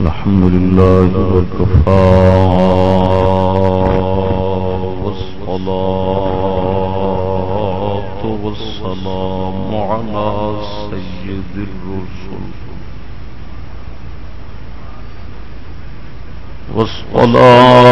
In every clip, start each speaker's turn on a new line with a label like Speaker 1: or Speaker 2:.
Speaker 1: الحمد لله وكفى. والصلاة والسلام على سيد الرسل. والصلاة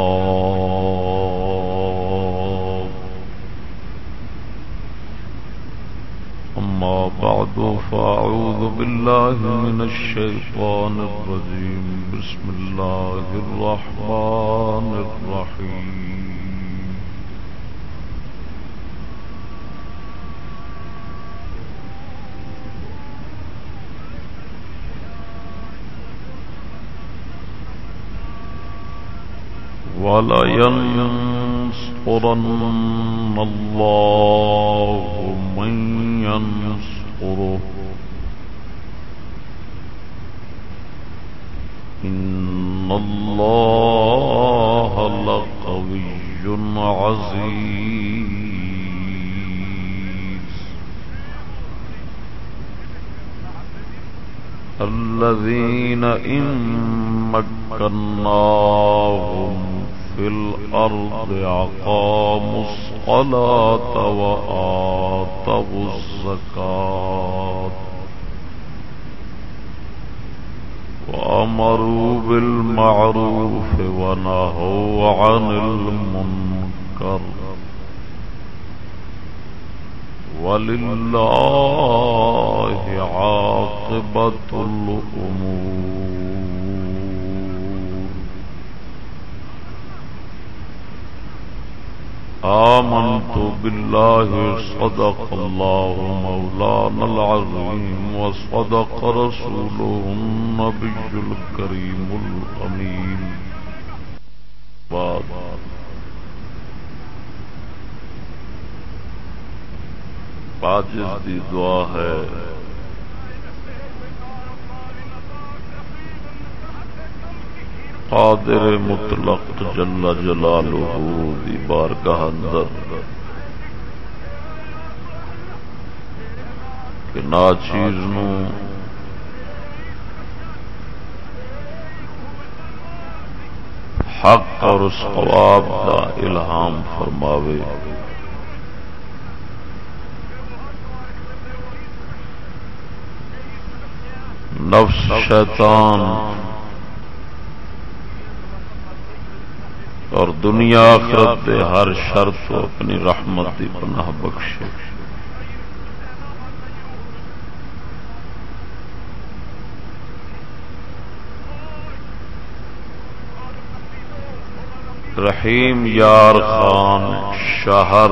Speaker 1: بالله من الشيطان الرجيم. بسم الله الرحمن الرحيم. ولينصرن الله من ينصره إن الله لقوي عزيز الذين إن مكناهم في الأرض أقاموا الصلاة وآتوا الزكاة وأمروا بالمعروف ونهوا عن المنكر. ولله عاقبة الأمور آمنت بالله صدق الله مولانا العظيم وصدق رسوله النبي الكريم الأمين بعد. باجز دی دعا ہے۔ قادر مطلق جل جلالہ دی بارگاہ اندر کہ ناچیز نو حق اور ثواب کا الہام فرماوے۔ نفس شیطان اور دنیا آخرت دے ہر شرط کو اپنی رحمت دی پناہ بخشے۔ رحیم یار خان، شہر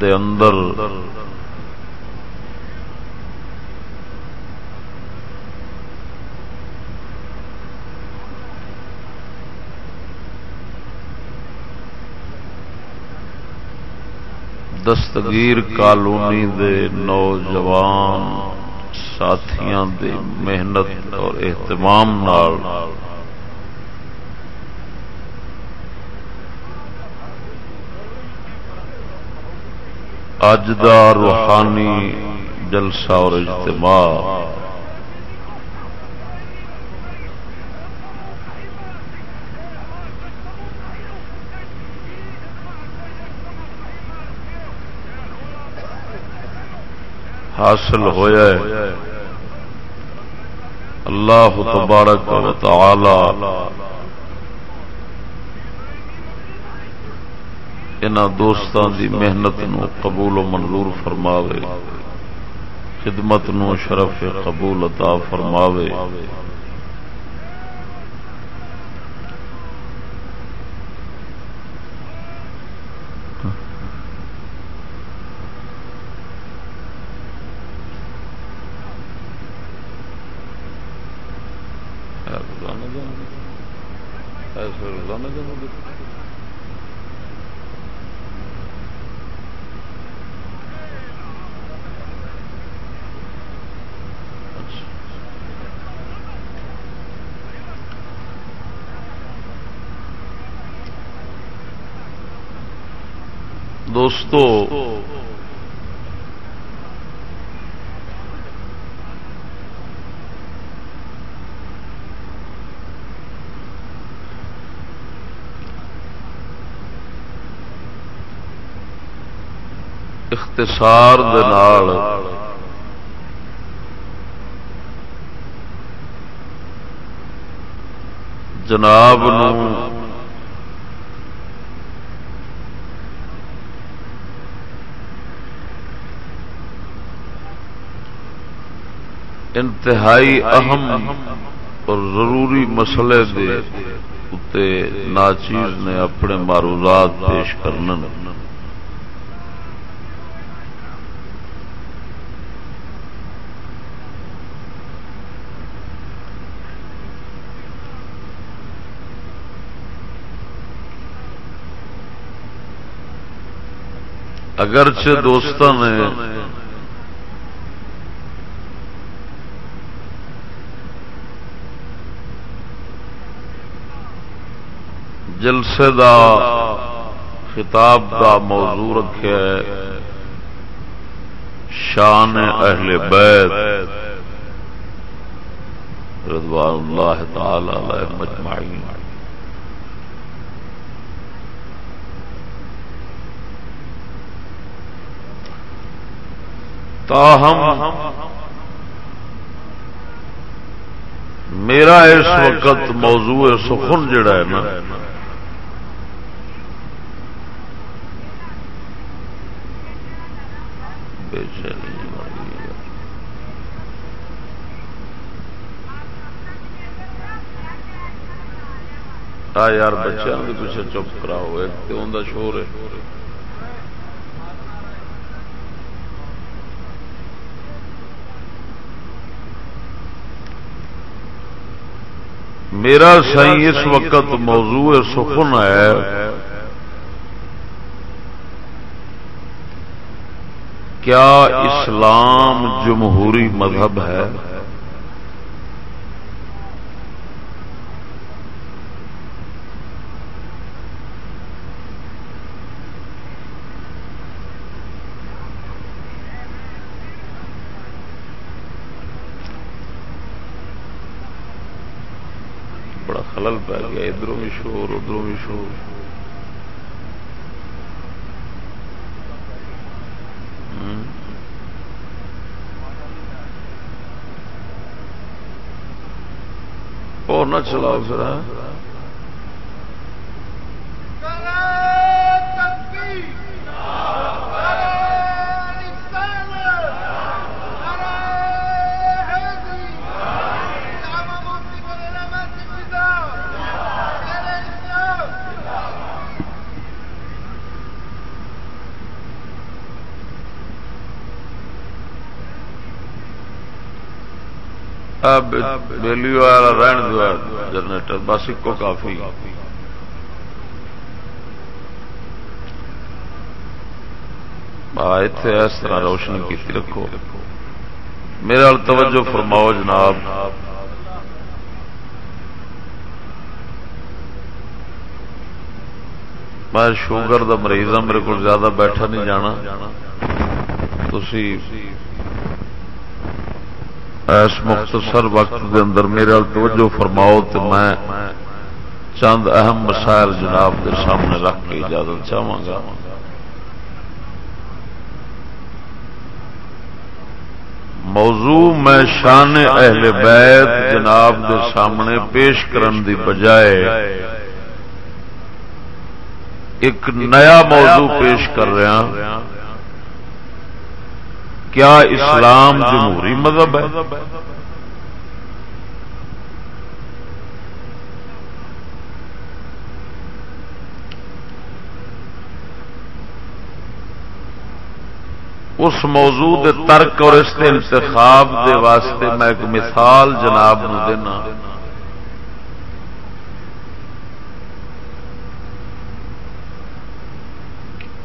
Speaker 1: دے اندر۔ دستگیر کالونی دے نوجوان ساتھیاں دے محنت اور اہتمام نال اج دا روحانی جلسہ اور اجتماع۔ حاصل ہویا ہے۔ اللہ تبارک و تعالی ان دوستان دی محنت نو قبول و منظور فرماوے، خدمت نو شرف قبول عطا فرماوے۔ دوستو اختصار دنال جناب نو انتہائی اہم اور ضروری مسئلے دے ناچیز نے اپنے معروضات پیش کرنا اگرچہ دوستوں نے جلسے دا خطاب دا موضوع رکھا ہے۔ شان اہل بیت۔ رضوان اللہ تعالی علیہ مجمعین۔ تاہم، میرا اس وقت موضوع سخن جڑا ہے نا۔ آ یار بچوں کے پیچھے چپ کراؤ، ایک تو ان کا شور ہے۔ میرا سی اس وقت موضوع سخن ہے۔ کیا اسلام جمہوری مذہب ہے؟ بڑا خلل پی گیا ادھر بھی شور ادھر بھی شور اور نہ چلاؤ پھر ہاں؟ بےلی والا رہن دو جنریٹر بس ایک کافی۔ اتے اس طرح روشن کی رکھو۔ میرے توجہ فرماؤ، جناب۔ میں شوگر دا مریض ہوں میرے کو زیادہ بیٹھا نہیں جانا۔ تھی اس مختصر وقت دے اندر میرے توجہ فرماؤ تو میں چند اہم مسائل جناب کے سامنے رکھ کے اجازت چاہوں گا۔ موضوع میں شان اہل بیت جناب کے سامنے پیش کرن دی بجائے ایک نیا موضوع پیش کر رہا۔ کیا اسلام جمہوری مذہب ہے؟ اس موضوع دے ترک اور اس انتخاب دے واسطے میں ایک مثال جناب نو دینا۔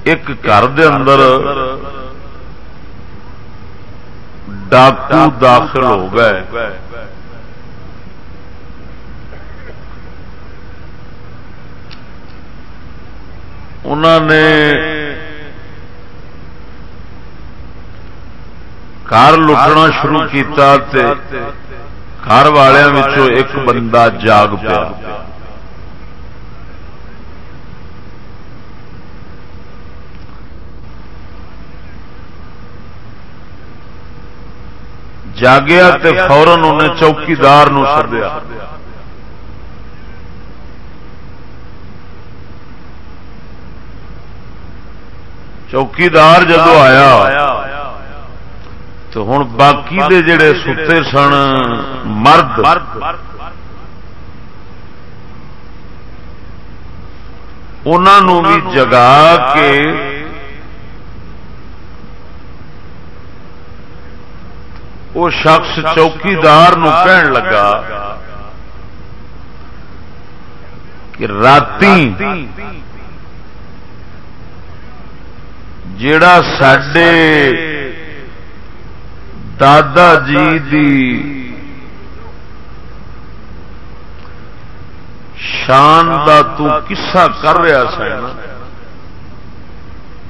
Speaker 1: ایک گھر دے اندر ڈاکو داخل ہو گئے۔ انہوں نے گھر لٹنا شروع کیا گھر والوں ایک بندہ جاگ پیا۔ جاگیا تے فورن انہیں چوکیدار سدیا چوکیدار جدو آیا تو ہوں باقی دے جڑے ستے سن مرد انہوں بھی جگا کے وہ شخص چوکیدار کہن لگا کہ رات جڑا سڈے دادا جی دی شان دا تو کسا کر رہا سا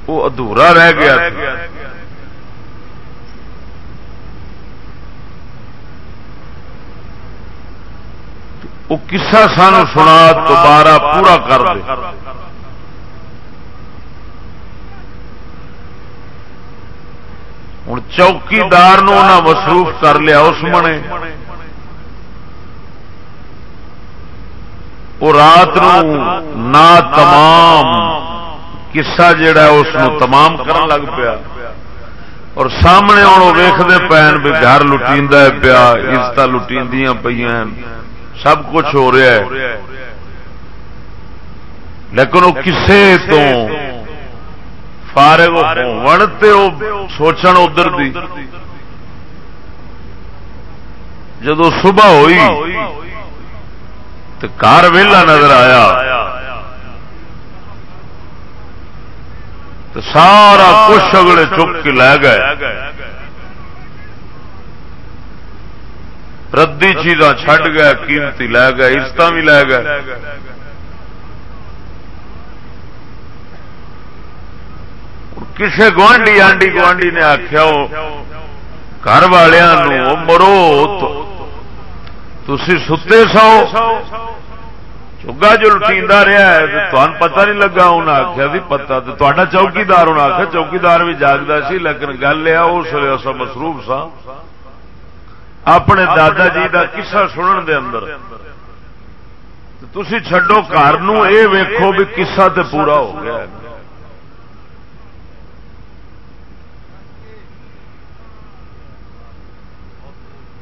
Speaker 1: وہ ادھورا رہ گیا وہ کسا سان سنا دوبارہ پورا کر دے۔ ہوں چوکیدار مصروف کر لیا اس منے وہ رات نہ تمام کسا جڑا اس تمام کرن لگ پیا۔ اور سامنے ہوں ویختے پین بھی گھر لٹی پیا عزت لٹی پہ سب کچھ ہو رہا ہے۔ لیکن وہ کسے تو فارغ سوچن ادھر دی۔ جدو صبح ہوئی تو کار ویلا نظر آیا۔ تو سارا کچھ اگلے چک کے لے گئے۔ ردی چیزاں چھڈ گئے، قیمتی لے گئے عزت بھی لے گئے۔ کسے گوانڈی آنڈی گوانڈی نے آخیا گھر والوں مرو تھی ستے سو چگا جو لٹیدا رہا ہے، تو پتہ نہیں لگا انہیں آخیا بھی پتا تو چوکیدار انہیں آخیا چوکیدار بھی جاگتا سی، لیکن گل یہ اس لیے مصروف سا اپنے دادا جی کا کسا سنن دے اندر۔ تھی چڈو گھر یہ ویکو بھی کسا تے پورا ہو گیا۔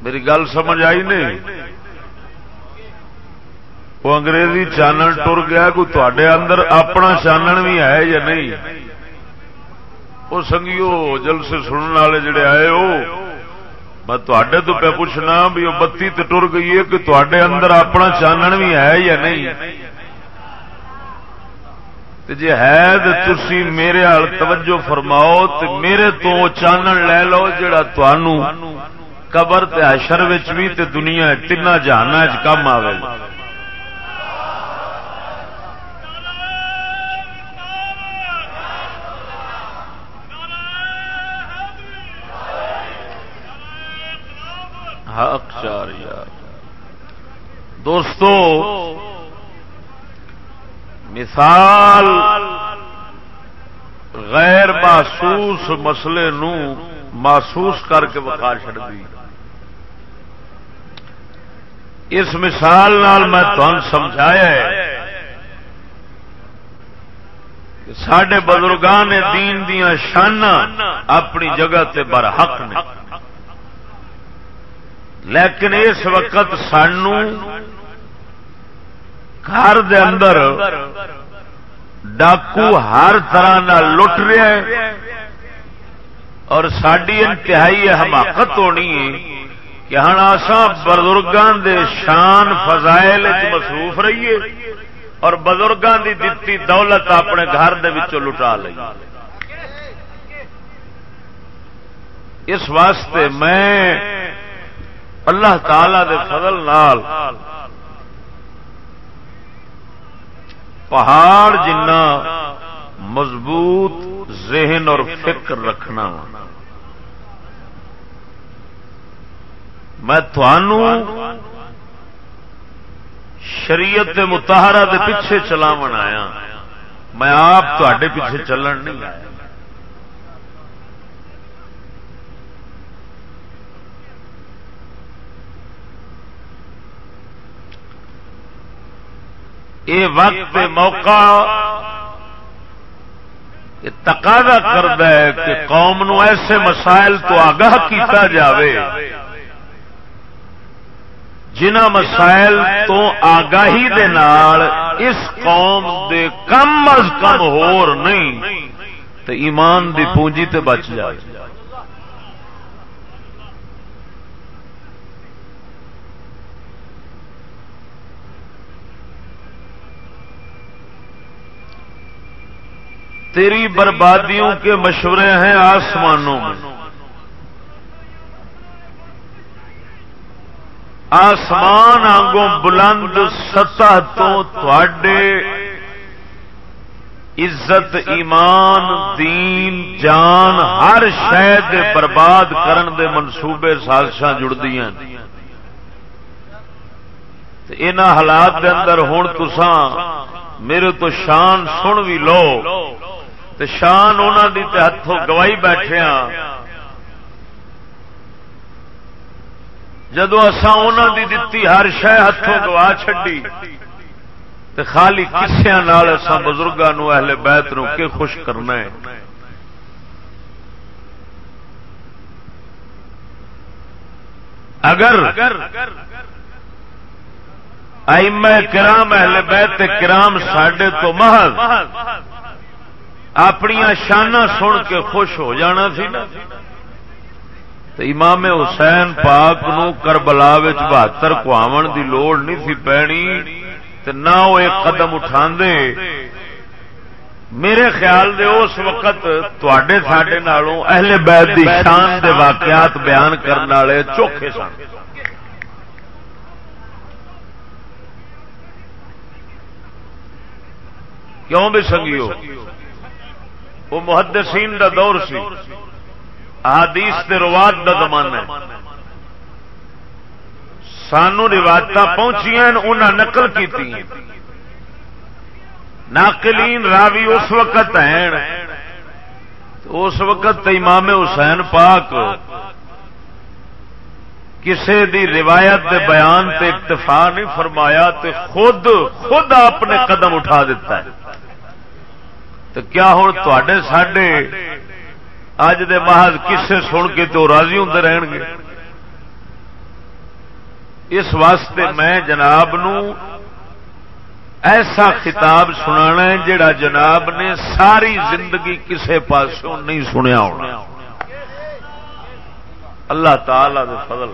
Speaker 1: میری گل سمجھ آئی نہیں؟ وہ انگریزی چانن ٹر گیا کوئی تے اندر اپنا چانن بھی ہے یا نہیں؟ وہ سنگیو جلسے سننے والے جڑے آئے، وہ میں تے تو پہ پوچھنا بھی وہ بتی تو ٹر گئی ہے کہ تے اندر اپنا چانن بھی ہے یا نہیں جی ہے تو تھی میرے ہال توجہ فرماؤ تو میرے تو چانن لے لو جڑا تنوع قبر حشر بھی تے دنیا تین جہان کم آئے حق چار یار دوستو، مثال غیر محسوس مسئلے نو محسوس کر کے بخا دی۔ اس مثال نال میں تمہیں سمجھایا ہے سڈے بزرگان نے دین دیا شانا اپنی جگہ تے برحق نے۔ لیکن اس وقت سانو گھر دے اندر ڈاکو ہر طرح لٹ رہا ہے اور ساری انتہائی حماقت ہونی ہے کہ ہاں آسا بزرگوں دے شان فضائل مصروف رہیے اور بزرگوں دی دتی دولت اپنے گھر دے لٹا لی اس واسطے میں اللہ تعالی دے فضل نال پہاڑ جنہ مضبوط ذہن اور فکر رکھنا میں شریعت متحرہ دے پیچھے چلا آیا۔ میں آپ تے پیچھے چلن نہیں آیا۔ یہ وقت موقع تقاضا کرتا ہے کہ قوم نو ایسے مسائل تو آگاہ کیتا جاوے جنہ مسائل تو آگاہی دے نال اس قوم دے کم از کم ہور نہیں تو ایمان دی پونجی تے بچ جائے تیری بربادیوں کے مشورے ہیں آسمانوں میں۔ آسمان آگوں بلند سطح تو تھوڑے عزت، ایمان، دین، جان، ہر شہ برباد کرن دے منصوبے سازش جڑتی ان حالات دے اندر ہوں تسان میرے تو شان سن بھی لو۔ تو شان انہوں کی ہاتھوں گواہی بیٹھے ہاں۔ جدو اسان دی دتی ہر شہ ہاتھوں گوا چڈی تو خالی کسیا بزرگوں اہل بیت نو کے خوش کرنا ہے۔ اگر کرام اہل بیت کرام سڈے تو محض اپنی شانہ سن کے خوش ہو جانا سی نا۔ تو امام حسین پاک نو کربلا بہتر کو آن کی لوڑ نہیں سی پینی۔ نہ وہ ایک قدم اٹھا دے میرے خیال دے اس وقت تے سڈے اہل بیت دی شان دے واقعات بیان کرنے والے چوکھے سن۔ کیوں بھی سنگیو؟ وہ محدثین دا دور سی، احادیث دے رواد دا زمانہ ہے۔ سانو روایت پہنچیاں انہاں نقل کی ناقلین راوی اس وقت ہیں۔ اس وقت امام حسین پاک کسے دی روایت دے بیان تے اکتفا نہیں فرمایا تے خود خود اپنے قدم اٹھا دیتا ہے۔ تو کیا ہوں تے ساڈے؟ اج دے محض کسے سن کے تو راضی ہوں رہن گے۔ اس واسطے میں جناب نو ایسا خطاب سنا جڑا جناب نے ساری زندگی کسے پاسوں نہیں سنیا ہونا۔ اللہ تعالی دے فضل۔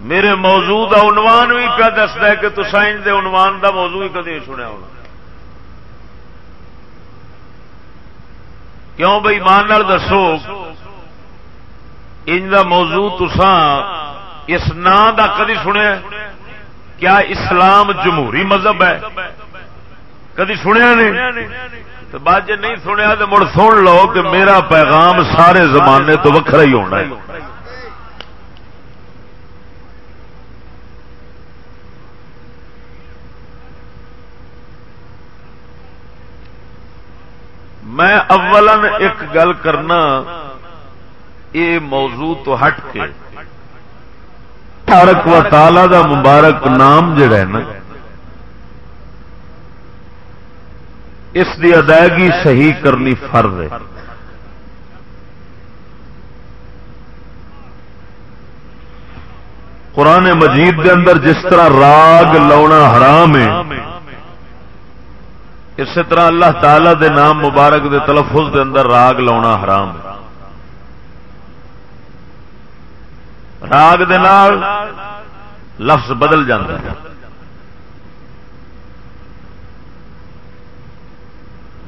Speaker 1: میرے موضوع کا عنوان بھی پیا دستا ہے کہ تو سائنس دے عنوان دا موضوع ہی کدی سنیا ہونا۔ کیوں بھائی مان دسو؟ ان کا موضوع تسان اس نام کا کدی سنیا؟ کیا اسلام جمہوری مذہب ہے؟ کدی سنیا نہیں؟ تو بعد جی نہیں سنیا تو مڑ سن لو کہ میرا پیغام سارے زمانے تو وکھرا ہی ہونا ہے۔ میں اولن ایک گل کرنا یہ موضوع تو ہٹ کے۔ تارک و تالا دا مبارک نام جڑا ہے نا،
Speaker 2: اس دی ادائیگی صحیح کرنی فرض ہے۔ قرآن مجید دے اندر جس طرح راگ لاؤنا حرام ہے اسی طرح اللہ تعالی دے نام مبارک دے تلفظ دے اندر راگ لاؤنا حرام ہے۔ راگ دے نال لفظ بدل جاتا ہے۔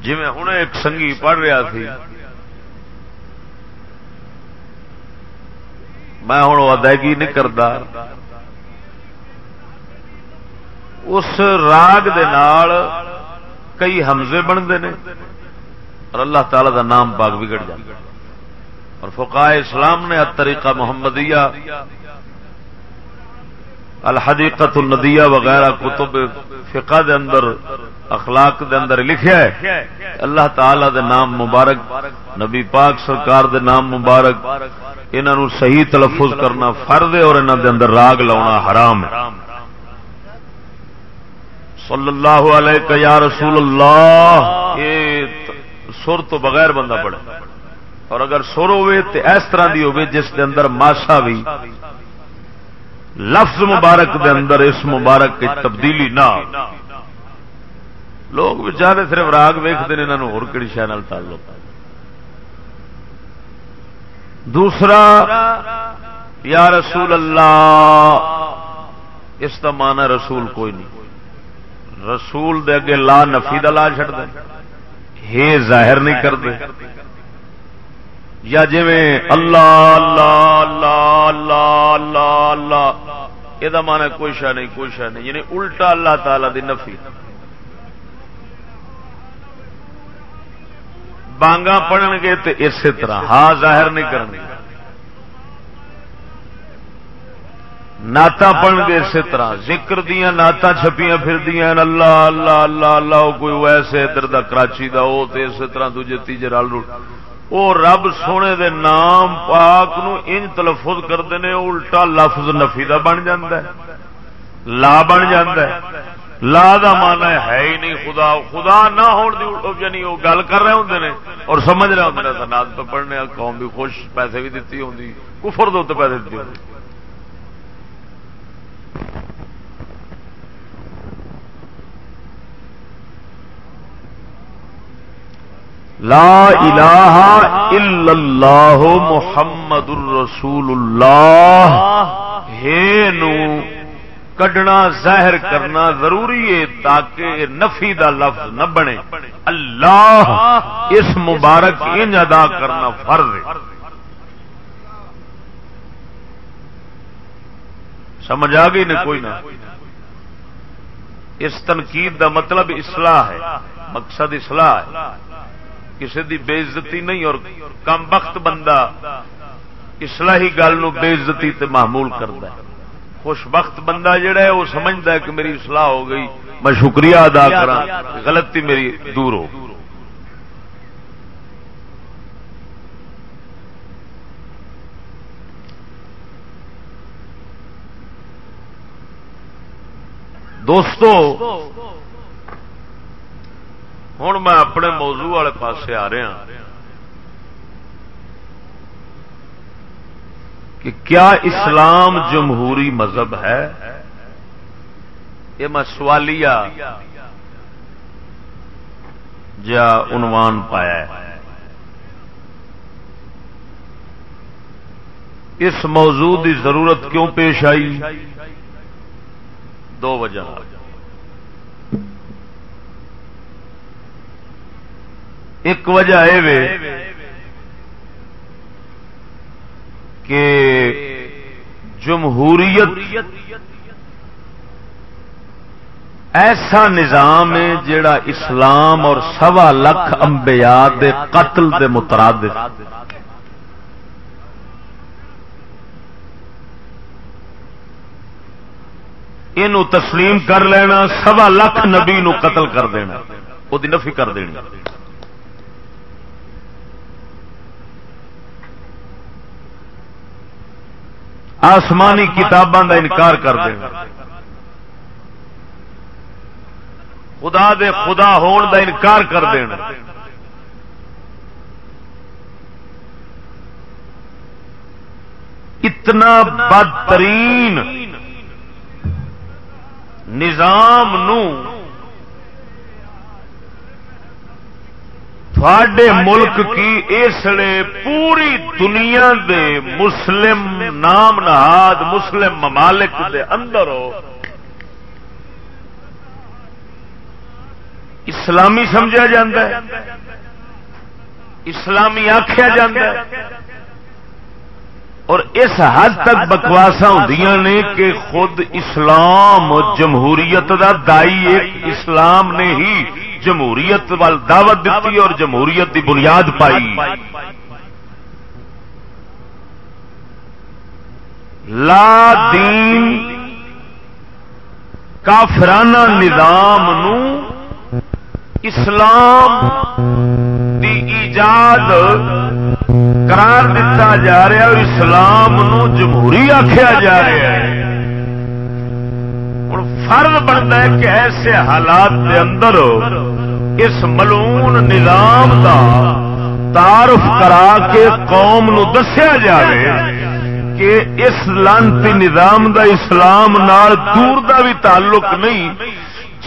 Speaker 2: جی میں ہوں ایک سنگھی پڑھ رہا تھی۔ میں ہوں ادائیگی نہیں کرتا اس راگ دے نال کئی حمزے بنتے ہیں اور اللہ تعالی دا نام باغ بگڑ جائے اور فقاہ اسلام نے طریقہ محمدیہ الحدیقت الندیہ وغیرہ کتب فقہ دے اندر، اخلاق دے اندر لکھیا ہے اللہ تعالی دے نام مبارک، نبی پاک سرکار دے نام مبارک انہوں صحیح تلفظ کرنا فرد ہے اور انہوں دے اندر راگ لاؤنا حرام ہے۔ صلی اللہ علیہ یا رسول اللہ، یہ سر تو بغیر بندہ پڑے اور اگر سر ہوئے تو اس طرح دی ہوئے جس دے اندر ماسا بھی۔ لفظ مبارک دے اندر اس مبارک کی تبدیلی نہ۔ لوگ بچارے صرف راگ ویختے ہیں، انہوں ہوئی شہر تعلق۔ دوسرا، یا رسول اللہ، اس کا مانا رسول کوئی نہیں۔ رسول دے اگے لا نفی دا لا چڑ دے۔ ہے ظاہر نہیں کرتے۔ یا جی اللہ اللہ اللہ اللہ اللہ اللہ یہ مانا کوئی شہ نہیں، کوئی شہ نہیں۔ یعنی الٹا اللہ تعالی دی نفی۔ بانگا پڑھن گے تو اسی طرح۔ ہاں ظاہر نہیں کریں نعت پڑھ گے اسی طرح، ذکر دیا نعت چھپیاں پھر دیا اللہ اللہ اللہ اللہ کوئی ویسے ادھر دا کراچی دا وہ تو اسی طرح دوجے تیجے رل وہ رب سونے دے نام پاک نو ان تلفظ کرتے ہیں الٹا لفظ نفی دا بن جاندہ ہے۔ لا بن جاندہ ہے۔ لا دا مانا ہے ہی نہیں، خدا خدا نہ ہون یعنی وہ گل کر رہے ہوں نے اور سمجھ رہے ہوں ناد پہ پڑھنے، قوم بھی خوش، پیسے بھی دیتی ہوں کفر دو تو پیسے دیتی ہوں لا الہ الا اللہ محمد الرسول اللہ ہے نو کڈنا، ظاہر کرنا ضروری ہے تاکہ نفی دا لفظ نہ بنے. اللہ اس مبارک ان ادا کرنا فرض ہے. سمجھ آ گئی نا کوئی نہ اس تنقید دا مطلب اصلاح ہے، مقصد اصلاح ہے۔ کسی دی بے عزتی نہیں اور کم وقت بندہ اسلحی گل بے عزتی تے معمول کرتا ہے۔ خوش بخت بندہ جڑا ہے، وہ سمجھتا ہے کہ میری اصلاح ہو گئی، میں شکریہ ادا کرا غلطی میری دور ہو دوستو، ہوں میں اپنے موضوع والے پاسے آ رہا ہاں کہ کیا اسلام جمہوری مذہب ہے؟ یہ میں سوالیہ جا عنوان پایا ہے۔ اس موضوع کی ضرورت کیوں پیش آئی؟ دو وجہ۔ ایک وجہ یہ کہ جمہوریت ایسا نظام ہے جڑا اسلام اور سوا لکھ امبیا قتل دے متراد یہ تسلیم کر لینا، سوا لکھ نبی نو قتل کر دینا۔ وہ نفی کر دینی۔ آسمانی کتاباں کا انکار کر دیں خدا دے خدا ہون دا انکار کر دینا۔ اتنا بدترین نظام نو ملک کی اس لیے پوری دنیا دے مسلم نام نہاد مسلم ممالک دے اندر ہو۔ اسلامی سمجھا جا اسلامی آخیا جا اور اس حد تک بکواسا ہوں نے کہ خود اسلام جمہوریت دا دائی ایک اسلام نے ہی جمہوریت وال دعوت دیتی اور جمہوریت دی بنیاد پائی۔ لا دین کافرانہ نظام نو اسلام دی ایجاد قرار دیتا جا رہا اور اسلام نو جمہوری آخیا جا رہا ہے۔ فرض بنتا ہے کہ ایسے حالات کے اندر اس ملون نظام دا تعارف کرا کے قوم نو دسیا جائے کہ اس لانتی نظام دا اسلام نال دور دا بھی تعلق نہیں۔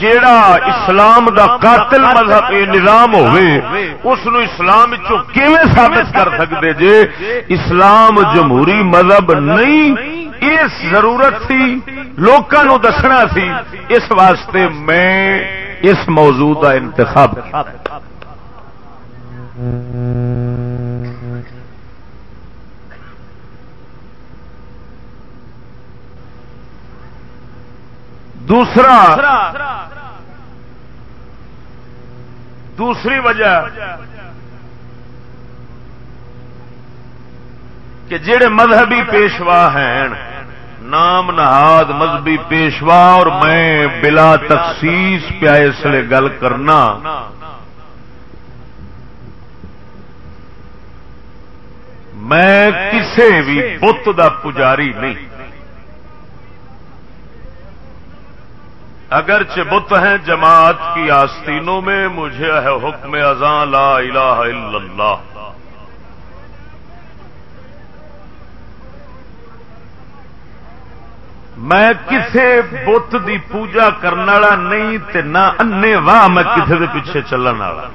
Speaker 2: جیڑا اسلام دا قاتل مذہب نظام ہوئے اس نو اسلام کیویں ثابت کر سکتے جے؟ اسلام جمہوری مذہب نہیں، اس ضرورت تھی لوگوں دسنا سی، اس واسطے میں اس موضوع کا انتخاب دوسرا دوسری وجہ کہ جڑے مذہبی پیشوا ہیں، نام نہاد مذہبی پیشوا اور میں بلا تخصیص پیا اس لیے گل کرنا۔ میں کسی بھی بت دا پجاری نہیں۔ اگرچہ بت ہیں جماعت کی آستینوں میں، مجھے ہے حکم ازاں لا الہ الا اللہ۔ میں کسے بت دی پوجا کرنے والا نہیں تے نہ انے واہ میں کسے دے پیچھے چلن والا۔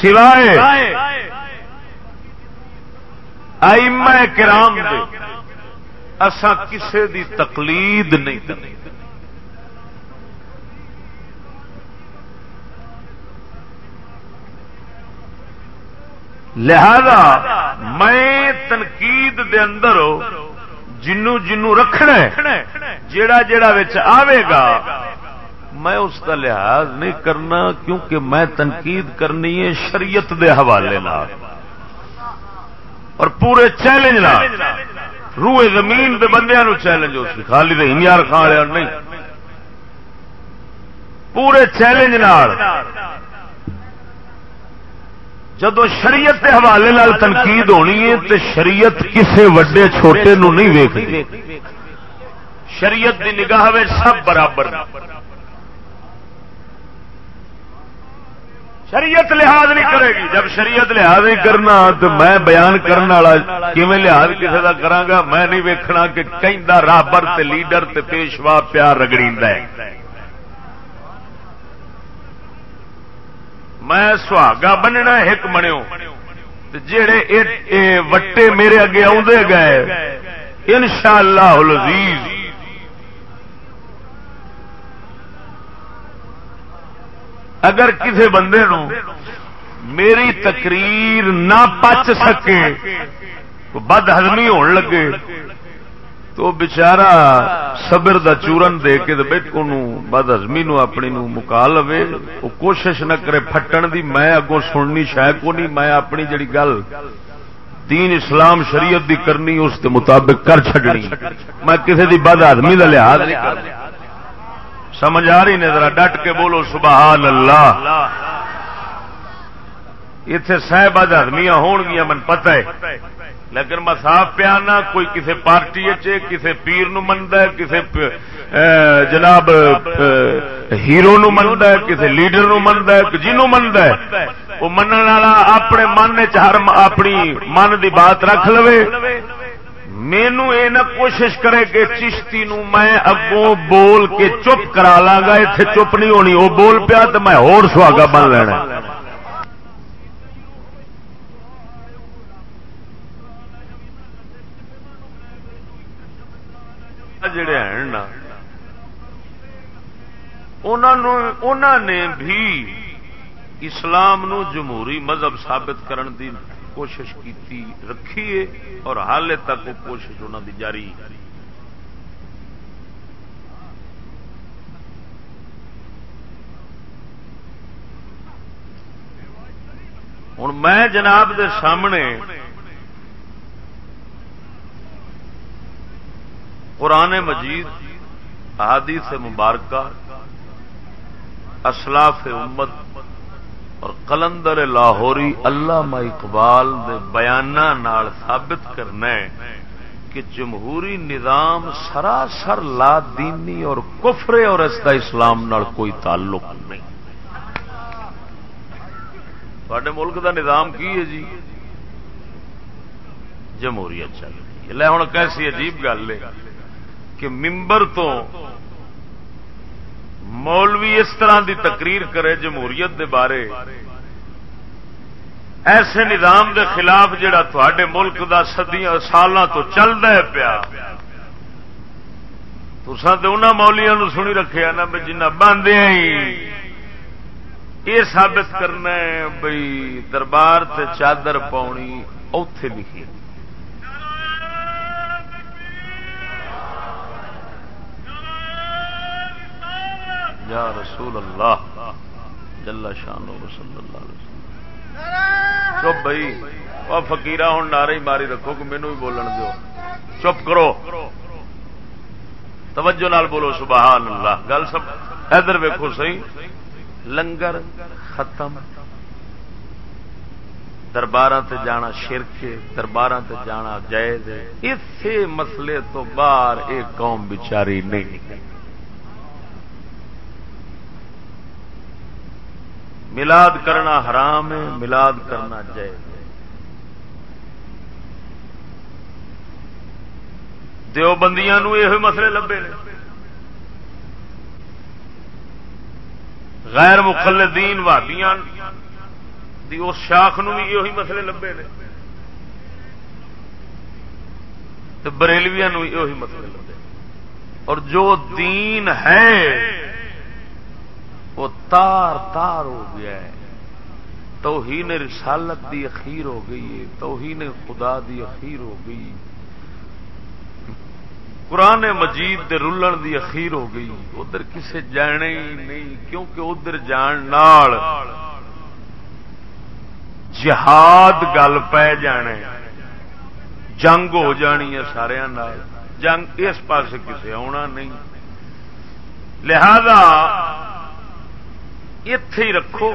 Speaker 2: سوائے کرام دے۔ اسا کسے دی تقلید نہیں کرنی لہذا میں تنقید دے اندر جنو جنو رکھنا جیڑا جیڑا آوے گا، میں اس کا لحاظ نہیں کرنا کیونکہ میں تنقید کرنی ہے شریعت دے حوالے اور پورے چیلنج روئے زمین دے بندے نو چیلنج ہو سی۔ خالی دے ہنیار کھا لیا نہیں۔ پورے چیلنج جدو شریعت کے حوالے نال تنقید ہونی ہے تو شریعت کسے وڈے چھوٹے نو نہیں ویک شریعت دی نگاہ سب برابر۔ شریعت لحاظ نہیں کرے گی. جب شریعت لحاظ نہیں کرنا تو میں بیان کرنے والا کیون لحاظ کسی کا کرا میں نہیں ویکھنا کہ کہیں رابر تے لیڈر تے پیشوا پیار رگڑی میں سہاگا بننا ایک بنو جڑے وٹے میرے اگے آدھے گئے ان شاء اللہ اگر کسی بندے نو میری تقریر نہ پچ سکے بد ہزمی ہون لگے۔ تو بچارا صبر دا چورن دے کے بد ہزمی نو اپنی نو مکا لو وہ کوشش نہ کرے پھٹن دی، میں اگوں سننی شاید کو نہیں میں اپنی جڑی گل دین اسلام شریعت دی کرنی، اس کے مطابق کر چڈنی میں کسی دی بد آدمی کا لحاظ نہیں سمجھ آ رہی نے ذرا ڈٹ کے بولو سبحان اللہ۔ اتے صاحب آدمیاں ہون گیا من پتہ ہے۔ لیکن میں صاف پیا نہ کوئی کسی پارٹی کسی پیر نو منتا ہے کسی جناب ہیرو نو منتا ہے کسی لیڈر نو منتا ہے جنو منتا ہے۔ وہ من والا اپنے من چار اپنی من دی بات رکھ لو مینو یہ نہ کوشش کرے کہ چشتی نو میں اگوں بول کے چپ کرا لا گا اتنے چپ نہیں ہونی، وہ بول پیا تو میں ہور سہاگا بن لینا۔ جڑے ہیں نا انہوں نے بھی اسلام نو جمہوری مذہب ثابت کرن دی کوشش کی رکھی اور حال تک وہ کوشش انہوں دی جاری۔ ہوں میں جناب دے سامنے قرآن مجید، احادیث مبارکہ، اسلاف امت اور کلندر لاہوری اللہ اقبال دے بیانہ ثابت کرنا ہے کہ جمہوری نظام سراسر لا دینی اور کفرے اور اس کا اسلام نال کوئی تعلق نہیں۔ تھے ملک دا نظام کی ہے جی؟ جمہوریت چل رہی ہے۔ ہوں کیسی عجیب گل ہے کہ ممبر تو مولوی اس طرح دی تقریر کرے جمہوریت دے بارے۔ ایسے نظام دے خلاف جڑا تھوڑے ملک دا سدیاں سال تو چلتا ہے پیا۔ تو انہوں مولیا سنی رکھے نا بھی جنہ باندھے یہ ثابت کرنا ہے بھائی دربار تے چادر پاؤنی اوتے لکھی۔ یا رسول اللہ، جل شان رسول اللہ علیہ وسلم۔ چپ بھائی وہ فکیر ہوں نعرے ہی ماری رکھو کہ مینو بھی بولن دو چپ کرو۔ توجہ نال بولو، سبحان اللہ۔ گل سب ادھر ویکو سی لنگر ختم۔ دربار تے جانا شرک دربار تے جانا جائز۔ اسی مسئلے تو باہر ایک قوم بچاری نہیں۔ ملاد کرنا حرام ہے، ملاد کرنا جائز دیوبندیاں یہ مسئلے لبے نے۔ غیر مخلدین وادیاں دی اس شاخ نو بھی یہ مسئلے لبے نے۔ بریلویا یہ مسئلے لبے۔ اور جو دین ہے وہ تار تار ہو گیا ہے۔ توہین رسالت دی اخیر ہو گئی ہے۔ توہین خدا دی اخیر ہو گئی۔ قرآن مجید دے رلن دی اخیر ہو گئی۔ ادھر کسے جانے ہی نہیں، کیونکہ ادھر جان نال جہاد گل پہ جانے۔ جنگ ہو جانی ہے سارا جنگ اس پاس کسے آنا نہیں۔ لہذا اتے ہی رکھو۔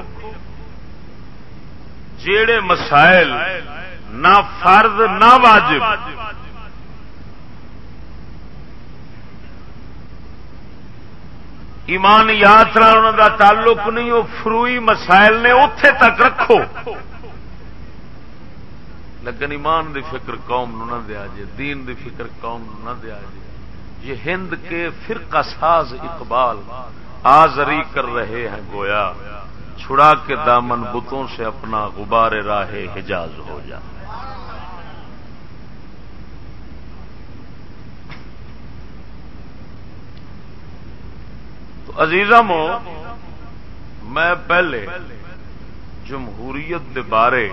Speaker 2: جڑے مسائل نہ فرد نہ واجب۔ ایمان یاترا ان کا تعلق نہیں وہ فروئی مسائل نے اتے تک رکھو۔ لیکن ایمان دی فکر قوم نہ دیا جے دین دی فکر قوم نہ دیا جے یہ ہند کے فرقہ ساز اقبال۔ آزری کر رہے ہیں گویا، چھڑا کے دامن بتوں سے اپنا غبار راہ حجاز ہو جا۔ تو عزیزم میں پہلے جمہوریت کے بارے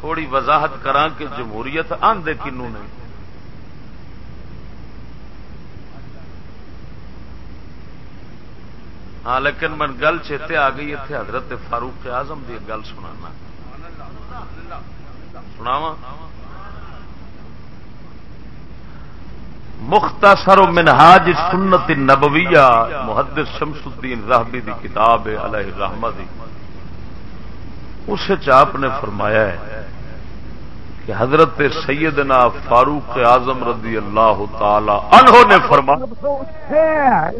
Speaker 2: تھوڑی وضاحت کرا کہ جمہوریت آندے کنو نے؟ ہاں لیکن من گل چیتے آ گئی اتنے حضرت فاروق آزم کی گل سنا سناوا مختصر و منہاج سنت نبویہ محدث شمس الدین راہبی دی کتاب ہے علیہ رحمہ دی۔ اس آپ نے فرمایا ہے کہ حضرت سیدنا فاروق اعظم رضی اللہ تعالی عنہ نے فرمایا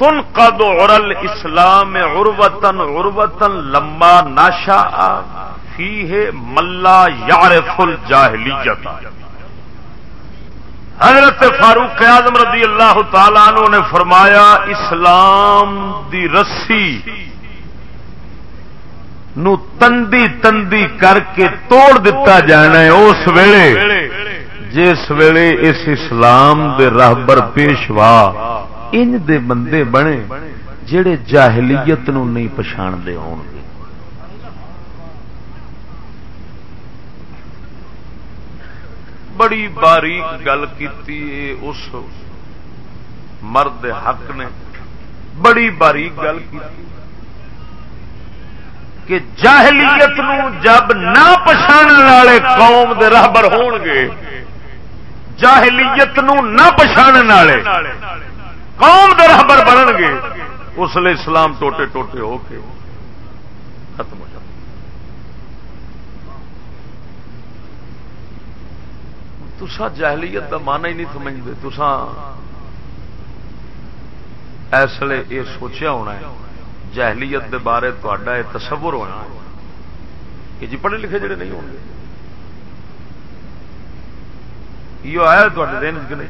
Speaker 2: تن قد عرل اسلام عروتن عروتن لمبا ناشا فی ہے ملا یار فل جاہلیت حضرت فاروق اعظم رضی اللہ تعالی عنہ نے فرمایا، اسلام دی رسی نو تندی تندی کر کے توڑ دیتا جانا ہے اس ویلے، جس ویلے اس اسلام دے راہبر پیشوا ان دے بندے بنے جڑے جاہلیت نو نہیں پچھاڑ دے ہون گے۔ بڑی باریک گل کی اس مرد حق نے۔ بڑی باریک گل کی کہ جاہلیت نو جب نہ پچھاڑ والے قوم دے راہبر ہون گے، جاہلیت نو نہ پچھاڑ والے۔ قوم دے راہبر بنن گے، اس لیے اسلام ٹوٹے ٹوٹے ہو کے ختم ہو جائے تسا جاہلیت کا مانا ہی نہیں سمجھتے تسا اس لیے یہ سوچیا ہونا ہے جہلیت دے بارے تا تصور ہونا کہ جی پڑھے لکھے جڑے نہیں ہوں گے۔ یہ آیا تے دن کہ نہیں؟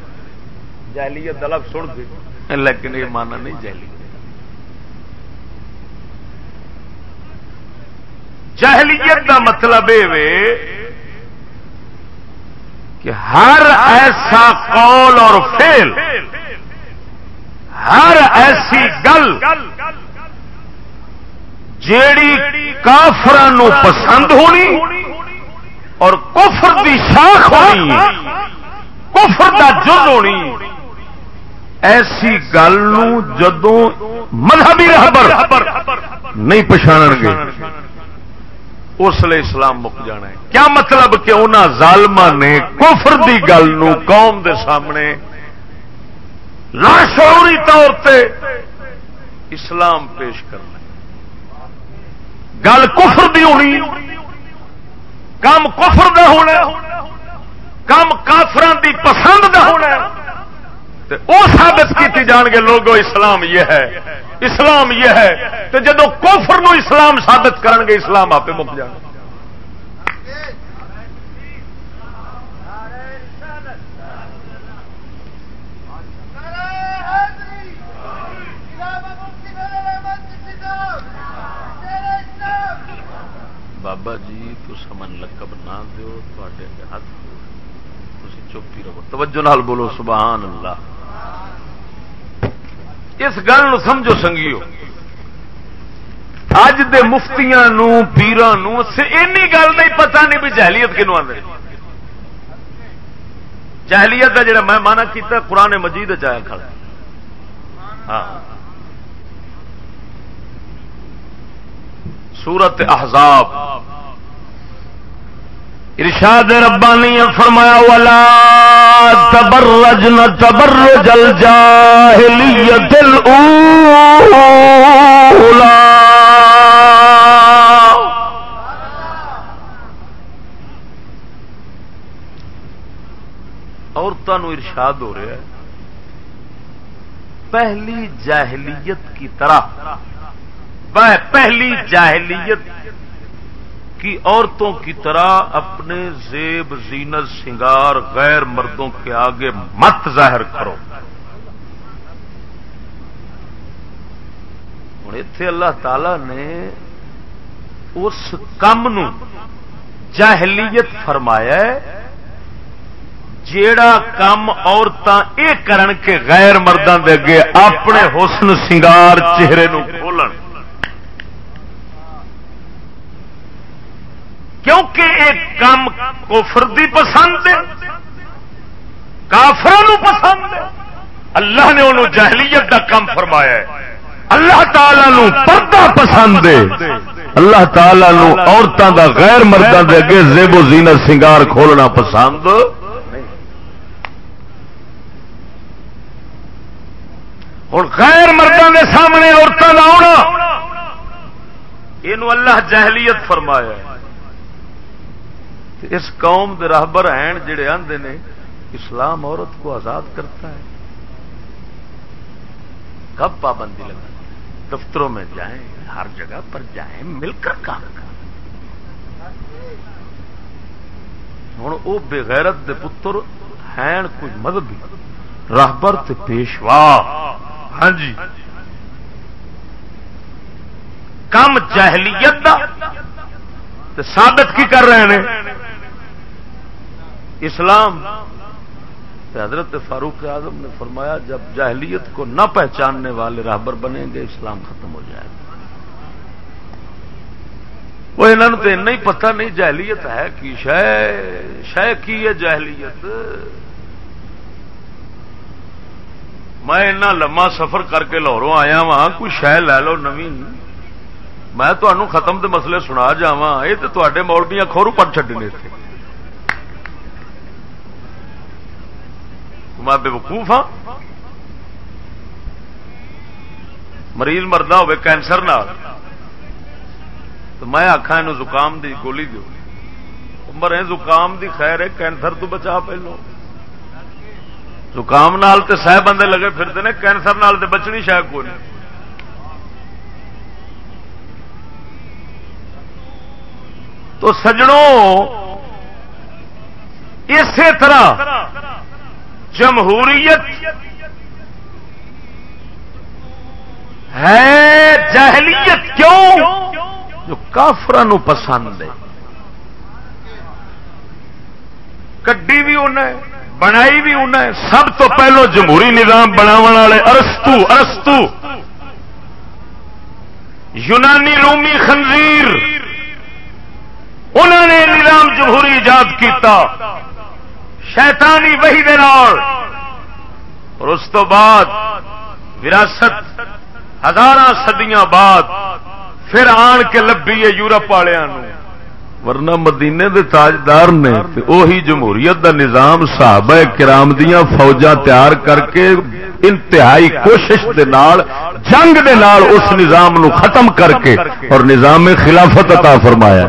Speaker 2: جہلیت دلب سن کے۔ لیکن یہ مانا نہیں جہلی جہلیت کا مطلب یہ کہ ہر ایسا قول اور فیل ہر ایسی گل جیڑی کافران پسند ہونی اور کفر دی شاخ ہونی کفر دا جز ہونی ایسی گل جدو مذہبی رہبر نہیں پچھاڑ گے۔ اس لیے اسلام مک جانا ہے۔ کیا مطلب کہ انہوں ظالم نے کفر دی گل قوم دے سامنے لاشعوری طور پہ اسلام پیش کرنا گل کفر دی ہونی کم کفر دا ہونا کم کافران دی پسند دا ہونا وہ ثابت کی جان گے لوگوں اسلام یہ ہے۔ اسلام یہ ہے۔ تو جدو کوفر نو اسلام ثابت کرن گے، اسلام آپ مک جان۔ بابا جی تمن لقب نہ دو ہاتھ تھی رہو۔ توجہ نال بولو، سبحان اللہ۔ اس گل سمجھو سنگیو۔ اج دے مفتیاں نو پیران نو این گل نہیں پتا نہیں بھی جہلیت کنو آدھے جہلیت کا جڑا میں مانا کیتا، قرآن مجید چایا کھڑا۔ ہاں۔ سورت احزاب۔ ارشاد ربانی فرمایا والا تبرجن تبرج الجاہلیت الاولا عورتوں ارشاد ہو رہا ہے۔ پہلی جاہلیت کی طرح پہلی جاہلیت کی عورتوں کی طرح اپنے زیب زینت سنگار غیر مردوں کے آگے مت ظاہر کرو۔ ہوں اتے اللہ تعالی نے اس کام جاہلیت فرمایا جیڑا کام عورتاں یہ کرن کے غیر مردوں دے اگے اپنے حسن سنگار چہرے نو کھولن۔ کیونکہ ایک کام کوفردی پسند ہے کافر پسند ہے۔ اللہ نے انہوں جہلیت کا کام فرمایا ہے۔ اللہ تعالی نو پردہ پسند ہے۔ اللہ تعالی نو عورتوں کا غیر مردوں کے اگے زیب و زینت سنگار کھولنا پسند۔ ہوں غیر مردوں کے سامنے عورتوں کا آنا یہ اللہ جہلیت فرمایا اس قوم دے راہبر ہیں جڑے آندے نے، اسلام عورت کو آزاد کرتا ہے۔ کب پابندی لگا؟ دفتروں میں جائیں، ہر جگہ پر جائیں، مل کر کام کریں۔ ہوں وہ بغیرت دے پتر ہیں کچھ مذہبی راہبر پیشوا۔ ہاں جی۔ کم جہلیت دا ثابت کی کر رہے ہیں اسلام حضرت فاروق اعظم نے فرمایا، جب جاہلیت کو نہ پہچاننے والے راہبر بنیں گے، اسلام ختم ہو جائے گا۔ وہ انہوں تو اتنا ہی پتہ نہیں جہلیت ہے کہ شہ کی ہے جہلیت میں اتنا لما سفر کر کے لاہوروں آیا وا کوئی شہ لے لو نوی میں تمہوں ختم دے مسئلے سنا جا یہ تو تے مولبیاں کھورو پڑ چڈنے تھے میں بے وقوف ہاں۔ مریض مردہ ہوئے کینسر نال۔ تو میں آخا یہ زکام دی گولی دو مرے زکام دی خیر ہے، کینسر تو بچا پہلو۔ زکام نال تے سہ بندے لگے پھرتے ہیں کینسر نال تے بچنی شاید کوئی نہیں۔ تو سجڑوں اسی طرح جمہوریت ہے، جہلیت کیوں؟ جو کافران پسند ہے۔ کڈی بھی انہیں، بنائی بھی انہیں، سب تو پہلو جمہوری نظام بناو والے ارستو ارستو۔ یونانی رومی خنزیر۔ انہوں نے نظام جمہوری ایجاد کیتا۔ شیطانی وہی دے اور اس تو بعد وراثت ہزار سدیاں بعد پھر آن کے لبھی ہے یورپ والوں ورنہ مدینے دے تاجدار نے وہی جمہوریت دا نظام صحابہ کرام دیاں فوجاں تیار کر کے انتہائی کوشش دے نال، جنگ دے نال اس نظام نو ختم کر کے اور نظام خلافت عطا فرمایا۔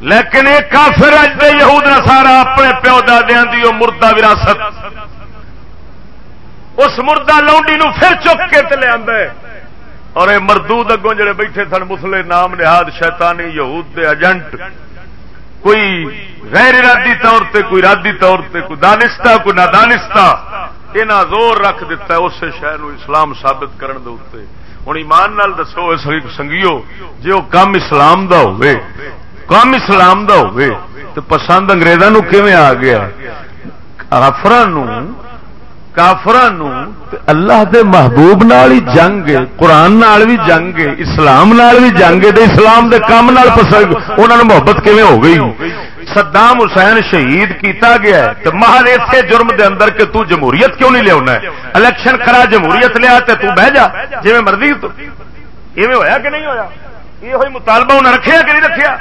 Speaker 2: لیکن یہ کافر اجتے یہود سارا اپنے پیو دادیا کی مردہ وراثت۔ اس مردہ لونڈی نو پھر چک کے لیا اور یہ مردود اگوں جڑے بیٹھے سن مسلے نام نہاد شیطانی یہود دے ایجنٹ۔ کوئی غیر ارادی طور تے، کوئی ارادی طور تے، کوئی دانستہ، کوئی نادانستہ یہاں زور رکھ دیتا ہے اس شہر اسلام ثابت کرن دے اتنے ہوں ایمان نال دسو سنگیو جی وہ کام اسلام دا ہوئے کام اسلام دا ہوئے، تو پسند اگریزوں کیون آ گیا؟ کافران کافران اللہ دے محبوب نال ہی جنگ قرآن نال بھی جنگ اسلام نال بھی جنگ دے اسلام دے کام نال پسند انہوں نے محبت کیون ہو گئی؟ صدام حسین شہید کیتا گیا ہے تو محل اسے جرم دے اندر کہ تو جمہوریت کیوں نہیں لیا الیکشن کرا جمہوریت لیا تو تو بہ جا جی مرضی تو یہ ہویا کہ نہیں ہویا؟ یہ ہوئی مطالبہ انہیں رکھیا کہ نہیں رکھیا؟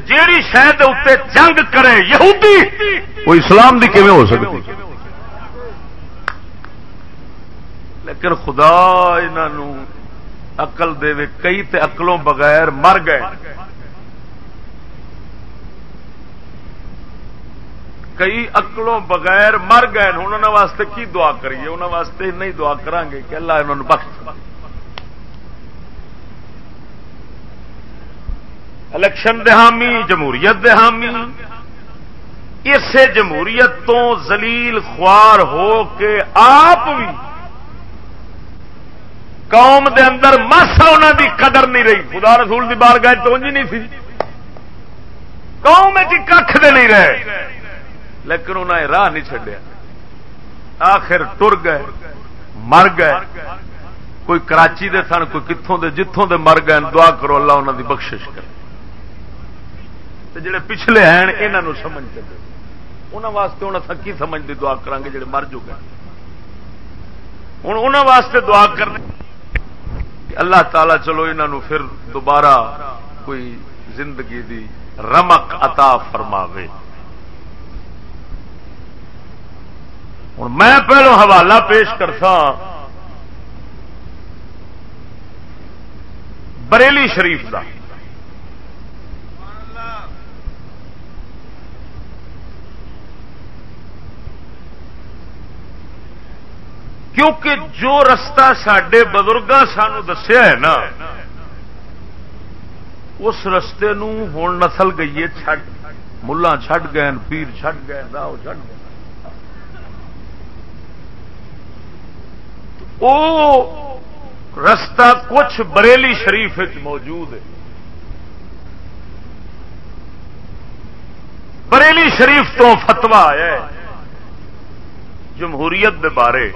Speaker 2: جیڑی شہد اتنے جنگ کرے یہودی، وہ اسلام دی کیون ہو سکتی؟ لیکن خدا انہوں اقل دے کئی تے اقلوں بغیر مر گئے۔ کئی اقلوں بغیر مر گئے۔ انہوں واسطے کی دعا کریے؟ انہوں واسطے نہیں دعا کریں گے کہ اللہ انہوں بخش۔ الیکشن دہامی جمہوریت دہامی اسے جمہوریت تو زلیل خوار ہو کے آپ بھی قوم دے اندر ماسا انہوں دی قدر نہیں رہی۔ خدا رسول دی بار گائے تو نہیں سی۔ قوم کھ دے نہیں رہے۔ لیکن انہیں راہ نہیں چڈیا آخر ٹر گئے، مر گئے۔ کوئی کراچی دے سن کوئی کتوں دے جتوں دے مر گئے۔ دعا کرو اللہ انہوں دی بخشش کرے۔ جڑے پچھلے ہیں یہاں سمجھ دے انہوں واسطے ہوں تھکی سمجھ دی دعا کریں گے جڑے مر چکے ہوں انہوں واسطے دعا کرنے۔ اللہ تعالی چلو انہوں پھر دوبارہ کوئی زندگی دی رمک عطا فرماوے۔ ہوں میں پہلو حوالہ پیش کرتا ہاں۔ بریلی شریف کا کیونکہ جو رستہ سڈے بزرگ سانو دسیا ہے نا، اس رستے ہوں نسل گئی ہے چڈ ملا چڈ گئے پیر چڈ گئے راہ چڈ گئے وہ رستہ کچھ بریلی شریف موجود ہے۔ بریلی شریف تو فتوا آیا جمہوریت دے بارے۔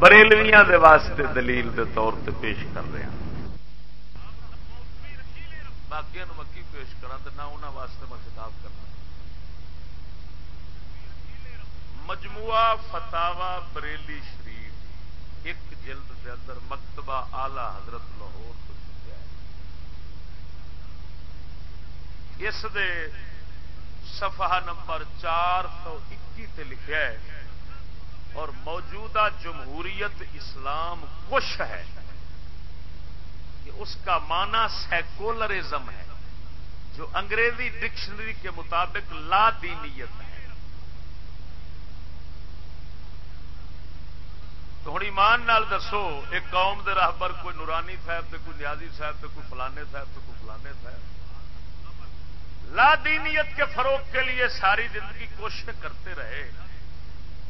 Speaker 2: بریلویاں دے واسطے دلیل دے طور تے پیش کر رہے ہیں۔ باقی مکی پیش کرا تو نہ انہوں واسطے میں خطاب کرنا۔ مجموعہ فتاوا بریلی شریف، ایک جلد دے اندر مکتبہ آلہ حضرت لاہور تو چکا ہے اس دے صفحہ نمبر چار سو اکی تے لکھا ہے اور موجودہ جمہوریت اسلام کش ہے کہ اس کا معنی سیکولرزم ہے، جو انگریزی ڈکشنری کے مطابق لا دینیت ہے۔ تو ہوں ایمان نال دسو، ایک قوم دے راہبر کوئی نورانی صاحب تے کوئی نیازی صاحب تے کوئی فلانے صاحب تے کوئی فلانے صاحب۔ لا دینیت کے فروغ کے لیے ساری زندگی کوشش کرتے رہے۔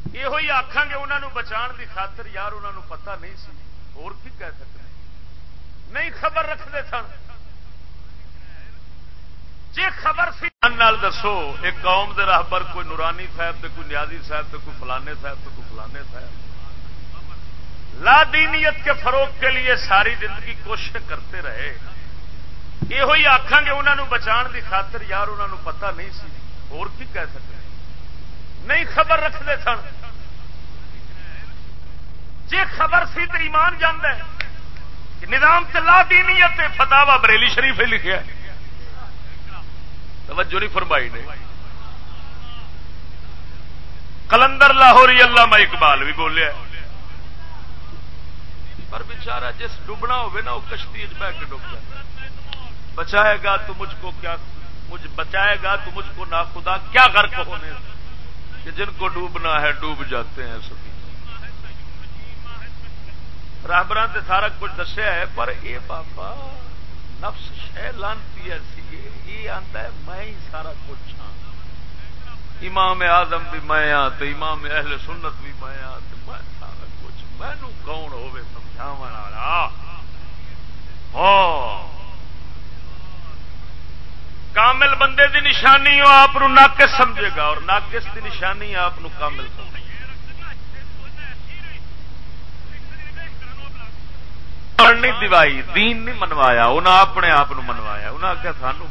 Speaker 2: یہ آخان گے انہوں بچان کی خاطر یار انہوں پتا نہیں سی اور کی کہہ سکتے نہیں خبر رکھتے سن جی خبر سی دسو ایک قوم دے راہبر کوئی نورانی صاحب تے کوئی نیازی صاحب تے کوئی فلانے صاحب تے کوئی فلانے صاحب لا دینیت کے فروغ کے لیے ساری زندگی کوشش کرتے رہے یہ آخان گے انہوں بچان کی خاطر یار انہوں پتا نہیں سی اور کی کہہ سکتے نہیں خبر رکھتے سن۔ جی خبر سی تو ایمان جانا نظام چلا دینی فتح بریلی شریف لکھا توجہ نہیں فرمائی نے۔ کلندر لاہوری اللہ اقبال بھی بولیا پر بچارا جس ڈبنا نا، وہ کشتی بہ کے ڈب جائے بچائے گا تو مجھ کو کیا، مجھ بچائے گا تو مجھ کو نہ خدا کیا غرق ہونے کہ جن کو ڈوبنا ہے ڈوب جاتے ہیں سبھی۔ رابر سے سارا کچھ دسیا ہے، پر یہ بابا، نفس شہ لانتی ایسی یہ آتا ہے، میں ہی سارا کچھ ہاں۔ امام آزم بھی میں ہاں، آ تو امام اہل سنت بھی میں ہاں، آ تو میں سارا کچھ۔ مینو کون ہوے سمجھا ہاں۔ کامل بندے دی نشانی آپ ناقص سمجھے گا، اور ناقص دی نشانی آپ کامل سمجھے نہیں دیوائی، دین نہیں منوایا انہیں اپنے آپ منوایا۔ انہیں آخیا سانو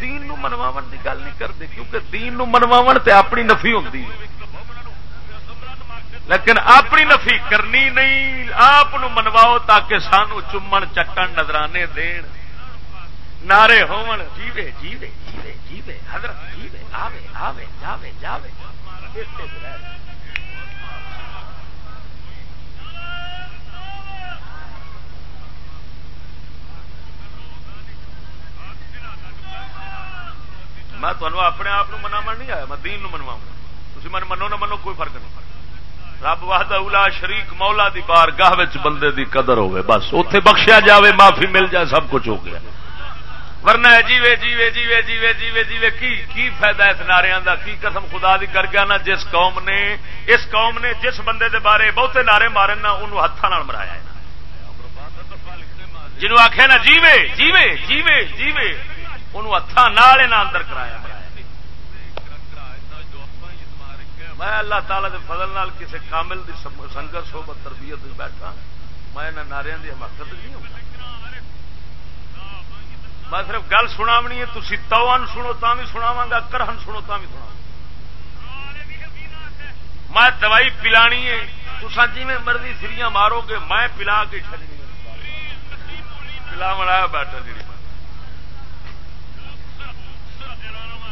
Speaker 2: دین منواو کی گل نہیں کرتے، کیونکہ دین منواو تے اپنی نفی ہوتی ہے۔ لیکن اپنی نفی کرنی نہیں، آپ منواؤ تاکہ سانو چومن چکن، نظرانے دین۔ نعرے ہون۔ جیوے جیوے جیوے جیوے۔ حضرت، جیوے۔ آوے آوے، جاوے جاوے۔ میں تمہیں اپنے آپ مناو نہیں آیا، میں دین منوا تھی من منو نہ منو، کوئی فرق نہیں۔ رب واہد اولا شریک مولا دی بار گاہ بندے دی قدر ہوئے بس۔ اتے بخشیا جاوے، معافی مل جائے، سب کچھ ہو گیا۔ ورنہ جیوے جیوے جیوے جیوے جیوے جیوے، کی کی فائدہ اس نعرے دا؟ کی قسم خدا دی کر گیا نا، جس قوم نے، اس قوم نے جس بندے دے بارے بہتے نعرے مارے نا، انہوں ہاتھوں مرایا ہے۔ جنہوں آخیا نا، جیوے جیوے جیوے جیوے، انہوں ہاتھ اندر کرایا۔ میں اللہ تعالی دے فضل نال کسی کامل دی سنگت صحبت، تربیت بیٹھا، میں نعرے کی حماقت نہیں ہوں۔ میں صرف گل سناونی ہے تھی توان سنو تا بھی سناوا گا، کرہن سنو تا بھی سنا میں دوائی پلانی ہے تسا جی میں مرضی سریاں مارو گے میں پلا کے چلنی پلا مڑایا بیٹھا جی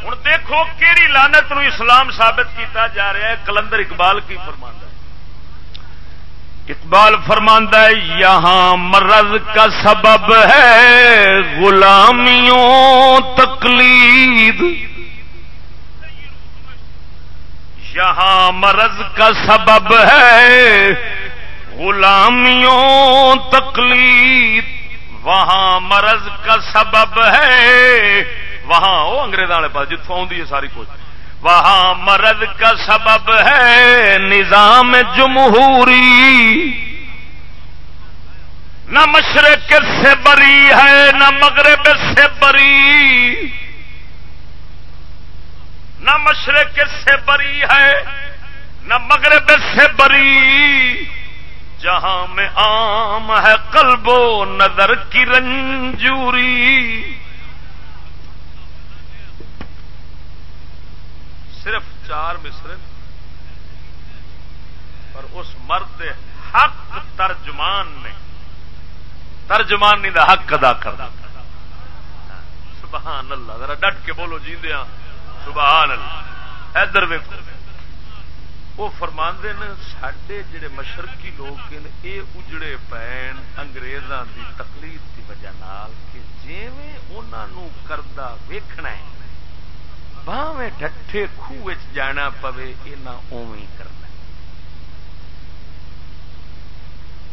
Speaker 2: ہوں دیکھو کہڑی لانت نو اسلام ثابت کیتا جا رہا ہے، کلندر اقبال کی فرما اقبال فرماندہ ہے، یہاں مرض کا سبب ہے غلامیوں تقلید۔ یہاں مرض کا سبب ہے غلامیوں تقلید۔ وہاں مرض کا سبب ہے وہاں وہ انگریزوں والے پاس جتوں آدھی ہے ساری کچھ وہاں مرض کا سبب ہے نظام جمہوری۔ نہ مشرق سے بری ہے، نہ مغرب سے بری۔ نہ مشرق سے بری ہے، نہ مغرب سے بری۔ جہاں میں عام ہے، قلب و نظر کی رنجوری۔ صرف چار مصر پر اس مرد حق ترجمان نے، ترجمانی دا حق ادا کرنا سبحان اللہ، ذرا ڈٹ کے بولو جی دیا ہاں۔ سبحان اللہ۔ ادھر ویکو وہ فرماندے نے سڈے جڑے مشرقی لوگ ہیں یہ اجڑے پین انگریزاں دی تکلیف کی وجہ نال کہ جیویں کردہ ویکھنا ہے باہیں ڈٹھے خوہ جانا پوے یہ اوی کرنا۔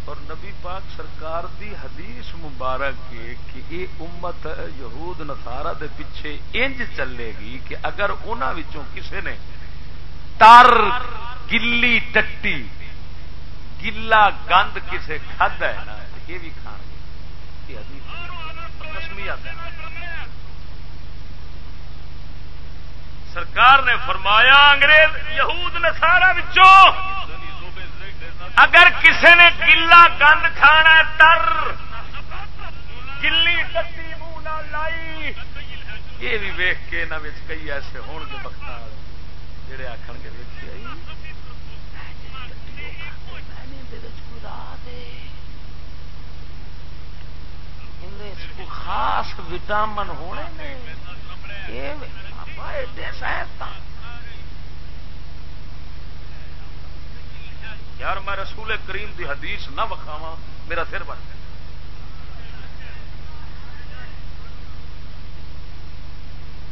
Speaker 2: اور نبی پاک سرکار دی حدیث مبارک کے کہ یہ امت یہود نسارا دے پیچھے انج چلے گی کہ اگر انہوں کسے نے تر، گلی، ٹٹی، گلا، گند کسے کھد ہے نا یہ بھی کھان گے۔ یہ حدیث کسمیات ہے۔ سرکار نے فرمایا، انگریز، یہود نے سارا اگر کسی نے گلا گند کھانا تر گلی ٹٹی منہ لائی، یہ بھی ویخ کے یہاں کئی ایسے ہون گے بخت جڑے آخر گے خاص وٹامن ہونے یار میں رسول کریم دی حدیث نہ وکھاوا میرا سر بن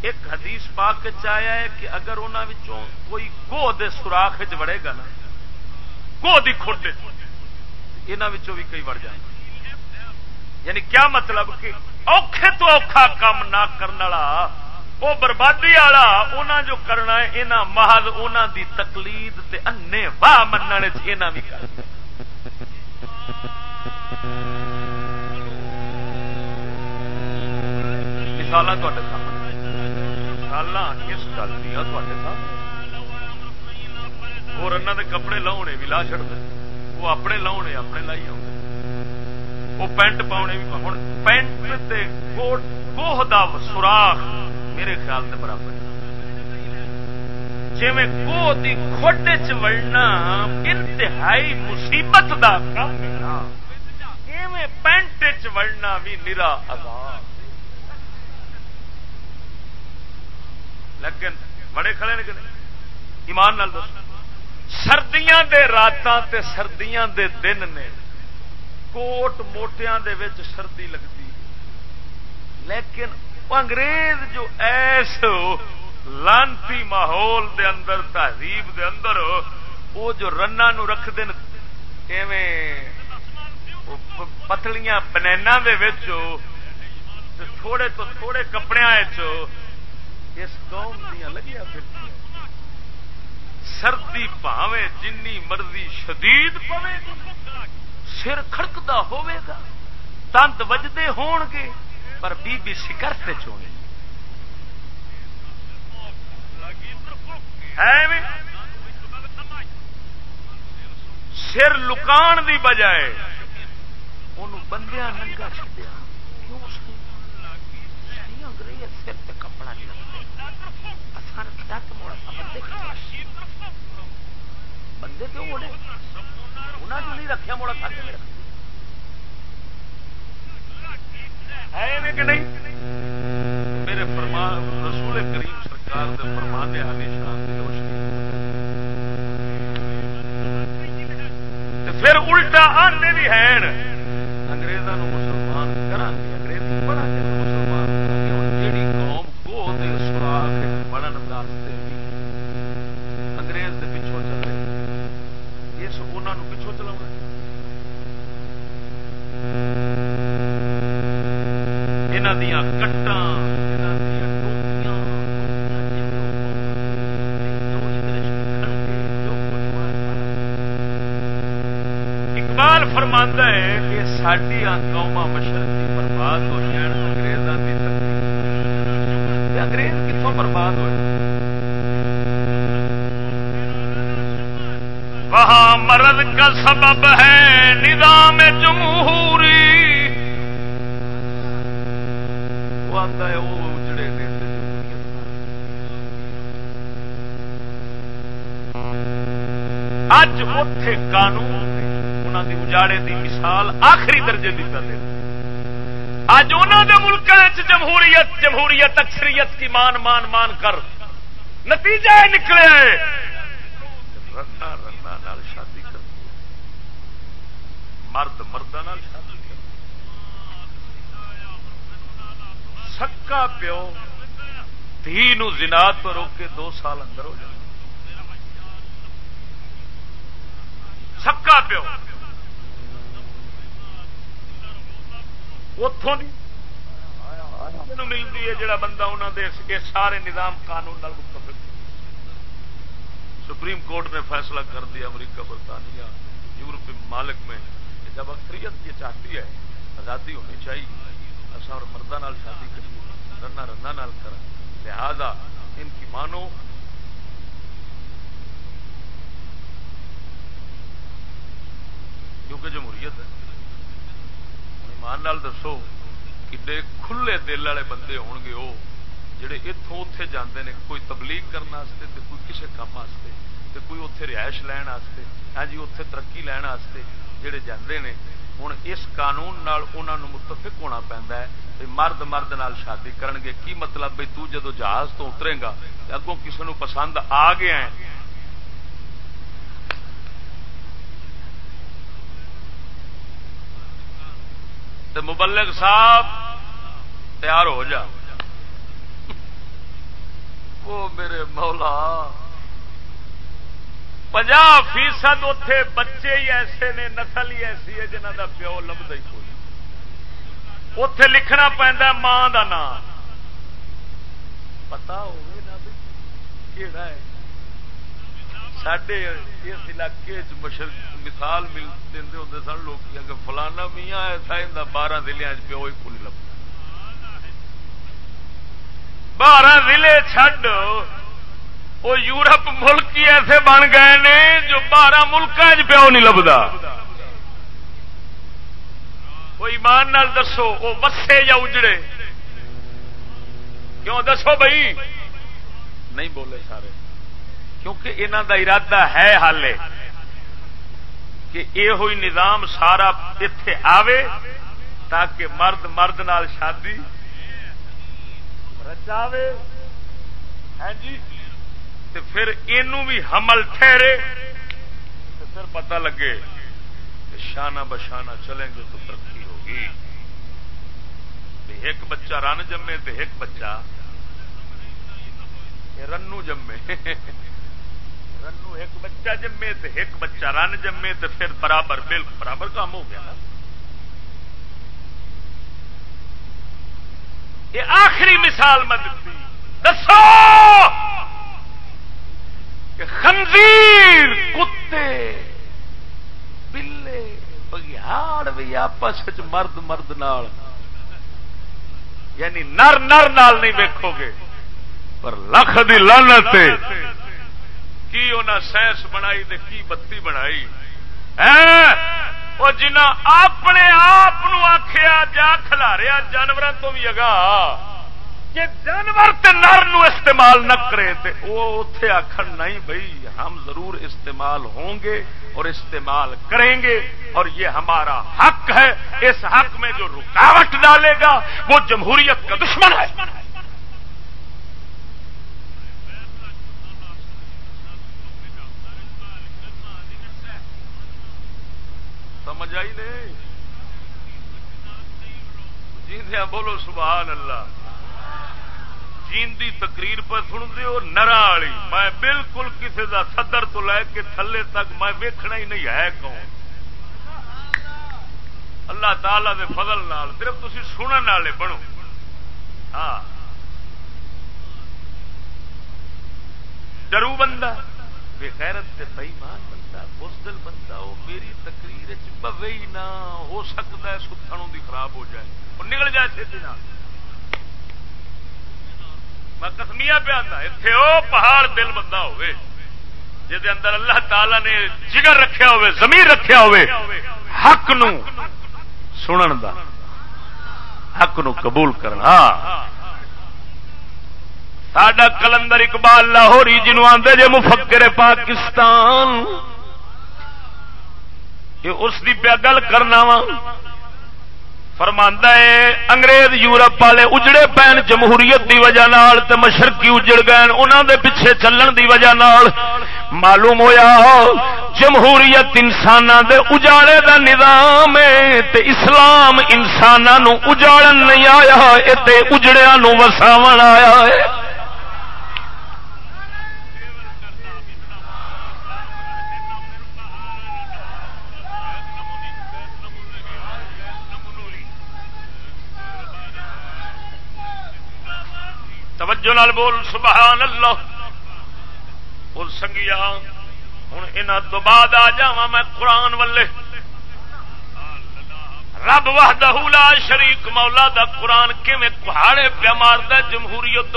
Speaker 2: ایک حدیث پاک آیا ہے کہ اگر انہوں کوئی گو دے سوراخ وڑے گا نا گو دی کھوٹے یہاں بھی کئی وڑ جائیں۔ یعنی کیا مطلب کہ اوکھے تو اوکھا کام نہ کرنے والا وہ بربادی والا جو کرنا ہے یہاں محل انہوں دی تکلید تے انے واہ من بھی کر۔ مثال مثال اس گل دیا اور انہوں دے کپڑے لاؤنے بھی لا چڑتے وہ اپنے لاؤنے اپنے لائی آؤ وہ پینٹ پاؤنے بھی ہوں پینٹ کوہ دا سوراخ۔ میرے خیال سے برابر۔ جی میں گو کی کھوٹ چڑنا انتہائی مصیبت کا کام جی پینٹ چڑنا بھی نرا آزاد لیکن بڑے کھڑے نے ایمان نال دس سردیاں دے راتاں تے سردیاں دے دن نے کوٹ موٹیاں دے وچ سردی لگتی لیکن وہ انگریز جو ایس لانتی ماحول دے اندر، تہذیب دے اندر، وہ جو رنا نو رکھ دین پتلیاں بنینا تھوڑے تو تھوڑے کپڑے اس قوم دیا لگیا پھر سردی پاوے جنی مرضی شدید پوے سر کھڑکتا ہوئے گا تند وجدے ہون گے۔ پر بی بی سکر سے چونی سر لکان دی بجائے ان بندیا ننگا چڈیا سر تے کپڑا بندے بندے کیوں موڑے انہوں نے نہیں رکھا موڑا سارے رکھا ہے کہ نہیں? میرے فرمان، رسول کریم سرکار سرکار فرمانے شان روشنی۔ پھر الٹا آنے بھی ہیں۔ انگریزوں مسلمان کرا انگریز بڑا مسلمان۔ جیڑی قوم سراغ پڑھن انگریز پچھوں چلے۔ اس انہوں پچھوں چلا یہاں دیا کٹان اقبال فرماندہ ہے کہ ساری قوما مشرقی برباد ہو ہوئی انگریزوں کی انگریز کتوں برباد ہوئے وہاں مرد کا سبب ہے نظام جمہوری وہ آتا ہے، وہ اجڑے اج اتے قانون انہوں دی اجاڑے دی مثال آخری درجے کی کر دے۔ اج انہوں دے ملک جمہوریت جمہوریت اکثریت کی مان مان مان کر نتیجہ نکلے رنا رنا نال شادی کر مرد مرد شادی کر پیو، دھی زنا تو روک کے دو سال اندر ہو جائے۔ سکا پیو۔ اتوں ملتی ہے جڑا بندہ انہوں دے سارے نظام قانون متفق سپریم کورٹ نے فیصلہ کر دیا امریکہ، برطانیہ، یورپ مالک میں۔ جب اکثریت یہ چاہتی ہے، آزادی ہونی چاہیے۔ اصا اور مردہ شادی کریے رنا رنا نال کر لہذا ان کی مانو۔ کیونکہ جمہوریت ہے۔ ایمان نال دسو کڈے کھلے دل والے بندے ہون گے، وہ جڑے اتوں اتے جانے نے، کوئی تبلیغ کرنے تے کوئی کسی کام واسطے تے کوئی اتے رہائش لین ہاں جی اتے ترقی لین واسطے جڑے جاندے نے ہوں اس قانون نال انہوں متفق ہونا پہنتا ہے مرد مرد نال شادی کرن گے کی مطلب بھائی تو جدو جہاز تو اترے گا اگوں کسی نو پسند آ گیا ہے تو مبلغ صاحب تیار ہو جا وہ میرے مولا پنجا فیصد اتے بچے ہی ایسے نے، نسل ہی ایسی ہے جنہ کا پیو لبا ہی کوئی اتے لکھنا پہنتا ماں کا نام۔ پتا ہوگا ہے؟ سڈے اس علاقے مثال دے ہوتے سن لوگ کہ فلانا میاں ایسا بارہ ضلع پیو ہی کھول لگ بارہ ضلع چڈ وہ یورپ ملک ہی ایسے بن گئے نے جو بارہ ملک پیو نہیں لبدا۔ وہ ایمان نال دسو، وہ وسے یا اجڑے؟ کیوں دسو بھائی؟ نہیں بولے سارے۔ کیونکہ انہوں کا ارادہ ہے حال کہ یہ نظام سارا اتے آوے تاکہ مرد مرد نال شادی رچاوے۔ ہاں جی؟ پھر یہ بھی حمل ٹھہرے پھر پتہ لگے کہ شانہ بشانہ چلیں گے تو ترقی ہوگی۔ ایک بچہ رن جمے تو ایک بچہ رنو جمے۔ رنو ایک بچہ جمے تو ایک بچہ رن جمے تو پھر برابر بالکل برابر کام ہو گیا یہ آخری مثال میں دسو! کہ خنزیر، کتے، بلے، بگیاڑ بھی آپس مرد مرد نال۔ یعنی نر نر نال نہیں ویکو گے۔ پر لکھ دی لانت کی انہیں سائنس بنائی تے کی بتی بنائی؟ وہ جنا اپنے آپ آخیا جا کھلاریا جانوروں تو بھی اگا جی جانور نر نو استعمال نہ کرے وہ اتے آخر نہیں بھائی ہم ضرور استعمال ہوں گے اور استعمال کریں گے اور یہ ہمارا حق ہے۔ اس حق میں جو رکاوٹ ڈالے گا، وہ جمہوریت کا دشمن ہے۔ سمجھ آئی نہیں؟ جی بولو، سبحان اللہ۔ جیندی تقریر پر سن ہو نرا والی میں بالکل کسی دا صدر تو لے کے تھلے تک میں ویکھنا ہی نہیں، ہے کون؟ اللہ تعالی دے فضل نال، صرف تھی سنن والے بنو۔ ہاں۔ ڈرو بندہ، بے غیرت تے بےمان بندہ بزدل بندہ وہ میری تقریر بوے ہی نہ ہو سکتا ہے، ستھنوں دی خراب ہو جائے۔ اور نکل جائے چھتی نہ میں کسمیا پہ آنا اتنے وہ پہاڑ دل بندہ ہوئے۔ جہد اندر اللہ تعالی نے جگر رکھیا ہوئے زمین رکھیا ہوئے، حق نو سنن دا، حق نو قبول کرنا ہاں۔ ساڈا کلندر اقبال لاہوری جنوب آدھے جے مفکر پاکستان یہ اس کی پیا گل کرنا وا۔ فرماندہ ہے، انگریز یورپ والے اجڑے پین جمہوریت دی وجہ نال تے مشرقی اجڑ گئے انہوں دے پیچھے چلن دی وجہ نال معلوم ہویا جمہوریت انساناں دے اجاڑے دا نظام ہے تے اسلام انسانوں اجاڑن نہیں آیا تے اجڑیا وساو آیا ہے۔ توجہ نال بول سبحان اللہ بول سنگیا ہوں یہاں تو بعد آ جا میں قرآن والے۔ رب لا شریک، مولا دا قرآن کہاڑے پیا مارد جمہوریت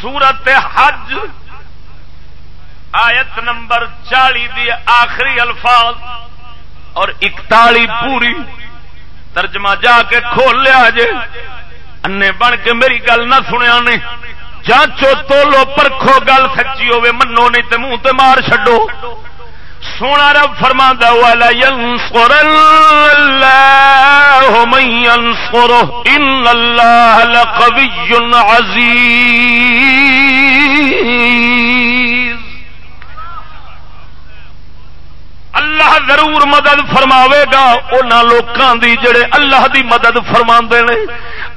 Speaker 2: سورت حج، آیت نمبر چالی دی آخری الفاظ اور اکتالی پوری۔ ترجمہ جا کے کھول لیا جے۔ انے بن کے میری گل نہ سنیا نے۔ جانچو تو لو پرکھو گل سچی ہوے منو نہیں تے منہ تے مار چھڈو۔ سونا رب فرما والا ينصر اللہ من ينصره ان اللہ لقوی عزیز اللہ ضرور مدد فرماوے گا. ان لوگوں دی جڑے اللہ دی مدد فرما نے،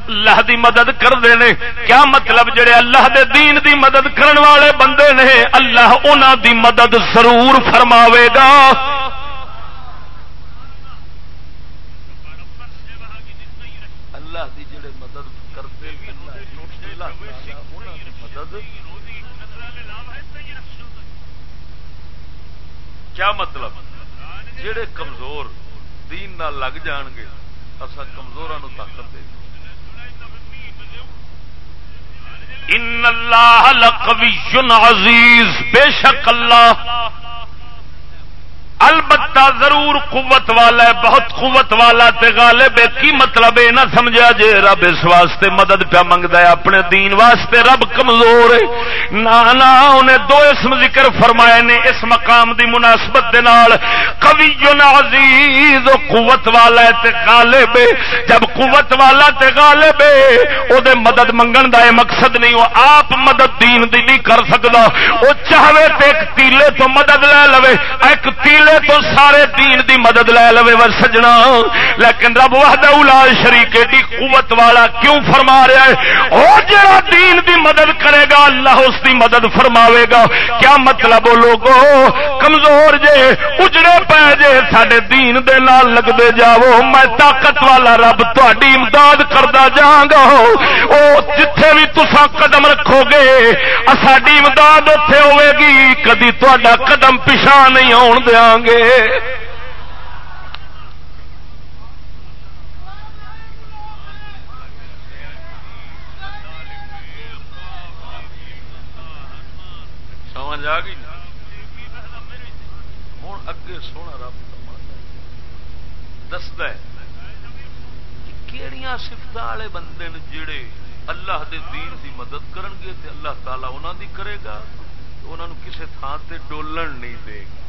Speaker 2: اللہ دی مدد کرتے ہیں کیا مطلب جڑے اللہ دے دین دی مدد کرن والے بندے نے، اللہ انہوں دی مدد ضرور فرماوے گا۔ اللہ دی جڑے مدد کرتے کیا مطلب؟ جڑے کمزور دین نہ لگ جان گے اصا کمزوروں طاقت دے ان اللہ لقوی عزیز، بے شک اللہ البتہ ضرور قوت والا ہے، بہت قوت والا تے غالب ہے۔ کی مطلب یہ نہ سمجھا جے رب اس واسطے مدد پیا منگتا ہے، اپنے دین واسطے رب کمزور ہے۔ نہ نہ انہیں دو اسم ذکر فرمائے نے، اس مقام دی مناسبت دے نال۔ قوی عزیز و قوت والا ہے تے غالب ہے۔ جب قوت والا تے غالب ہے، او دے مدد منگن دا مقصد نہیں وہ آپ مدد دین دی نہیں کر سکتا وہ چاہے تے ایک تیلے تو مدد لے لوے، ایک تیلے تو سارے دین دی مدد لے لو ور سجنا۔ لیکن رب وحدہ اولا شریک دی قوت والا کیوں فرما رہا ہے؟ او جڑا دین دی مدد کرے گا، اللہ اس دی مدد فرماوے گا۔ کیا مطلب لوگو؟ کمزور جے، اجڑے پے جے، ساڈے دین دے نال لگ دے جاؤ۔ میں طاقت والا رب تہاڈی امداد کردا جاں گا او جتھے بھی تساں قدم رکھو گے ساڈی امداد اوتھے ہوے گی۔ کدی تہاڈا قدم پیچھا نہیں آن گے۔ سمجھ آ گئی ہوں اگے سونا رب دستا کہڑی سفت والے بندے جڑے اللہ دے دین دی مدد کرن گے تے اللہ تعالیٰ انہوں دی کرے گا انہوں کسے تھان تے ڈولن نہیں دے گا۔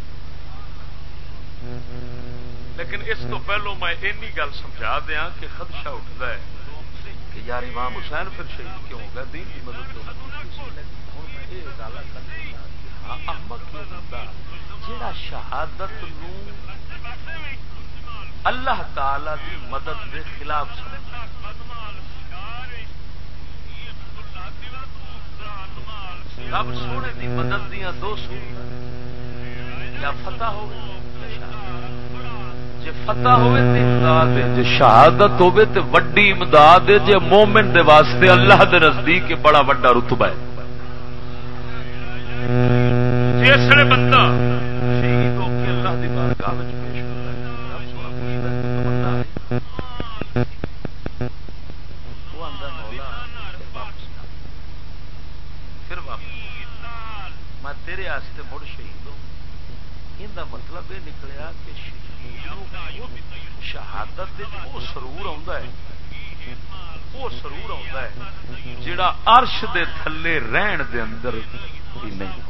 Speaker 2: لیکن اس تو پہلو میں اینی گل سمجھا دیا کہ خدشہ اٹھتا ہے۔ کہ یار امام حسین پھر شہید کیوں گیا دین کی مدد ہاں، جہا شہادت نو اللہ تعالی دی مدد دے خلاف رب سونے دی مدد دیا دو سو یا فتح ہو جے فتح ہوئے تے امداد ہے، جے شہادت ہوئے تے وڈی امداد ہے، جے مومن دے واسطے اللہ دے نزدیک بڑا وڈا رتبہ ہے۔ جس بندہ شہید ہو کے اللہ دی بارگاہ وچ پیش تیرے مڑ شہید ہو یہ مطلب یہ نکلیا کہ شہادت وہ سرور ہے وہ سرور ہے جڑا عرش دے تھلے رہن دے اندر ہی نہیں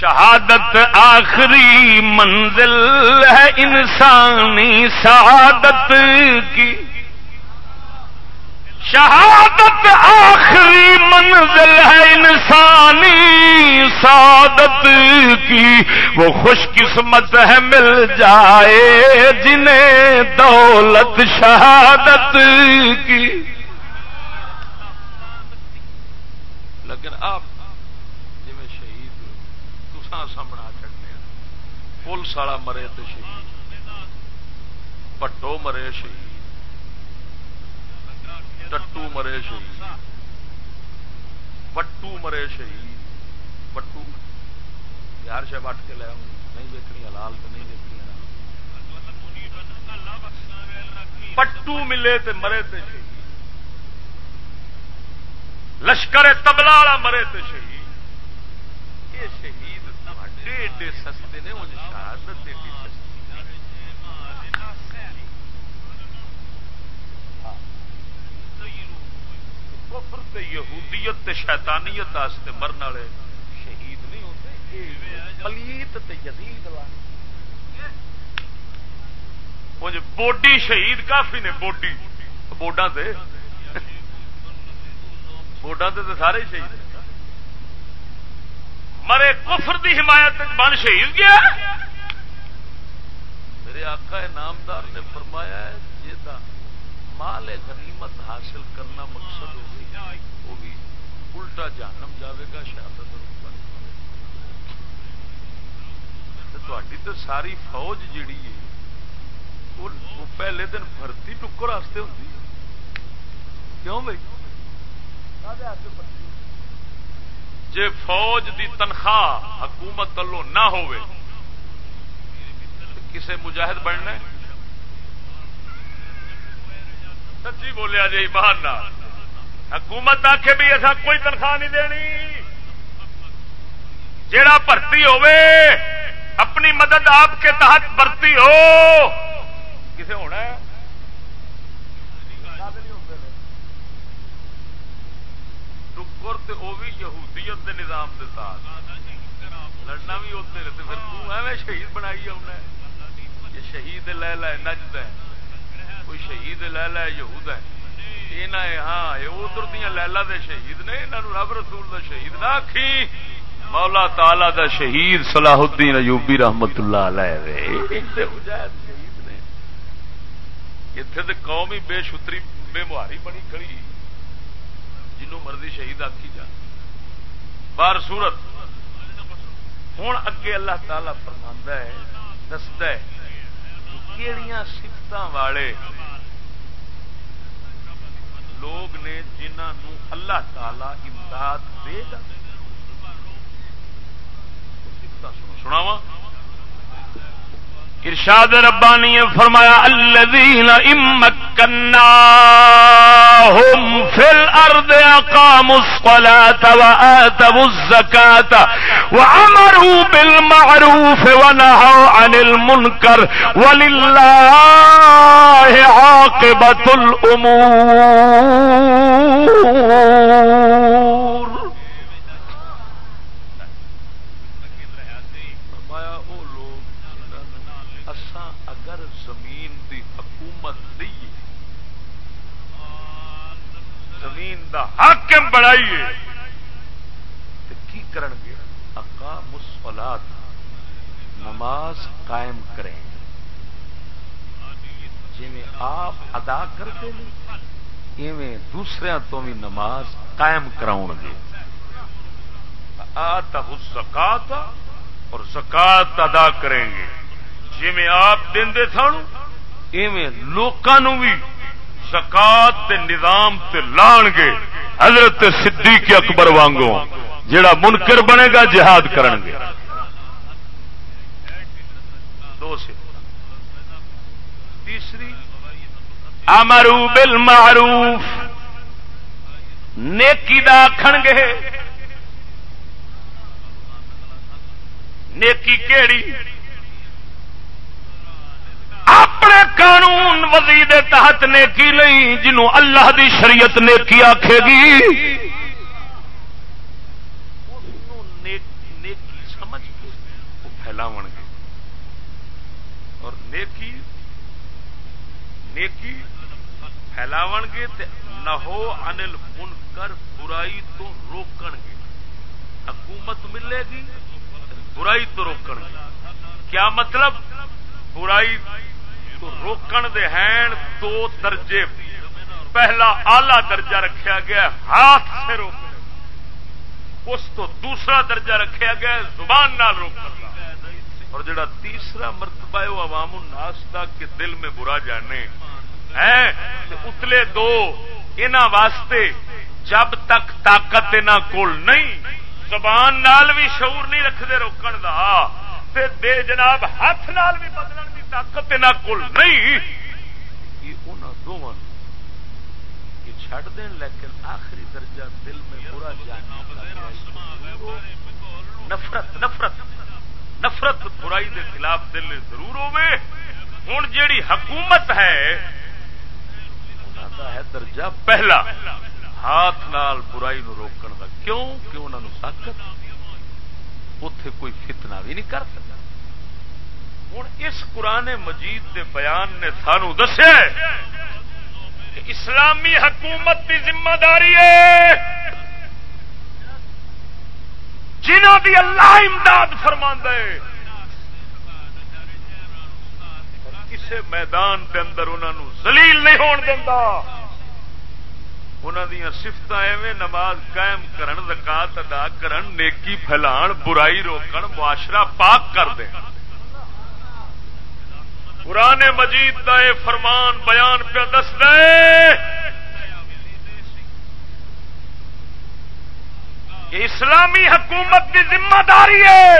Speaker 2: شہادت آخری منزل ہے انسانی سعادت کی۔ شہادت آخری منزل ہے انسانی سعادت کی۔ وہ خوش قسمت ہے مل جائے جنہیں دولت شہادت کی۔ لیکن آپ جی شہید تسا سامنا چڑھنے پولیس والا مرے تو شہید۔ پٹو مرے شہید۔ ٹٹو مرے شہید۔ وٹو مرے شہید۔ وٹو۔ یار شہ وٹ کے لیا نہیں دیکھنی، حلال تو نہیں دیکھنی پٹو ملے تے مرے تے شہید۔ لشکر تبلا والا مرے تے شہید۔ یہ شہید ایڈے سستے نے شہادت کفر تے یہودیت تے شیطانیت واسطے مرن والے شہید نہیں ہوتے؟ پلیت تے یزید والے بوڈی شہید، کافی نے بوڈی بوڈا تے بوڈا تے سارے شہید مرے کفر دی حمایت بن شہید گیا؟ میرے آقا نامدار نے فرمایا ہے یہ مال غنیمت حاصل کرنا مقصد ہو الٹا جانم جاوے گا، شہادت تو ساری فوج جیڑی ہے وہ پہلے دن بھرتی ٹکر واسطے ہوتی کیوں بھائی جے فوج دی تنخواہ حکومت والوں نہ ہوئے کسے مجاہد بننا سچی بولیا جی باہر نہ حکومت آ کے بھی ایسا کوئی تنخواہ نہیں دینی۔ جیڑا بھرتی ہوے اپنی مدد آپ کے تحت بھرتی ہو۔ کسے ہونا ہے؟ ٹکر وہ بھی یہودیت دے نظام کے ساتھ۔ لڑنا بھی ہوتے رہتے پھر ایویں شہید بنائی آنا یہ شہید لے لے نجد ہے۔ کوئی شہید لے لے یہود ہے۔ ہاں ادھر دیا لیلا دے شہید نے یہاں رب رسول دا شہید نہ آخی مولا تالا دا شہید صلاح الدین ایوبی رحمت اللہ علیہ شہید نے اتنے تو قوم ہی بے شتری بے مہاری بنی کھڑی جنوں مرضی شہید آکی جا بار صورت ہوں اگے اللہ تعالی فرما ہے دستا ہے کہڑیاں سفت والے لوگ نے جنہوں اللہ تعالی امداد دے گا۔ سناواں؟ ارشاد ربانی فرمایا الذين امكناهم في الارض اقاموا الصلاه واتوا الزكاه وامروا بالمعروف ونهوا عن المنكر ولله عاقبه الامور دین دا حاکم بنائیے کی کرن گے؟ اکا مسفلات نماز قائم کریں۔ جی آپ ادا کرتے ہیں، ایویں دوسرے تو بھی نماز قائم کراؤ گے۔ آتا زکات اور زکات ادا کریں گے۔ جی میں آپ دے سن ایویں لوگوں بھی زکات تے نظام تے لان گے، حضرت صدیق اکبر وانگو جڑا منکر بنے گا، جہاد کرن گے۔ دو سے۔ تیسری، امرو بل معروف نیکی دا آخن گے۔ نیکی کیڑی؟ اپنے قانون وزی دے تحت نیکی نہیں جنوں اللہ دی شریعت نیکی آکھے گی۔ نیکی سمجھ کے وہ پھیلاو گے۔ اور نیکی نیکی پھیلاو گے نہ ہو انل منکر، برائی تو روکن گے۔ حکومت ملے گی برائی تو روکن گے۔ کیا مطلب؟ برائی تو روکن دے ہیں، دو درجے۔ پہلا آلہ درجہ رکھا گیا، ہاتھ سے روک اس تو دوسرا درجہ رکھا گیا، زبان نال روک اور جڑا تیسرا مرتبہ ہے، وہ عوام الناس کا کہ دل میں برا جانے۔ اتلے دو ان واسطے جب تک طاقت ان کو نہیں، زبان نال بھی شعور نہیں رکھتے روکن دا۔ تے جناب ہاتھ نال بھی بدلن کی طاقت نہ کول نہیں۔ دونوں چھڈ دین لیکن آخری درجہ دل میں برا جانے نفرت نفرت نفرت برائی دے خلاف دل ضرور ہوے ہوں جیڑی حکومت ہے ہے درجہ پہلا۔ ہاتھ نال برائی نو روکن کا کیوں؟ کہ انہوں طاقت۔ اتے کوئی فتنہ بھی نہیں کر سکتا۔ ہوں اس قرآن مجید کے بیان نے سانو دسے اسلامی حکومت کی ذمہ داری ہے جنہوں کی اللہ امداد فرما کسی میدان کے اندر انہوں زلیل نہیں ہون دینا انہوں دیا سفت ایویں نماز قائم کرن، زکات ادا کرن، نیکی پھیلان، برائی روکن، معاشرہ پاک کر دیں پرانے مجید کا یہ فرمان بیان پہ دس دے۔ اسلامی حکومت کی ذمہ داری ہے۔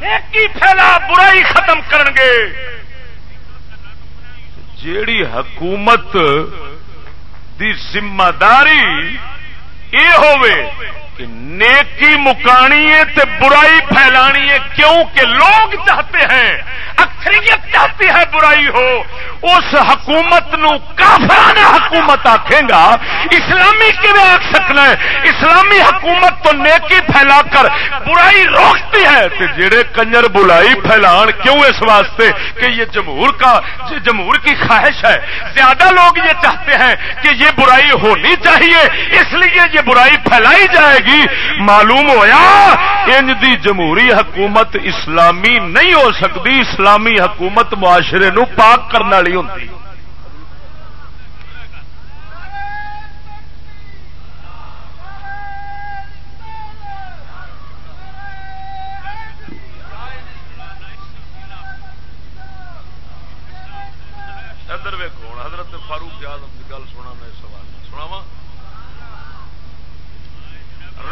Speaker 2: نیکی پھیلا برائی ختم کرن گے۔ جیڑی حکومت دی ذمہ داری یہ ہوئے کہ نیکی مکانی ہے تے برائی پھیلانی ہے کیوں کہ لوگ چاہتے ہیں، اکثریت چاہتی ہے برائی ہو۔ اس حکومت نو کافرانہ حکومت آکھے گا، اسلامی کیون آخ سکنا ہے؟ اسلامی حکومت تو نیکی پھیلا کر برائی روکتی ہے تے جڑے کنجر بلائی پھیلان کیوں اس واسطے کہ یہ جمہور کا، یہ جمہور کی خواہش ہے؟ زیادہ لوگ یہ چاہتے ہیں کہ یہ برائی ہونی چاہیے، اس لیے یہ برائی پھیلائی جائے گی معلوم ہویا، انج دی جمہوری حکومت اسلامی نہیں ہو سکتی، اسلامی حکومت معاشرے نو پاک کرنے والی ہوں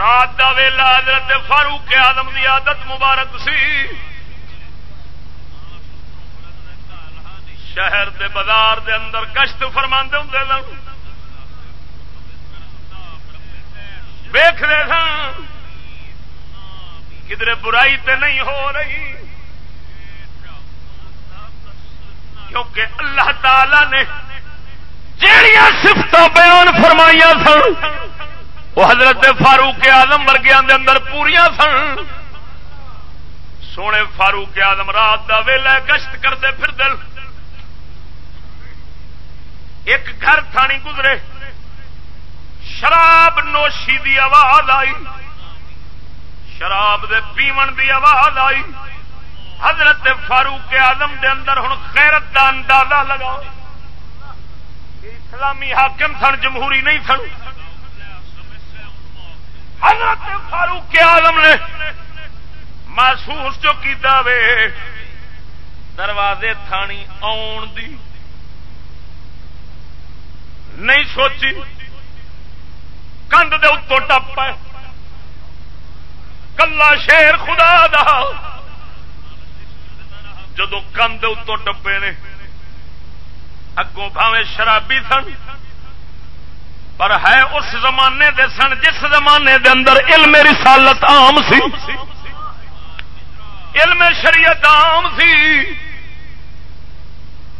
Speaker 2: رات کا ویلا حضرت فاروق آدم کی عادت مبارک سی۔ شہر دے بازار دے اندر گشت فرما ہوں ویخ رہے سن کدھر برائی تے نہیں ہو رہی۔ کیونکہ اللہ تعالی نے جہیا سفت بیان فرمائیاں سن وہ حضرت فاروق آدم ورگیا اندر پوریا سن۔ سونے فاروق آدم رات کا ویلا گشت کرتے پھر دل ایک گھر تھانی گزرے۔ شراب نوشی دی آواز آئی۔ شراب دے پیمن دی آواز آئی۔ حضرت فاروق آدم دے اندر ہوں خیرت کا اندازہ لگا اسلامی حاکم سن، جمہوری نہیں سن۔ حضرت فاروق آدم نے محسوس جو کیتا وے، دروازے تھانی آن دی۔ نہیں سوچی، کندھ دے اتو ٹپ کلا شیر خدا دا۔ جدو کندھ اتو ٹپے نے، اگوں بھاوے شرابی سن۔ پر ہے اس زمانے دے سن جس زمانے دے اندر علم رسالت عام سی۔ علم شریعت عام سی۔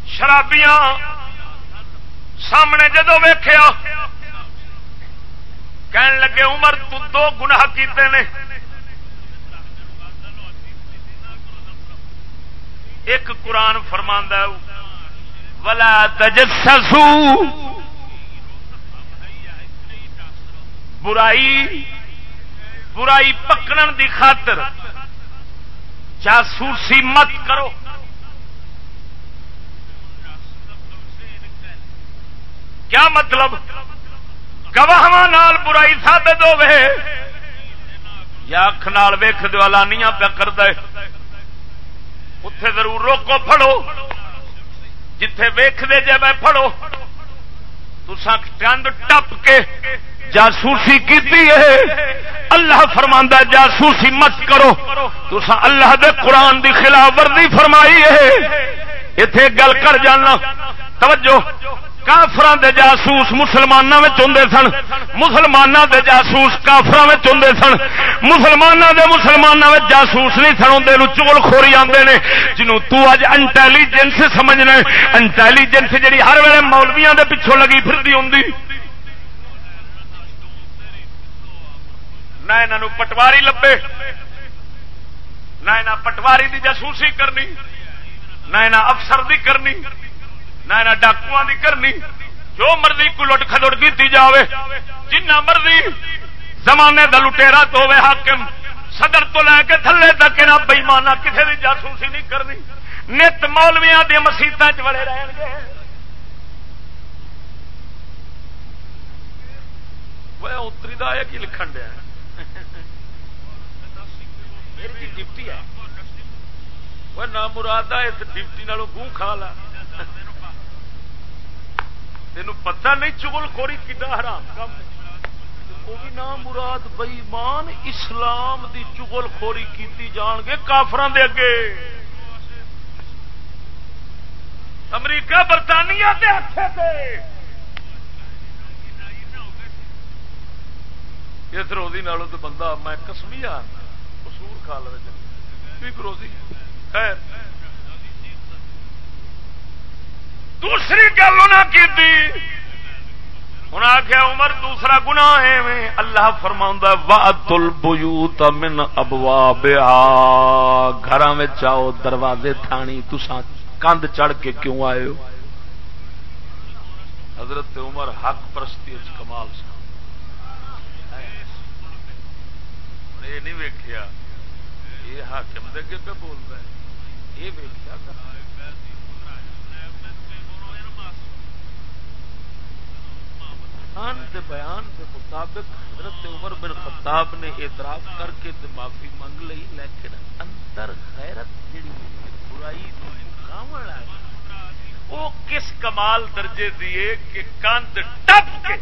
Speaker 2: شرابیاں سامنے جدو ویخیا کہن لگے، عمر، تو دو گناہ کیتے نے۔ ایک قرآن فرماندہ ولا تجسسو برائی برائی پکڑن دی خاطر جاسوسی مت کرو۔ کیا مطلب؟ گواہ نال برائی ثابت ہوے یا اکھ نال ویخ دو لانیاں پہ کر دے اتے ضرور روکو، پھڑو۔ جتھے ویخ دے جے میں پھڑو۔ تسا چند ٹپ کے جاسوسی کی اللہ فرماندہ جاسوسی مت کرو۔ تسا اللہ دے قرآن دی خلاف ورزی فرمائی ہے۔ اتے گل کر جانا توجہ۔ کافران دے جاسوس مسلمانوں میں چندے سن۔ مسلمانوں دے جاسوس کافران میں چندے سن۔ مسلمانوں دے مسلمانوں میں جاسوس نہیں سن۔ اندر چول خوری آتے ہیں جنوں تو اج انٹیلیجنس سمجھنا انٹیلیجنس جی ہر ویلے مولویا دے پچھوں لگی پھر ہوں نہ یہاں پٹواری لبے، نہ یہاں پٹواری دی جاسوسی کرنی، نہ یہاں افسر دی کرنی، نہ ڈاکو کی کرنی، جو مرضی کو لٹ کھلٹ کی جائے جنہ مرضی زمانے کا لٹےرا تو ہوے حاکم، صدر تو لے کے تھلے تک نہ بئیمانا کسی کی جاسوسی نہیں کرنی۔ نت مولویا دیا مسیطا چڑے رہن گے۔ اتری دا کی لکھن دیا ڈپٹی ہے۔ وہ نہ مراد اس ڈپٹی نالوں گوں کھا لا۔ تین پتا نہیں چگل خوری کڈا حرام کام وہ بھی نام مراد بئی مان اسلام دی چگل خوری کیتی جان گے کافران دے اگے۔ امریکہ برطانیہ دے ہاتھے سے اس روزی نالوں تو بندہ، میں کسمیا ہاں۔ کھا لے روزی خیر۔ دوسری گل انہیں کی انہیں آخیا عمر دوسرا گنا ہے اللہ فرما وا بوت من ابوا گھر آؤ، دروازے، تھانی تسا کند چڑھ کے کیوں آئے ہو؟ حضرت عمر حق پرستی کمال سا یہ نہیں ویکیا یہ حاکم دے کے پہ بولتا ہے۔ یہ ویکیا دے بیان کے مطابق حضرت عمر بن خطاب نے اعتراف کر کے معافی منگ لی لیکن اندر غیرت جڑی برائی وہ کس کمال درجے دیے کہ کند ٹپ کے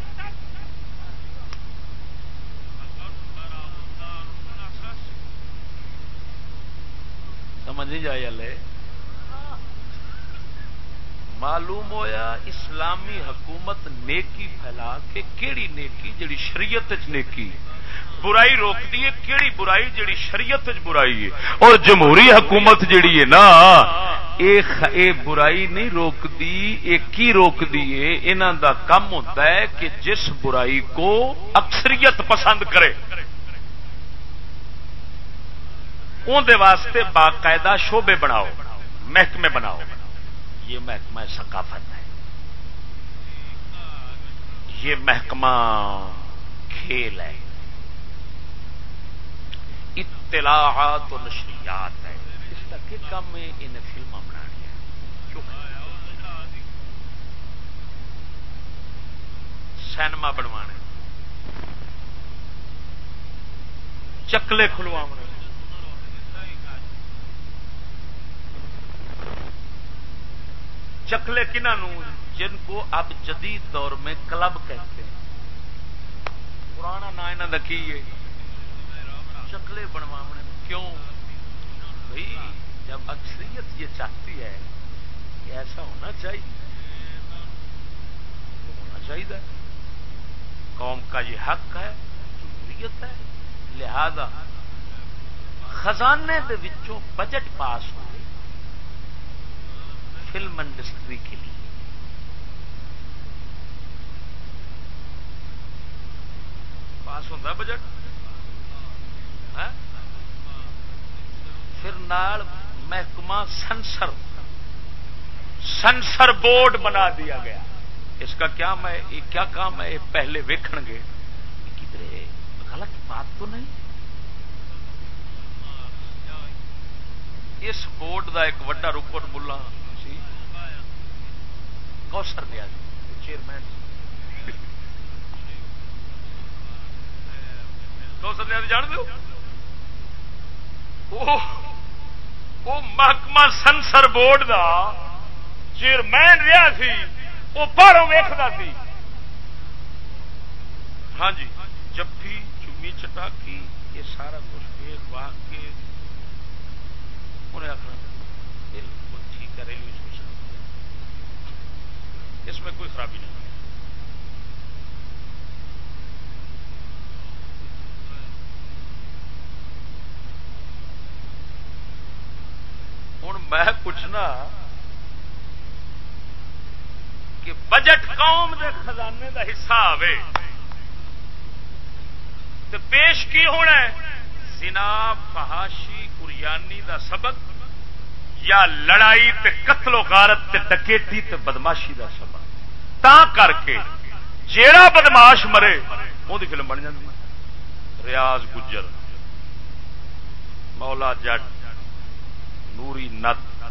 Speaker 2: سمجھ نہیں جائے لے معلوم ہویا اسلامی حکومت نیکی پھیلا کے کیڑی نیکی جڑی شریعت نیکی برائی روک دی کیڑی برائی جڑی شریعت برائی ہے۔ اور جمہوری حکومت جڑی ہے نا، اے برائی نہیں روک دی اے کی روک دیے انہوں دا کم ہوتا ہے کہ جس برائی کو اکثریت پسند کرے۔ اندر واسطے باقاعدہ شعبے بناؤ، محکمے بناؤ۔ یہ محکمہ ثقافت ہے۔ یہ محکمہ کھیل ہے۔ اطلاعات و نشریات ہے۔ اس کا کیا کام ہے انہیں فلم بنا سینما بنوا چکلے کھلوا چکلے کنہوں جن کو اب جدید دور میں کلب کہتے ہیں۔ پرانا نا یہاں کی ہے؟ چکلے بنوا کیوں؟ بھائی جب اکثریت یہ چاہتی ہے کہ ایسا ہونا چاہیے، تو ہونا چاہیے۔ قوم کا یہ حق ہے، جمہوریت ہے، لہذا خزانے دے وچوں بجٹ پاس ہوئے فلم انڈسٹری کے لیے۔ پاس ہوتا بجٹ؟ ہاں؟ پھر نال محکمہ سنسر سنسر بورڈ بنا دیا گیا۔ اس کا کیا میں کیا کام ہے؟ پہلے ویکھن گے۔ کدھر غلط بات تو نہیں۔ اس بورڈ دا ایک وڈا رکن ملا۔ کوسر دیا جی، چیئرمین جی۔ کوسر دیا جی، جان دو۔ وہ محکمہ سنسر بورڈ دا چیئرمین رہا سی وہ باہروں ویختا سی۔ ہاں جی جب بھی چمی چٹاکی، یہ سارا کچھ ویخ واہ کے انہیں آخر بالکل ٹھیک ہے ریلوے اسٹیشن اس میں کوئی خرابی نہیں۔ ہوں میں پوچھنا کہ بجٹ قوم دے خزانے دا حصہ آئے تو پیش کی ہونا سنا فہاشی کریانی دا سبق یا لڑائی تے قتل و غارت تے ڈکیٹی تے بدماشی دا سبق تا کر کے جیڑا بدماش مرے وہ فلم بن جاتی ریاض گجر، مولا جٹ، نوری نت۔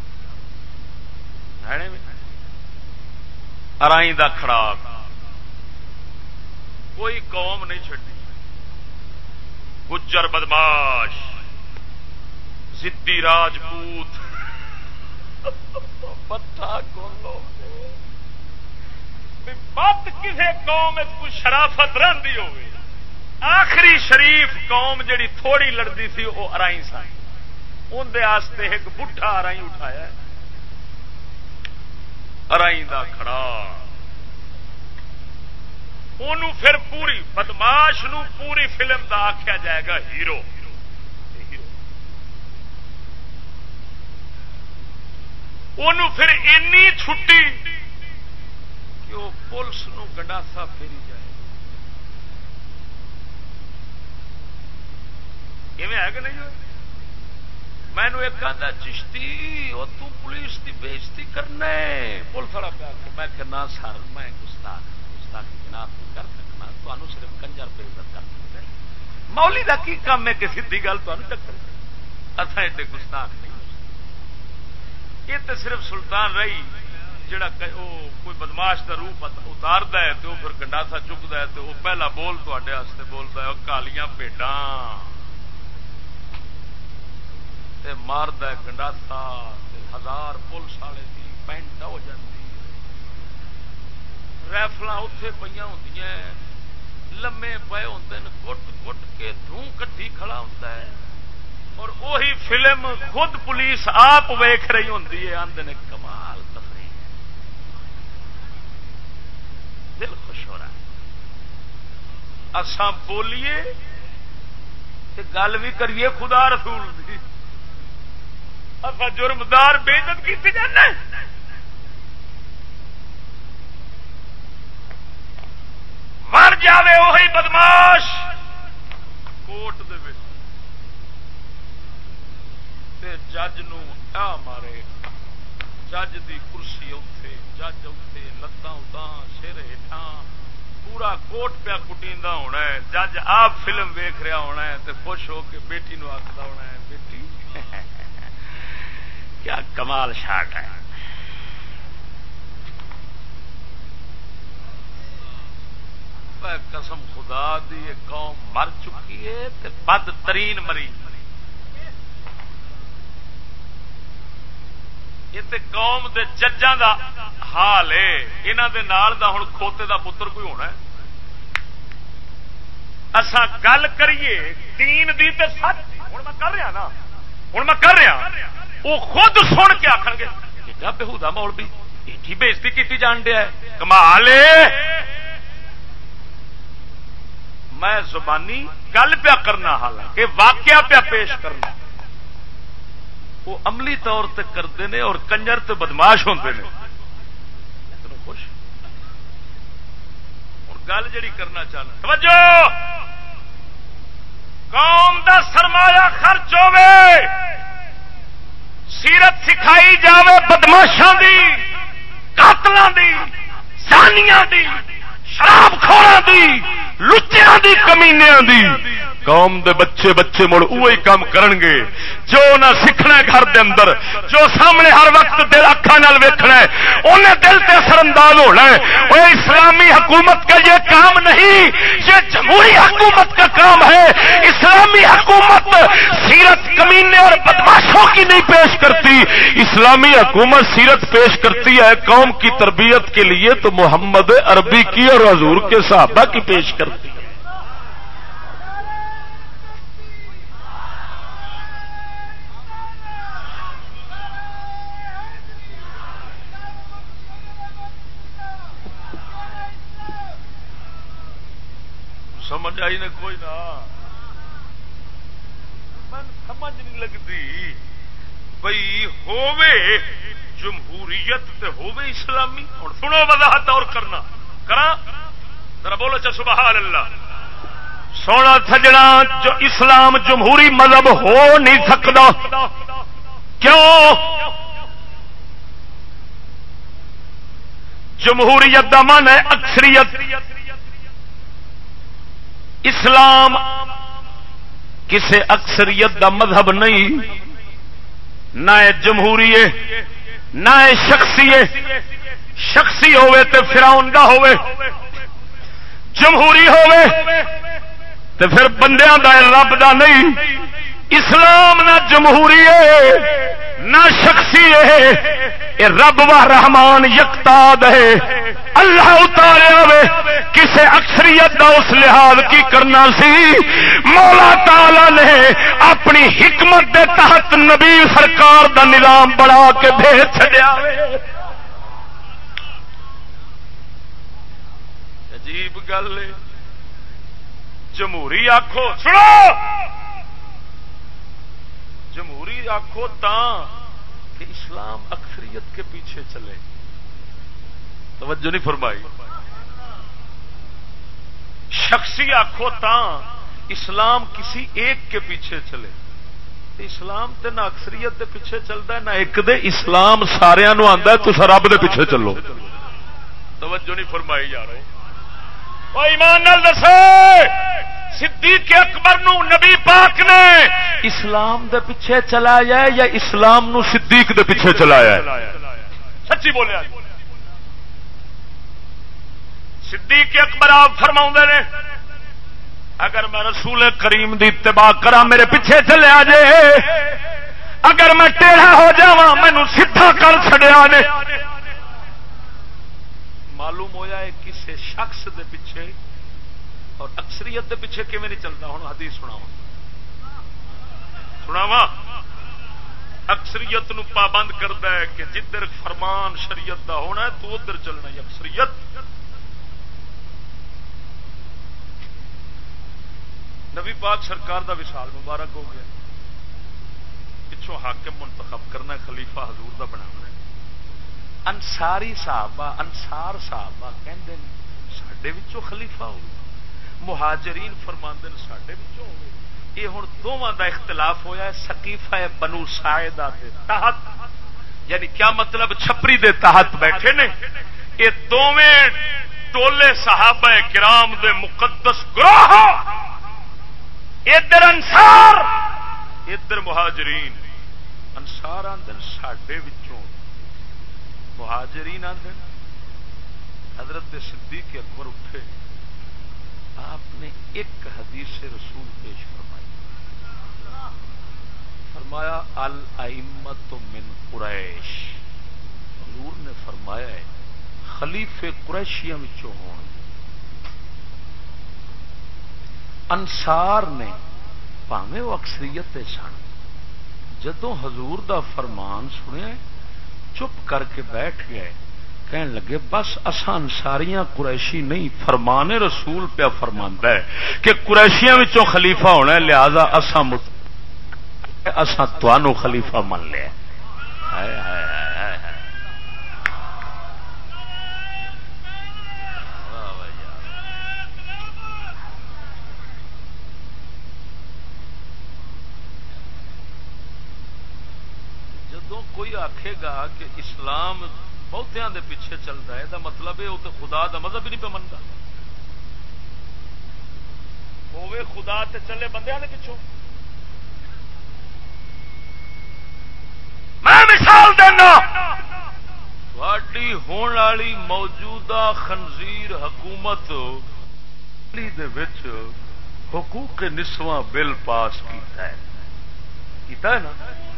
Speaker 2: ارائی دا کھڑا کوئی قوم نہیں چڈی گجر بدماش، زدی راجپوت۔ بت کسی قوم کو شرافت رہی ہو آخری شریف قوم جڑی تھوڑی لڑتی سی وہ ارائی سن۔ اندر ایک بٹھا ارائی اٹھایا ارائی دا کھڑا۔ پھر پوری بدماش پوری فلم دا آخیا جائے گا ہیرو۔ پھر اینی چھٹی کہ وہ پولیس نو گنڈاسا پھیری جائے ہے کہ نہیں میں نے ایک آدھا چشتی وہ تو پولیس کی بےزتی کرنا پولیس والا پیا میں کہنا سر میں گستاخ گستاخ جناب کر سکنا تمہوں صرف کنجر بے عزت کر سکتے مولی کا کی کام ہے کہ سی گل تمہیں ٹکر اصا ایڈے گستاخ نہیں یہ تو صرف سلطان رہی، جڑا کوئی بدماش کا روپ اتارد ہے تو پھر گنڈاسا چکتا ہے تو وہ پہلا بول تے بولتا ہے کالیاں پیڈاں مارد گنڈاسا ہزار پولیس والے کی پینٹ ہو جاتی ریفل اتے پہ ہوں لمے پے ہوں کٹ کٹ کے دھوں کٹھی کھڑا ہوتا ہے۔ اور وہی فلم خود پولیس آپ ویخ رہی ہوں آدھے نے کمال تفریح۔ دل خوش ہو رہا ہے۔ اسان بولیے گل بھی کریے خدا رسول دی۔ جرمدار بےزت کی جانا مر جائے وہی بدماش۔ کوٹ دے جج نو مارے۔ جج دی کرسی اتے جج اتے لتاں اتاں سر ہٹا پورا کوٹ پیا کٹی ہونا ہے۔ جج آپ فلم ویخ رہا ہونا ہے تو خوش ہو کے بیٹی نو آخر ہونا ہے، بیٹی۔ کیا کمال شاٹ ہے۔ قسم خدا دی قوم مر چکی ہے بدترین مریض۔ یہ قوم دے ججاں دا حال ہے یہاں دے نال دا ہوں کھوتے دا پتر کوئی ہونا ہے؟ اسا گل کریے تین دی تے سچ۔ ہوں میں کر رہا نا۔ ہوں میں کر رہا۔ وہ خود سن کے آخر گے بہودا مول بھی بےزتی کی جان دیا کمال میں زبانی گل پیا کرنا حالانکہ واقعہ پیا پیش کرنا۔ وہ عملی طور تے کرتے ہیں اور کنجر تے بدماش ہوتے ہیں خوش؟ اور گل جڑی کرنا چاہنا، توجہ! قوم دا سرمایہ خرچ ہوے سیرت سکھائی جاوے بدماشاں دی، قاتلاں دی سانیاں دی۔ شراب دی دی کمینیا دی۔ قوم دے بچے بچے مڑ اوہی کام کرن گے جو نہ سیکھنا ہے گھر دے اندر، جو سامنے ہر وقت دل اکھان ویکھنا ہے انہیں دل تے اثر انداز ہونا ہے۔ وہ اسلامی حکومت کا یہ کام نہیں، یہ جمہوری حکومت کا کام ہے۔ اسلامی حکومت سیرت کمینے اور بدماشوں کی نہیں پیش کرتی۔ اسلامی حکومت سیرت پیش کرتی ہے قوم کی تربیت کے لیے تو محمد عربی کی اور حضور کے صحابہ کی پیش کرتی ہے سمجھ آئی نے کوئی نہ سمجھ نہیں لگتی۔ بھائی ہووے جمہوریت تے ہووے اسلامی۔ اور سنو وضاحت اور کرنا۔ کرا؟ ذرا بولو چا سبحان اللہ۔ سونا سجنا جو اسلام جمہوری مذہب ہو نہیں سکتا۔ کیوں؟ جمہوریت کا من ہے اکثریت۔ اسلام کسی اکثریت دا مذہب نہیں۔ نہ جمہوری نہ شخصی شخصی ہوے تو فراؤن دا ہوے جمہوری ہوے تو پھر بندیاں دا رب دا نہیں۔ اسلام نہ جمہوری ہے نہ شخصی ہے رب و رحمان یکتاد ہے اللہ اتاریا وے کسے اکثریت دا اس لحاظ کی کرنا سی۔ مولا تالا نے اپنی حکمت دے تحت نبی سرکار دا نظام بڑا کے بھیج چڈیا عجیب گل جمہوری آخو سنو! جمہوری آخو تا کہ اسلام اکثریت کے پیچھے چلے۔ توجہ نہیں فرمائی۔ شخصی آخو اسلام کسی ایک کے پیچھے چلے۔ اسلام تے نہ اکثریت دے پیچھے چلتا ہے، نہ ایک دے۔ اسلام سارا آتا ہے تو رب دے پیچھے چلو۔ توجہ نہیں فرمائی جا رہے۔ ایمان دسے صدیق اکبر نو نبی پاک نے اسلام دے پیچھے چلایا یا اسلام نو صدیق دے پیچھے چلایا سچی بولے صدیق اکبر آپ فرما نے، اگر میں رسول کریم دی اتباع کرا میرے پیچھے چلے جے اگر میں ٹیڑھا ہو جا مینو سیدھا کر چڑیا نے۔ معلوم ہویا ہے کسی شخص دے پیچھے اور اکثریت دے پیچھے کیون نہیں چلتا؟ ہوں حدیث سناوا سناوا اکثریت نو پابند کرتا ہے کہ جدھر فرمان شریعت دا ہونا ہے تو ادھر چلنا ہے اکثریت۔ نبی پاک سرکار دا وشال مبارک ہو گیا۔ پچھوں حاکم منتخب کرنا خلیفہ حضور دا بنا انساری صحابہ انسار صحابہ کہندے سڈے خلیفہ ہو مہاجرین فرماندن سڈے ہو یہ ہوں دونوں دا اختلاف ہویا ہے سکیفہ بنو سائدہ دے تحت یعنی کیا مطلب چھپری دے تحت بیٹھے نے؟ یہ دونوں ٹولے صحابہ کرام دے مقدس گروہ۔ ادھر انسار ادھر مہاجرین۔ انسار آدھے سڈے مہاجرین آدھے حضرت صدیق اکبر اٹھے، آپ نے ایک حدیث رسول پیش فرمائی۔ فرمایا المت من قریش۔ حضور نے فرمایا ہے خلیفے قریشیا انسار نے پاوے وہ اکثریت سن۔ جدو حضور دا فرمان سنیا چپ کر کے بیٹھ گئے۔ کہنے لگے، بس اسان ساریاں قریشی نہیں، فرمانے رسول پیا فرماندا ہے کہ قریشیاں خلیفہ ہونا ہے، لہذا اسان اسان تنوع خلیفہ من لیا۔ کوئی آکھے گا کہ اسلام بہتوں دے پیچھے چلتا ہے یہ مطلب ہے وہ تو خدا دا مذہب ہی نہیں پہ منتا ہوے خدا تے چلے بندے کے پچھوں میں مثال دینا تھوڑی ہون والی موجودہ خنزیر حکومت دے وچ حقوق نسواں بل پاس کیتا ہے۔ کیتا ہے نا؟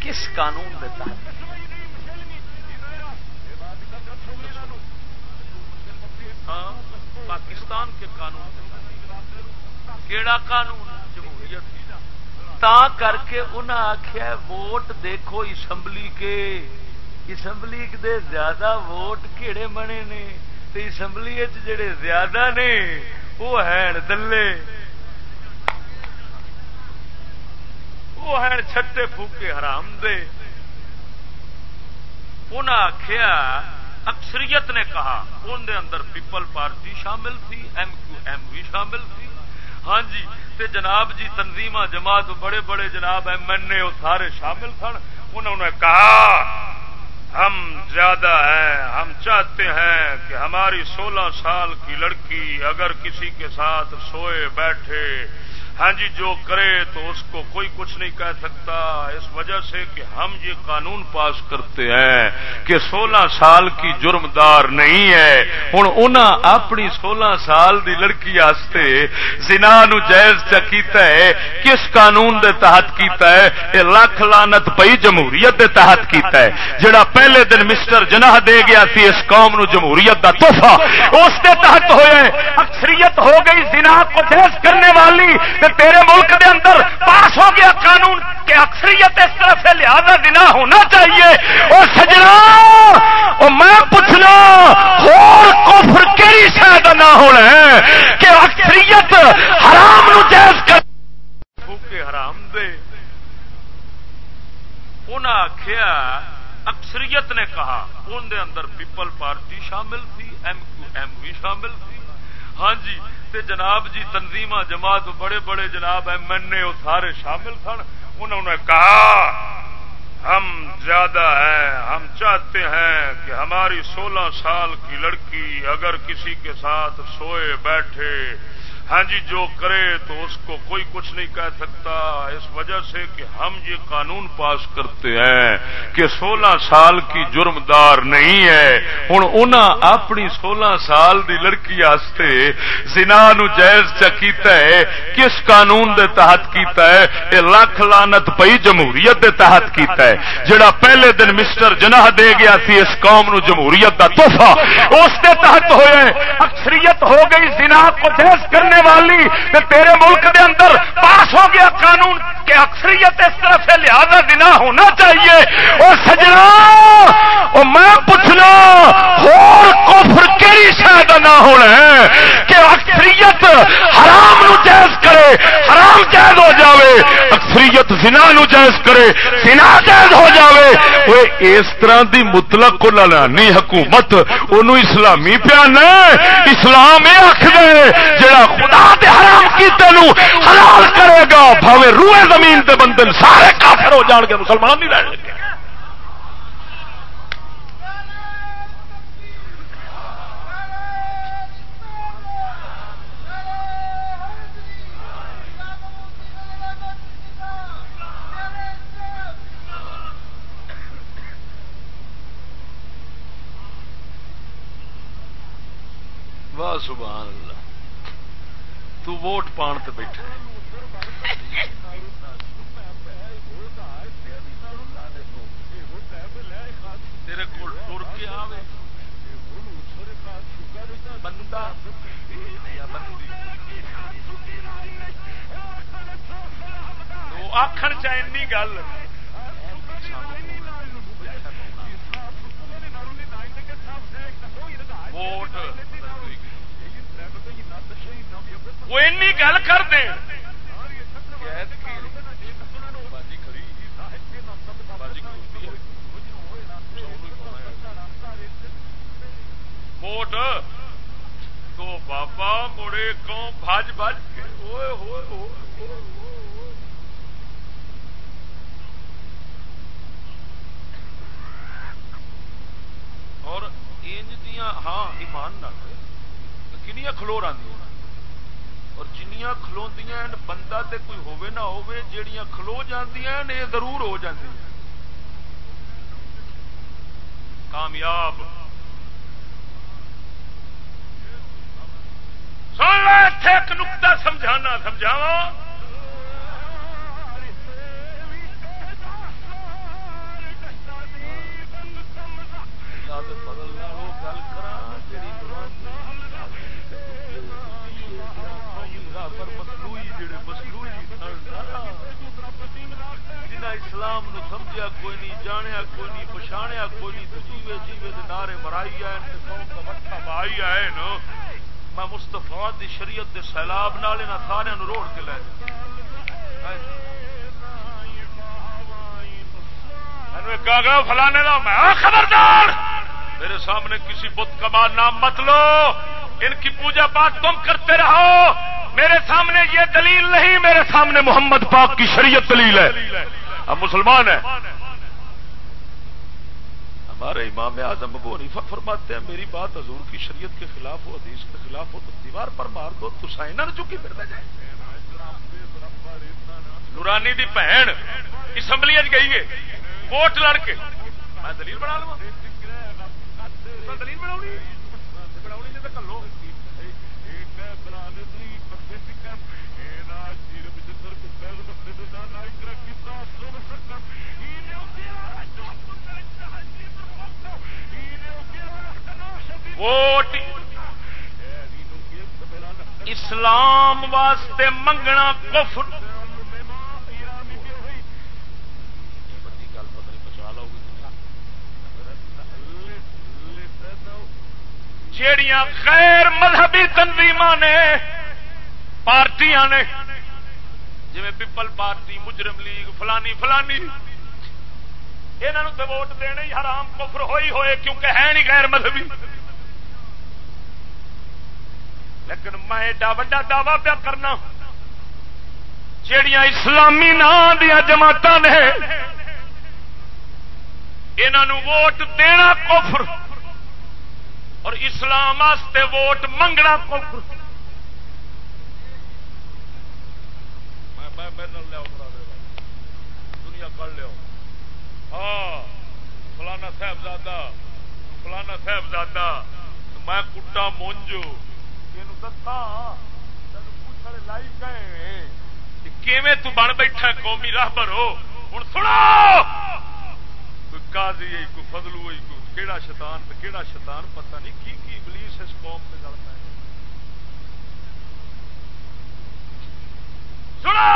Speaker 2: کس قانون دیتا ہے پاکستان کے قانون کیڑا قانون جمہوریت تا کر کے انہیں آخیا ووٹ دیکھو اسمبلی کے۔ اسمبلی دے زیادہ ووٹ کہڑے بنے نے؟ اسمبلی جڑے زیادہ نے وہ ہیں دلے۔ وہ ہیں چھٹے پھوکے حرام دے۔ انہیں آخیا اکثریت نے کہا، ان دے اندر پیپل پارٹی شامل تھی، ایم کیو ایم بھی شامل تھی۔ ہاں جی تے جناب جی تنظیم جماعت بڑے بڑے جناب ایم این اے سارے شامل سن۔ انہوں نے کہا، ہم زیادہ ہیں، ہم چاہتے ہیں کہ ہماری سولہ سال کی لڑکی اگر کسی کے ساتھ سوئے بیٹھے ہاں جی جو کرے تو اس کو کوئی کچھ نہیں کہہ سکتا۔ اس وجہ سے کہ ہم یہ قانون پاس کرتے ہیں کہ سولہ سال کی جرمدار نہیں ہے۔ ہوں انہیں اپنی سولہ سال دی لڑکی آستے زنا نو جائز کیتا ہے، کس قانون دے تحت کیتا ہے؟ یہ لکھ لانت پئی جمہوریت دے تحت کیتا ہے۔ جڑا پہلے دن مسٹر جناح دے گیا تھی اس قوم نو جمہوریت دا تحفہ۔ اس دے تحت ہوئے، اکثریت ہو گئی زنا کو جائز کرنے والی۔ تیرے ملک دے اندر پاس ہو گیا قانون کہ اکثریت اس طرح سے لہذا دنا ہونا چاہیے۔ اور سجنا اور میں پوچھنا اور کفر کہڑی شاید نہ ہونا ہے کہ اکثریت حرام نو جائز کر حرام دے۔ انہیں آخیا اکثریت نے کہا ان دے اندر پیپل پارٹی شامل تھی، ایم کیو ایم بھی شامل تھی۔ ہاں جی تے جناب جی تنظیم جماعت بڑے بڑے جناب ایم این اے، وہ سارے شامل سن۔ انہوں نے کہا، ہم زیادہ ہیں، ہم چاہتے ہیں کہ ہماری سولہ سال کی لڑکی اگر کسی کے ساتھ سوئے بیٹھے ہاں جی جو کرے تو اس کو کوئی کچھ نہیں کہہ سکتا۔ اس وجہ سے کہ ہم یہ قانون پاس کرتے ہیں کہ سولہ سال کی جرمدار نہیں ہے۔ ہوں انہیں اپنی سولہ سال دی لڑکی آستے زنا نو جائز چکیتا ہے، کس قانون دے تحت کیتا ہے؟ یہ لکھ لانت پئی جمہوریت دے تحت کیتا ہے۔ جڑا پہلے دن مسٹر جناح دے گیا تھی اس قوم نو جمہوریت دا تحفہ، اس دے تحت ہوئے اکثریت ہو گئی زنا کو جائز کرنے والی تیرے ملک دے اندر پاس ہو گیا قانون کہ اکثریت اس طرح سے لہذا دنا ہونا چاہیے۔ اور سجنا اور میں پوچھنا اور کفر کہڑی شاید نہ ہونا ہے کہ اکثریت حرام نو جائز کرے، حرام جائز ہو جاوے، اکثریت زنا نو جائز کرے، زنا جائز ہو جاوے۔ وہ اس طرح دی مطلق کو لانی حکومت انہوں اسلامی پیان اسلام یہ آخر جڑا خدا دے حرام کیتے نو حلال کرے گا، بھاوے روئے زمین دے بندے سارے کافر ہو جان گے، مسلمان نہیں رہن گے سبحان اللہ۔ تو ووٹ پان تے بیٹھا تیرے کو ٹر کے آوے۔ بندہ۔ آخر چاہیے گل۔ ووٹ۔ وہ گل کر دیں۔ ووٹ۔ تو بابا مڑے کو بج بج کے؟ ہوئے ہوئے ہوئے اور انج دیا ہاں ایمان نہ کنیا کھلور آدی اور جنیاں کھلو بندہ تے کوئی ہوے نہ ہوے جیڑیاں کھلو جاندیاں ہیں، یہ ضرور ہو جاتی کامیاب۔ سن ایک نقطہ سمجھانا سمجھاوا اسلام نو سمجھیا کوئی نہیں، جانیا کوئی نہیں پچھاڑیا کوئی نہیں جیوے جیوے دے نعرے مرائی آئے قوم کا مٹھا بائی آئے نا۔ میں مستفا دی شریعت دے سیلاب نال انہاں سارے روڑ کے لے گاگا فلانے کا میں خبردار! میرے سامنے کسی بت کا نام مت لو۔ ان کی پوجا پاٹ تم کرتے رہو۔ میرے سامنے یہ دلیل نہیں، میرے سامنے محمد پاک کی شریعت دلیل ہے۔ اب مسلمان ہے ہمارے امام اعظم ابو حنیفہ فرماتے ہیں، میری بات حضور کی شریعت کے خلاف ہو، حدیث کے خلاف ہو، تو دیوار پر مار دو، تو سائنا نے چکی پھر جائے نورانی دی بہن اسمبلی گئی ہے، ووٹ لڑ کے میں دلیل بنا لوا دلیل بنا ووٹ۔ اسلام واسطے منگنا کفر۔ جیڑیاں غیر مذہبی تنظیم نے، پارٹیاں نے جی پیپل پارٹی، مجرم لیگ، فلانی فلانی یہاں ووٹ دینے حرام، کفر ہوئی ہوئے، کیونکہ ہے نہیں غیر مذہبی۔ لیکن میں ایڈا وا دعوی پیا کرنا جڑیاں اسلامی نام دیا جماعت نے انہوں ووٹ دینا کفر، اور اسلام واسطے ووٹ منگنا کفر۔ دنیا کر لو ہاں فلانا صاحبزادہ فلانا صاحبزادہ، میں کٹا مونجو بن بیٹھا قومی راہبر ہو ہوں سنو کوئی قاضی کوئی فضلو کوئی کہڑا شیطان کہڑا شیطان پتہ نہیں کی کی بلیس اس قوم سے گل پہ سنو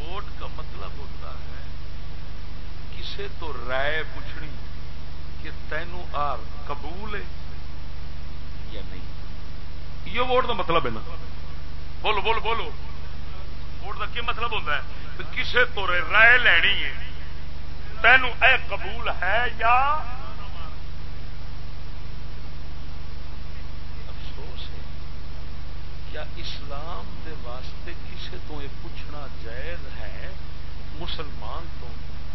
Speaker 2: ووٹ کا مطلب ہوتا ہے کسے تو رائے پوچھنی کہ تینوں آر قبول ہے یا نہیں یہ ووٹ کا مطلب ہے نا۔ بولو بولو بولو۔ ووٹ کا کیا مطلب ہوتا ہے؟ کسے تو رائے لینی ہے۔ تینوں اے قبول ہے یا؟ افسوس ہے۔ کیا اسلام دے واسطے کسے تو یہ پوچھنا جائز ہے مسلمان تو؟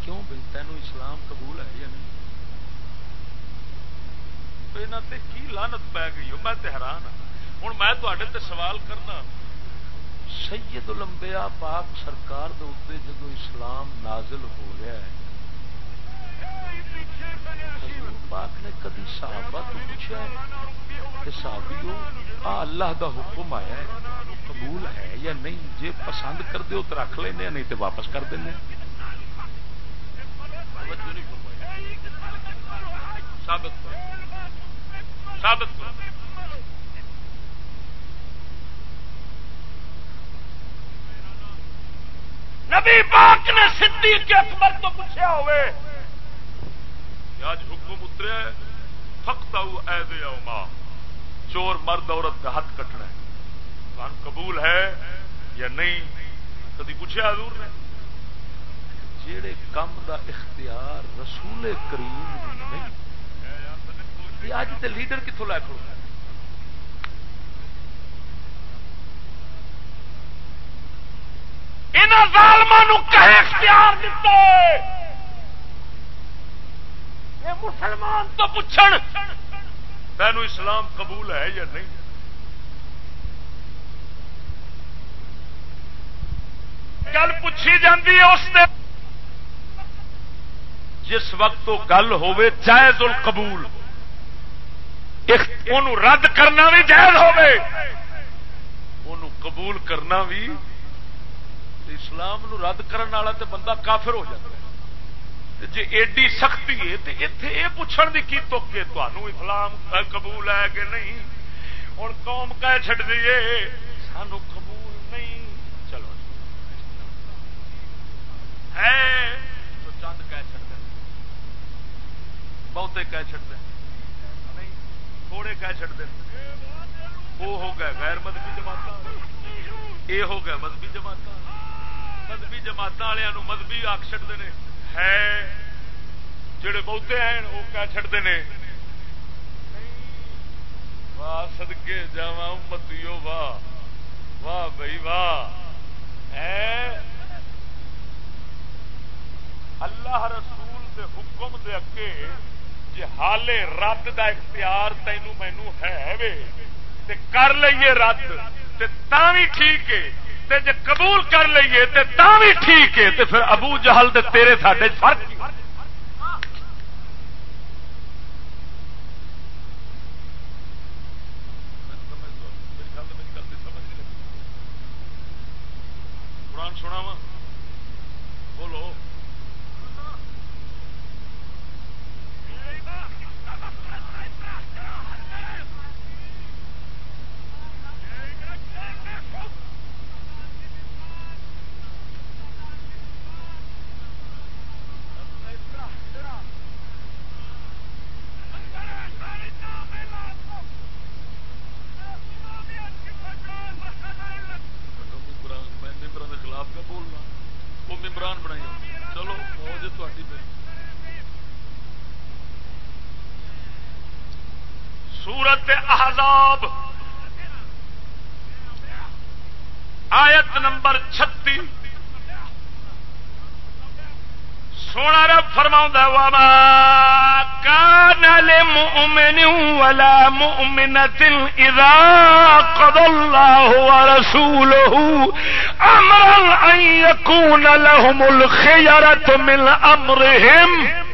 Speaker 2: کیوں بھائی تینوں اسلام قبول ہے یا نہیں؟ یہاں کی لانت پی گئی ہو؟ میں حیران ہوں ہوں میں تے سوال کرنا۔ سید لمبیا پاک سرکار دے جدو اسلام نازل ہو رہا ہے پاک نے کدی صحابہ تو پوچھا کہ صحابیو، آ اللہ دا حکم آیا ہے، قبول ہے یا نہیں؟ جے پسند کر دو تو رکھ لینا نہیں تو واپس کر دینا ثابت ثابت نبی پاک نے صدیق اکبر تو پوچھا ہوئے آج حکم اتریا فخت ماں چور مرد عورت کا ہاتھ کٹنا ہے قرآن قبول ہے یا نہیں؟ کدی پوچھا حضور نے؟ جیڑے کام دا اختیار رسول کریم نہیں اج تے لیڈر کتوں لے کھڑو اختیار دیتے مسلمان تو پوچھ تینوں اسلام قبول ہے یا نہیں؟ گل پوچھی جاتی ہے اس جس وقت تو گل ہوے جائز القبول رد کرنا بھی جائز ہوے قبول کرنا بھی اسلام نو رد کرنے والا تو بندہ کافر ہو جاتا ہے۔ جی ایڈی سختی ہے تو اتے یہ پوچھنے کی کی تو کہ تمہوں اسلام قبول ہے کہ نہیں؟ ہوں قوم کہہ چڈ دیے سانو قبول نہیں۔ چلو جی۔ ہے، تو چند کہہ چڑ دیں بہتے کہہ چڑ دیں نہیں، تھوڑے کہہ چڑ دیں وہ ہو گئے غیر مذہبی جماعت یہ ہو گئے مذہبی جماعت مذہبی جماعت والوں مذہبی آخ چڑتے ہیں ہے، جڑے بہتے ہیں وہ کیا چڑھتے ہیں واہ سدکے جا متیو واہ واہ بھائی، واہ۔ اللہ رسول دے حکم دے اگے جی حالے رد دا اختیار تینوں مینو ہے وے، تے کر لئیے رد، تے بھی ٹھیک ہے۔ تے جے قبول کر لئیے تے تا بھی ٹھیک ہے تے پھر ابو جہل تے تیرے ساڈے فرق احزاب آیت نمبر چھتی۔ سونا رب فرما وما كان لمؤمن ولا مؤمنة إذا قضى الله ورسوله أمرا أن يكون لهم الخيرة من أمرهم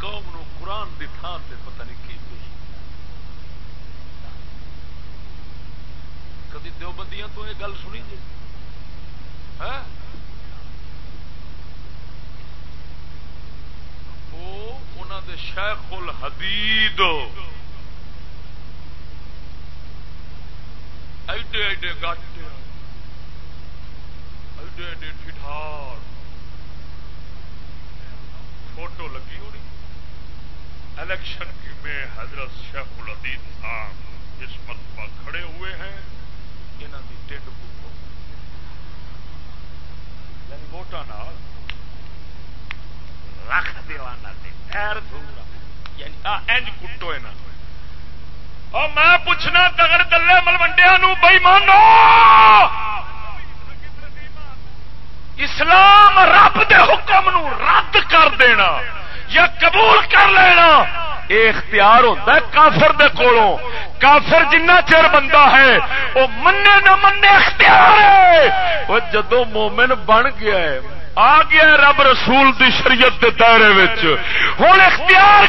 Speaker 2: قوم نو قرآن دی تھان سے پتہ نہیں کی پیش کدی دیوبندیاں تو یہ گل سنی جی؟ ہاں؟ وہ دے شیخ الحدید۔ ایڈے ایڈے گاٹ ایڈے ایڈے ٹھار فوٹو لگی ہونی الیکشن میں حضرت شیخ العدید صاحب اس مرتبہ کھڑے ہوئے ہیں یہاں کی ٹینڈ بک ہو۔ یعنی ووٹان رکھ دیوانا پیر دھونا یعنی کٹو یہاں اور میں پوچھنا تگر کلے ملوڈیا بئی مانو اسلام رب دے حکم نو رد کر دینا۔ یا قبول کر لینا یہ اختیار ہوتا ہے کافر دے کولوں۔ کافر جنہ چر بندہ ہے وہ منے نہ منے اختیار ہے۔ وہ جدو مومن بن گیا ہے، آ گیا رب رسول دی شریعت کے دائرے ہوں اختیار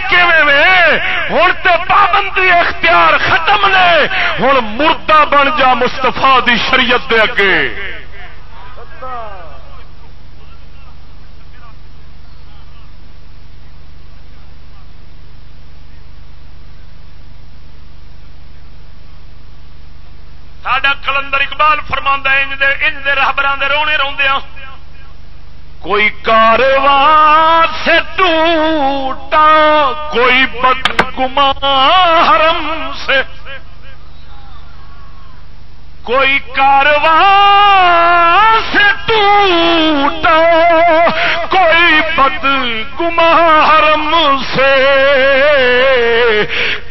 Speaker 2: ہوں تو پابندی اختیار ختم نے۔ ہوں مردہ بن جا مستفا دی شریعت دے اگے۔ ساڈا کلندر اقبال فرما انج دے راہبر رونے روندے کوئی کاروان سے ٹوٹا، کوئی بد گما حرم سے۔ کوئی کارواں سے ٹوٹا، کوئی بد گما حرم سے۔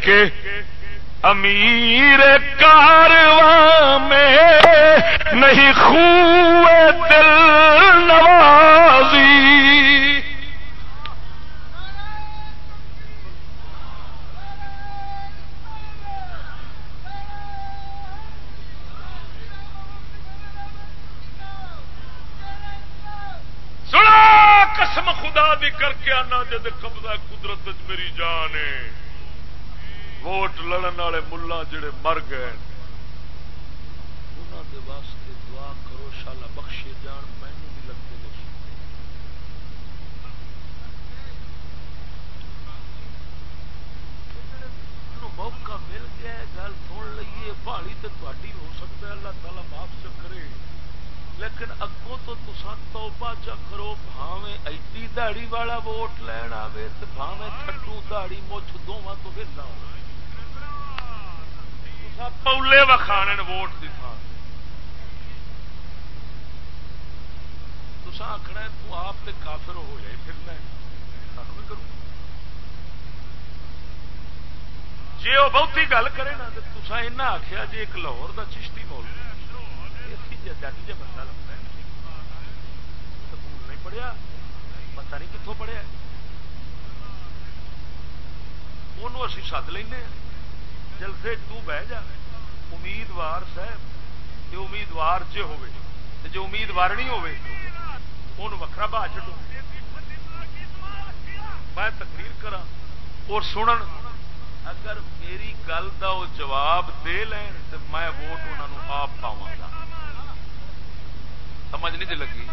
Speaker 2: کہ امیر کارواں میں نہیں خوے دل نوازی۔ سنا قسم خدا بھی کر کے آنا جد قبضہ قدرت میری جان ہے۔ ووٹ لڑن والے ملا جڑے مر گئے انہوں دے واسطے دعا کرو، شالا بخشے جان مینو بھی لگتے موقع مل گیا گل سن لیے پہاڑی تو تاری ہو سکتا ہے، اللہ تعالیٰ معاف سے کرے۔ لیکن اگوں تو تسان توبہ چا کرو، بھاویں ایڈی دہڑی والا ووٹ لین آئے تو بھاویں تھڈو دہڑی مچھ دونوں تو پھر نہ ہو۔ پولی وکھانے ووٹ کی تھان تسا آخنا تو آپ تے کافر ہو جائے پھرنا سانو بھی کروں۔ جی وہ بہتی گل کرے نا تو تسا ایسا آخیا جی ایک لاہور کا چشتی مول جٹ جا بندہ لگتا ہے۔ سکول نہیں پڑھیا پتا نہیں کتوں پڑھیا انہوں اسی سد لینا جلسے تو بہ جا، امیدوار صاحب یہ امیدوار جے ہوئے جو امیدوار نہیں ہوئے ان وکرا بہا چڈو میں تقریر کرا اور سنن، اگر میری گل کا وہ جواب دے لین تو میں ووٹ انہوں آپ پاوا گا۔ سمجھ نہیں جی لگی؟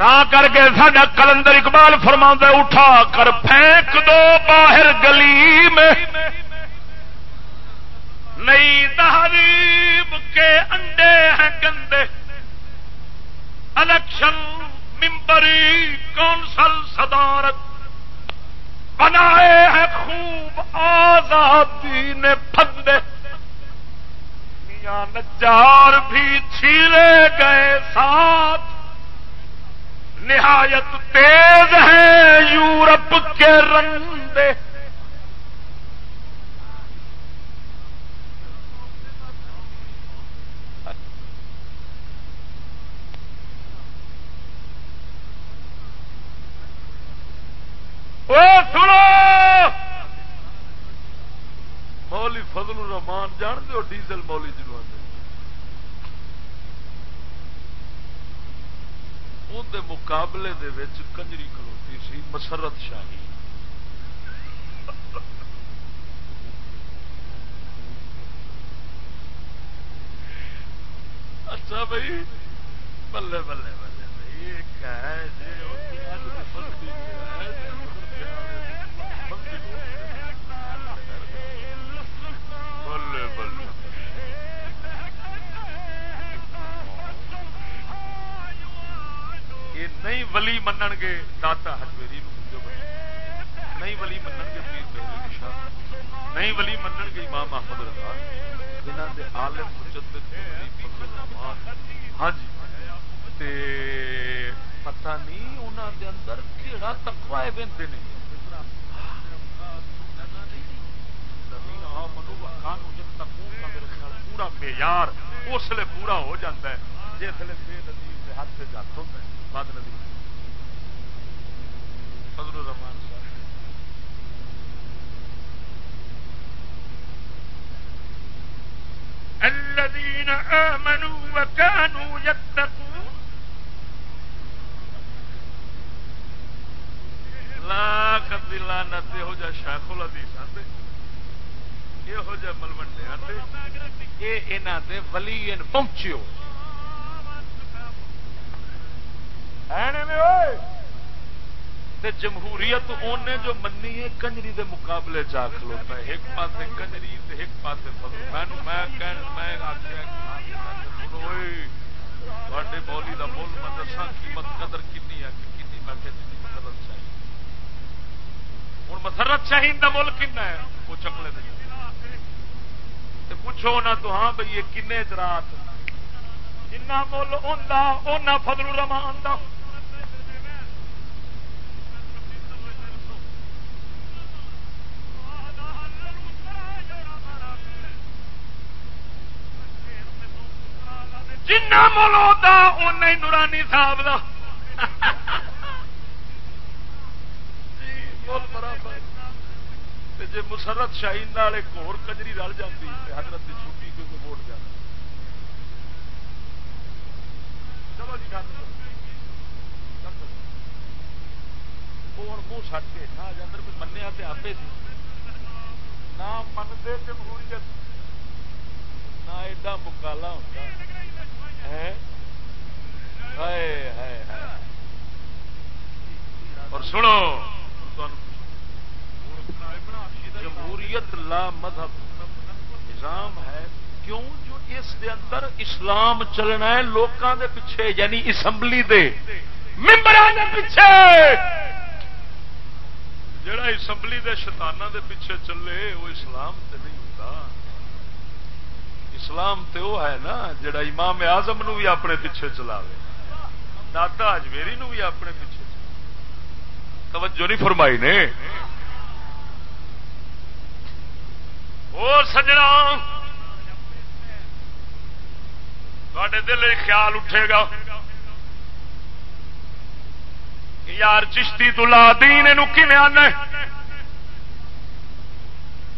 Speaker 2: تا کر کے ساڈا کلندر اقبال فرما اٹھا کر پھینک دو باہر گلی میں۔ نئی تحریب کے انڈے ہیں گندے۔ الیکشن ممبری کونسل صدارت بنائے ہیں خوب آزادی نے پھندے۔ میاں نجار بھی چھیلے گئے ساتھ۔ نہایت تیز ہے یورپ کے رندے۔ سنو! مولی فضل الرحمان، جان دو ڈیزل مولی جنوب۔ اندر مقابلے دے وچ کنجری کھلوتی سی، مسرت شاہی۔ اچھا بھائی، بلے بلے بلے، بھائی ایک ہے؟ جی نہیں ولی منن گے داتا ہجویری نہیں ولی منن گے پیر بہلی شاہ نہیں ولی منن گے امام محمد رضا۔ یہاں کے عالم مجدد ہاں جی۔ تے پتہ نہیں انہوں دے اندر کہڑا تکوا بنتے ہیں پورا معیار اس لیے پورا ہو جاتا ہے۔ جس لیے بے نظیر کے ہاتھ سے جات ہوتا ہے بد نظیر فضل الرحمان الذين آمنوا وكانوا يتقون لاکھ دلانت ہو جا شیخ الحدیث آتے یہ جہ ملوڈے آتے یہ انہوں دے ولی پہنچیو۔ پہنچو جمہوریت انہیں جو منی ہے، کنجری دے مقابلے چ کھلوتا ہے۔ ایک پاس کنجری ایک پاس بولی کا مل میں ہاں جی، دسا قیمت قدر کنی ہے کنی میں کہ جی، جی، مسرت چاہیے۔ ہوں مسرت چاہیے کا مل کن ہے؟ وہ چکلے دے پوچھو نہ تو ہاں بھائی یہ کن رات جنا مل آ فضل رمان کا جنا مل ہوتا اُن نورانی صاحب کا جی مسرت شاہین ایک ہو کجری رل جاتی حضرت کی چھٹی کیونکہ ووٹ جانا چلو جی ہوں منہ سٹ کے۔ نہ اندر کوئی منیا تو آپ نہ منتے جمہوریت نہ ایڈا مکالا ہوتا اور سنو۔ جمہوریت لا مذہب نظام ہے۔ کیوں؟ جو اس دے اندر اسلام چلنا ہے لوگوں دے پیچھے یعنی اسمبلی دے۔ ممبران دے پیچھے۔ جڑا اسمبلی دے شتانہ دے پیچھے چلے، وہ اسلام تے نہیں ہوتا اسلام تے وہ ہے نا، جڑا امام آزم نو بھی اپنے پیچھے چلاوے داتا اجمیری نو بھی اپنے پیچھے توجہ نہیں فرمائی نے؟ اور سجنا دل خیال اٹھے گا یار چشتی تلا دین کی آنا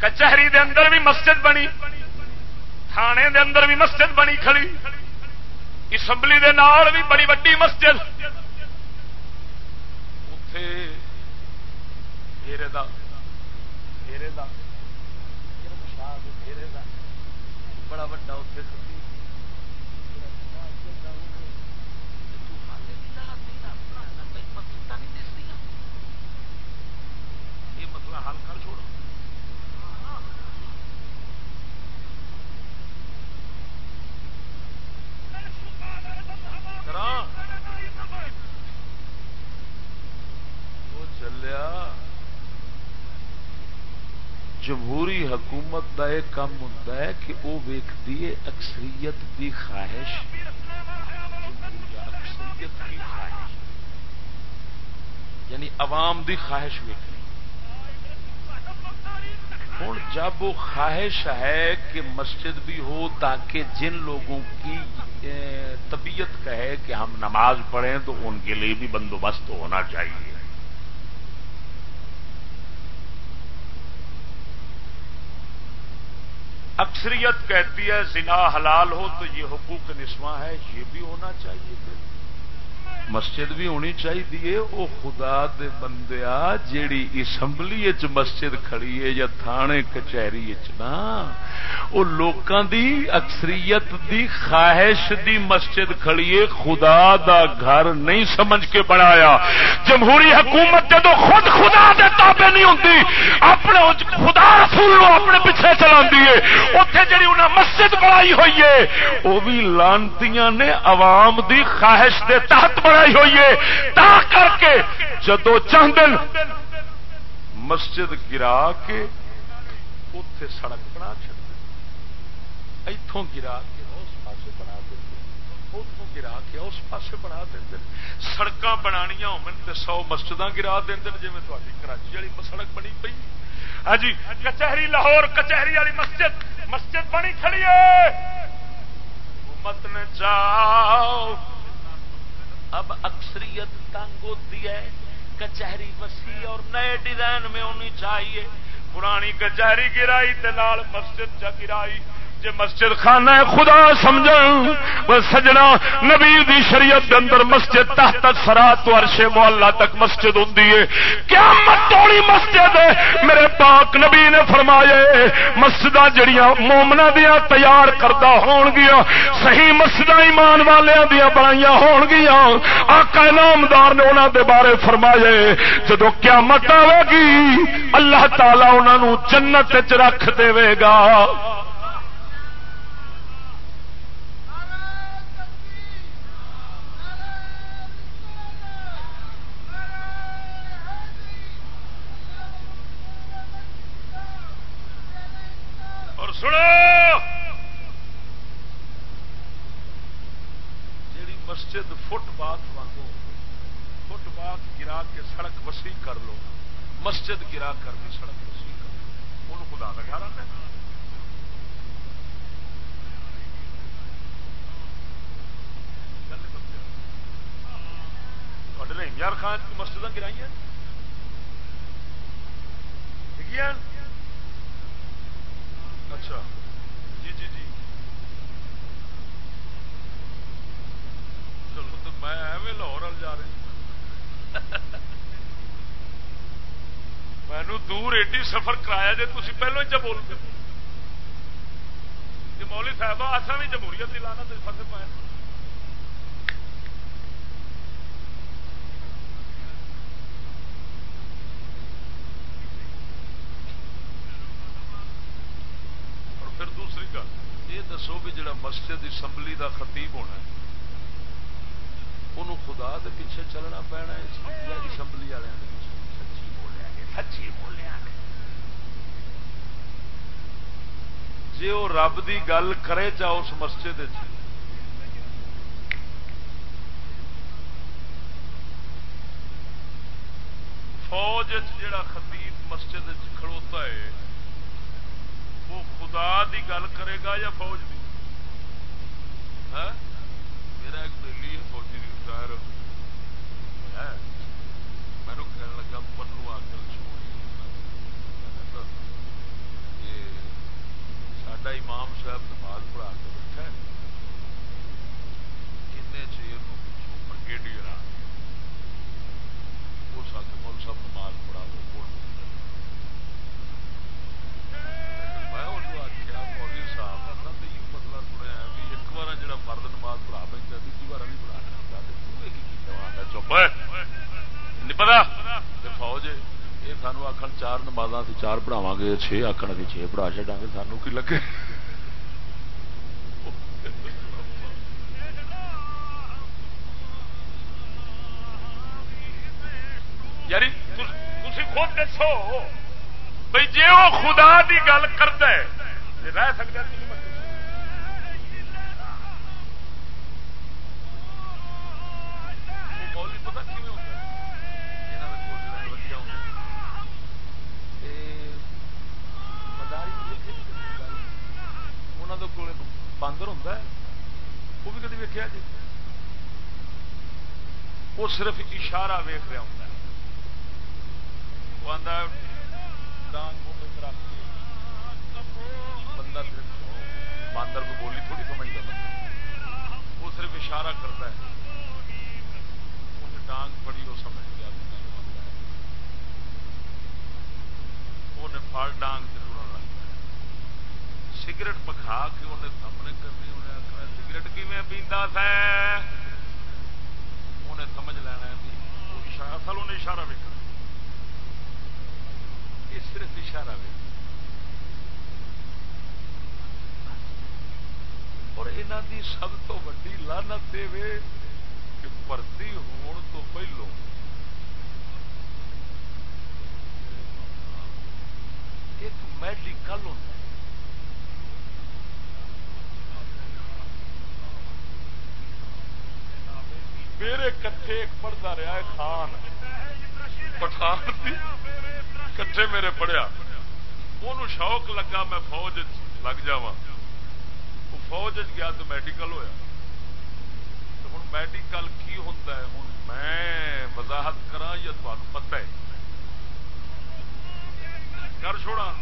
Speaker 2: کچہری دے اندر بھی مسجد بنی۔ تھانے دے اندر بھی مسجد بنی کھڑی۔ اسمبلی دے نال بھی بڑی وڈی مسجد۔ اتے گھیرے دا دا بڑا وڈا اتنے جمہوری حکومت کا یہ کام ہوتا ہے کہ وہ ویکتی ہے اکثریت کی خواہش۔ اکثریت کی خواہش۔ یعنی عوام دی خواہش ویکنی ہوں جب وہ خواہش ہے کہ مسجد بھی ہو تاکہ جن لوگوں کی طبیعت کہے کہ ہم نماز پڑھیں تو ان کے لیے بھی بندوبست ہونا چاہیے۔ اکثریت کہتی ہے زنا حلال ہو تو یہ حقوق نسواں ہے، یہ بھی ہونا چاہیے پھر۔ مسجد بھی ہونی چاہیے، وہ خدا دے بندیا جیڑی اسمبلی مسجد کھڑی ہے یا تھانے کچہری وہ لوکاں دی اکثریت دی خواہش دی مسجد کھڑی ہے، خدا دا گھر نہیں سمجھ کے بنایا۔ جمہوری حکومت جدو خود خدا دے تابے نہیں ہوتی اپنے خدا رسول اپنے پیچھے چلا اتے جی انہیں مسجد بنائی ہوئی ہے، وہ بھی لانتیاں نے عوام دی خواہش دے تحت بنائی ہوئی ہے۔ تا کر کے جدو چاہتے مسجد گرا کے اتے سڑک بنا چڑ اتوں گرا کے اس پاس بنا دیں اتوں گرا کے اس پاسے بنا دیں سڑک بنانیا ہو سو مسجد گرا دیں جی کراچی والی سڑک بنی پی ہاں جی کچہری لاہور کچہری والی مسجد مسجد بنی کھڑی ہے۔ حکومت نے چاہو اب اکثریت تنگ ہوتی ہے۔ کچہری وسیع اور نئے ڈیزائن میں ہونی چاہیے۔ پرانی کچہری گرائی مسجد چا گرائی۔ جی مسجد خانہ خدا سمجھ سجنا، نبی دی شریعت دے اندر مسجد تحت سرا تو عرشے محلہ تک مسجد ہوں کیا مٹوڑی مسجد میرے پاک نبی نے فرمائے مسجد جڑیاں مومنا دیا تیار کردہ ہون گیا صحیح مسجد ایمان والے دیا بنایا ہون گیا آقا نامدار نے انہوں دے بارے فرمائے جدو کیا مت آئے گی، اللہ تعالی انہوں جنت رکھ دے گا۔ سنو جیڑی مسجد فٹ بات وانگو، فٹ بات گرا کے سڑک وسیع کر لو۔ مسجد گرا کر دی، سڑک وسیع کر لو ان خدا کا گھر آنا یار خان کی مسجد گرائی ہیں اچھا۔ جی جی جی۔ چلو تو میں ایویں لاہور جا رہا مینو دور ایڈی سفر کرایا جی تھی پہلو ہی چ بول گے مولی صاحب آسان بھی جمہوریت کی لانا تو فصل پایا دسو بھی جڑا مسجد اسمبلی دا خطیب ہونا ہے۔ انہوں خدا دے پیچھے چلنا پینا اسمبلی والے سچی بولیا سچی بولیا جی وہ رب دی گل کرے چاہ اس مسجد فوج جڑا خطیب مسجد کھڑوتا ہے، وہ خدا دی گل کرے گا یا فوج دی؟ ہاں؟ میرا ایک بہلی ہے؟ فوجی ریٹائر مینو کہنے لگا منو آ کر سڈا امام صاحب نماز پڑھا کے بیٹھا کن چیر پچھوں برگیڈیئر آ اس آ کے مول صاحب نماز پڑھا پتا فوج یہ سانو آخر چار نماز چار پڑھاوا گے چھ آخر ابھی چھ پڑھا چڈا گے سانو کی لگے یاری خود دسو بھائی جی وہ خدا دی گل کرتا ہے رہ سکتا باندر ہوں وہ بھی کدی ویکیا جی؟ وہ صرف اشارہ ویخ رہا ہوں وہ آتا بندہ صرف باندر کو بولی تھوڑی سمجھتا بندہ۔ وہ صرف اشارہ کرتا ہے۔ ڈانگ پڑی وہ سمجھ گیا انہیں پھڑ ڈانگ سے ٹرن لگتا ہے سگریٹ پکھا کے انہیں سامنے کرنی انہیں آخنا سگریٹ کی پیتا تھا انہیں سمجھ لینا اصل انہیں اشارہ ویکنا یہ صرف اشارہ ویک اور یہاں دی سب تو ویڈی لانت دے کہ بھرتی ہون تو پہلو ایک میڈیکل ہوتا میرے کٹھے ایک پڑھتا رہا ہے، خان۔ پٹھان کٹھے میرے پڑھیا۔ وہ شوق لگا میں فوج لگ جا وہ فوج گیا تو میڈیکل ہوا ہوں میڈیکل کی ہوتا ہے؟ ہوں میں وضاحت کرا یا تمہیں پتہ ہے؟ کر چھوڑا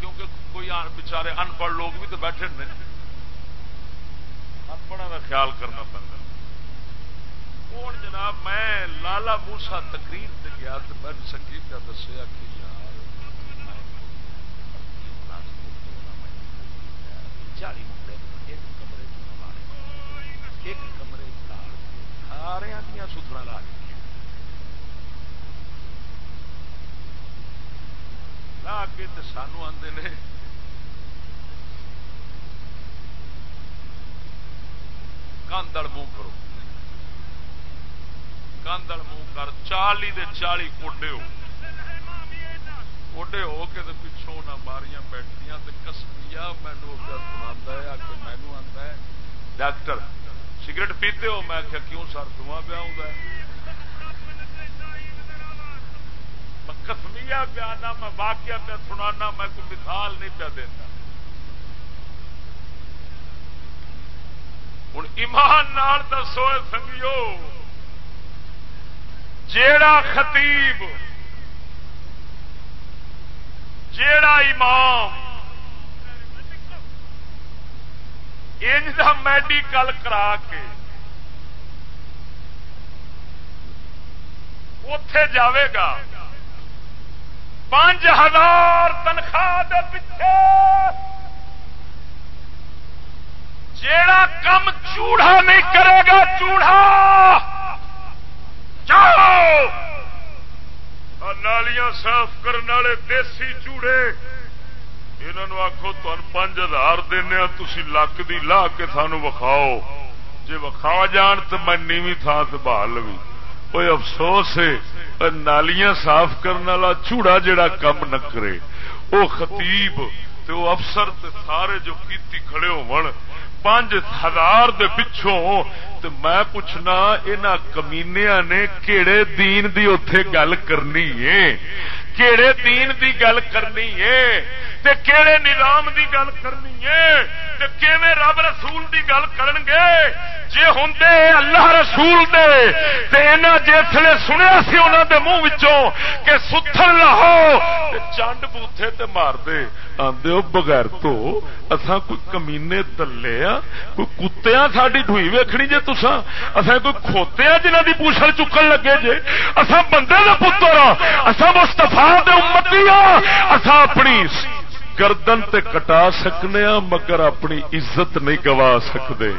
Speaker 2: کیونکہ کوئی بچارے ان پڑھ لوگ بھی تو بیٹھے نہیں ان پڑھا کا خیال کرنا پڑتا ہوں جناب؟ میں لالا موسا تقریر سے گیا تو میں سنگیت کا دسیا کہ یار چالی منڈے ایک کمرے چ ایک کمرے سارے دیا ستھرا لا کے لا کے تو سانو آتے نے، کاندڑ منہ کرو۔ کاندڑ منہ کر، چالی دے چالی کوڈے ہو۔ کوڈے ہو کے تو پچھوں نہ ماریاں بیٹھیا کسمیا مینو سنا ہے کہ مینو آتا ہے، ڈاکٹر سگریٹ پیتے ہو؟ میں آخیا کیوں سر دعا پیا ہوں کسمیا پیا آنا میں واقعہ پہ سنانا، میں کوئی مثال نہیں پیا دینا۔ ہوں ایمان نال دسو سنگیو جیڑا خطیب، جیڑا امام، انج کا میڈیکل کرا کے اتے جاوے گا۔ پانچ ہزار تنخواہ پیچھے۔ جیڑا کم چوڑا نہیں کرے گا، چوڑا۔ جاؤ! نالیاں صاف کرنے والے دیسی چوڑے۔ انہوں آخو تن پانچ ہزار دینا تھی لک دی لا کے سانو وکھاؤ۔ جی وکھا جان تو میں نیوی تھان سے بہال بھی کوئی افسوس ہے نالیاں صاف کرنے والا چوڑا جڑا کم نہ کرے۔ وہ خطیب تو افسر تے سارے جو کیتی کھڑے ہو پانچ ہزار دے پچھوں تو میں پوچھنا یہاں کمینیا نے کہڑے دین دی اتے گل کرنی ہے؟ کہڑے دین دی گل کرنی ہے؟ تے کہڑے نظام دی گل کرنی ہے؟ تے کیویں رب رسول دی گل کرن گے؟ جے ہوندے اللہ رسول دے، تے انہاں جسلے سنیا سی انہاں دے منہ وچوں کہ ستھن لاہو چانڈ بوتھے تے مار دے آندے او بغیر تو اساں کوئی کمینے تلے آ کوئی کتےاں ساڈی ڈھوئی ویکھنی جے تساں؟ اساں کوئی کھوتے آ جنہاں دی پوچھل چکن لگے جے؟ اساں بندے دے پتر اساں مصطفی دے امتی ہاں اساں اپنی گردن تے کٹا سکنے ہاں مگر اپنی عزت نہیں گوا سکتے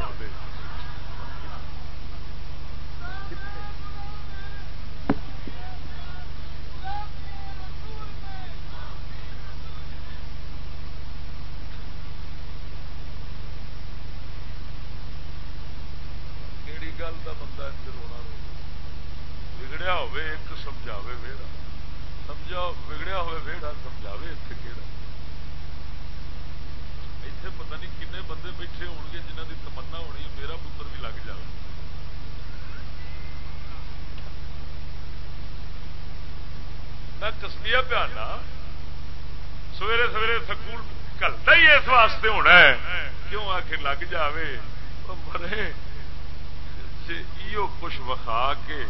Speaker 2: ہی واسطے ہونا ہے کیوں آ کے لگ جائے مرے کچھ وکھا کے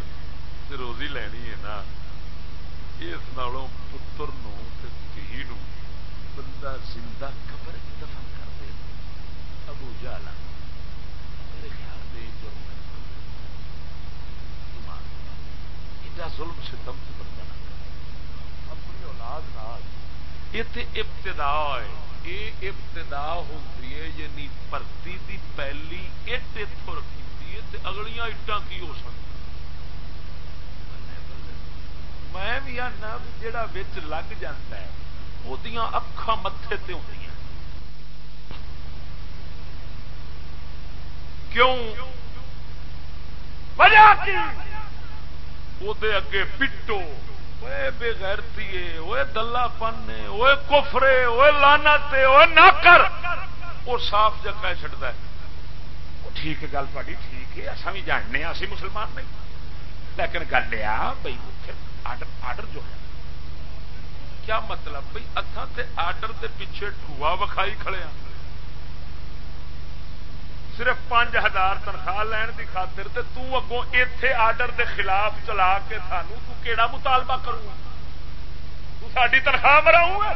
Speaker 2: روزی لینی ہے نا اس نالوں پتر دھی بندہ زندہ قبر دفن کر دے ابو جالا میرے خیال میں جرم ایڈا ظلم سے دم سے بندہ نہ کرے اپنی اولاد نال ابتدا ہے یہ ابتدا ہوتی ہے یعنی پرتی دی پہلی اٹ اتو رکھی اگلیاں اٹان کی ہو سکتی میں بھی آنا جڑا بچ لگ جاتا ہے وہ اکھان متے تے ہوتی ہیں۔ کیوں؟ وجہ کی؟ وہ اگے پٹو۔ بے غیرتی وہ دلہ پن وہ کفرے وہ لانا وہ نہ کر وہ صاف جگہ چڑھتا ہے۔ ٹھیک ہے، گل تاری ٹھیک ہے۔ اصا بھی جاننے اسی مسلمان نہیں۔ لیکن گل یہ بھائی آڈر جو ہے۔ کیا مطلب؟ بھائی اتھا تے آڈر دے پیچھے ٹھوا وکھائی کھڑے ہیں صرف پانچ ہزار تنخواہ لین کی خاطر تے تو اگوں ایتھے آرڈر دے خلاف چلا کے سانو تو کیڑا مطالبہ کروں تو ساری تنخواہ مراؤں گا؟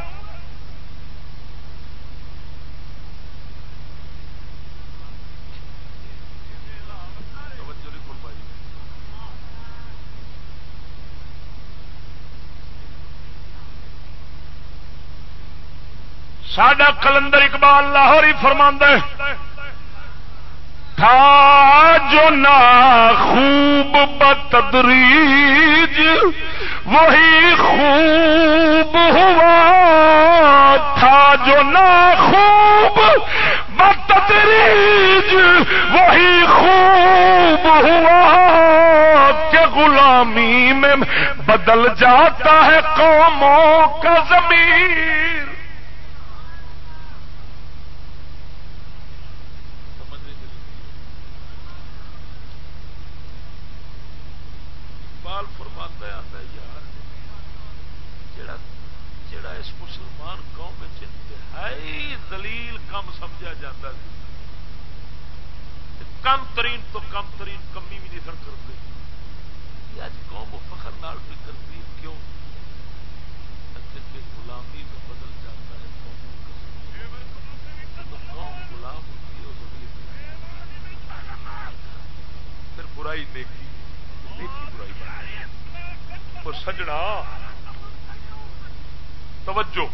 Speaker 2: ساڈا کلندر اقبال لاہور ہی فرما تھا جو نا خوب بتدریج، وہی خوب ہوا تھا جو نا خوب بتدریج، وہی خوب ہوا کہ غلامی میں بدل جاتا ہے قوموں کا زمین۔ کم سمجھا جاتا سی کم ترین تو کم ترین کمی بھی نہیں سن کرتے اج قوم فخر نال بھی کرتی کیوں کہ غلامی میں بدل جاتا ہے، قوم غلام ہوتی ہے پھر برائی دیکھی دیکھی برائی اور سجڑا، توجہ۔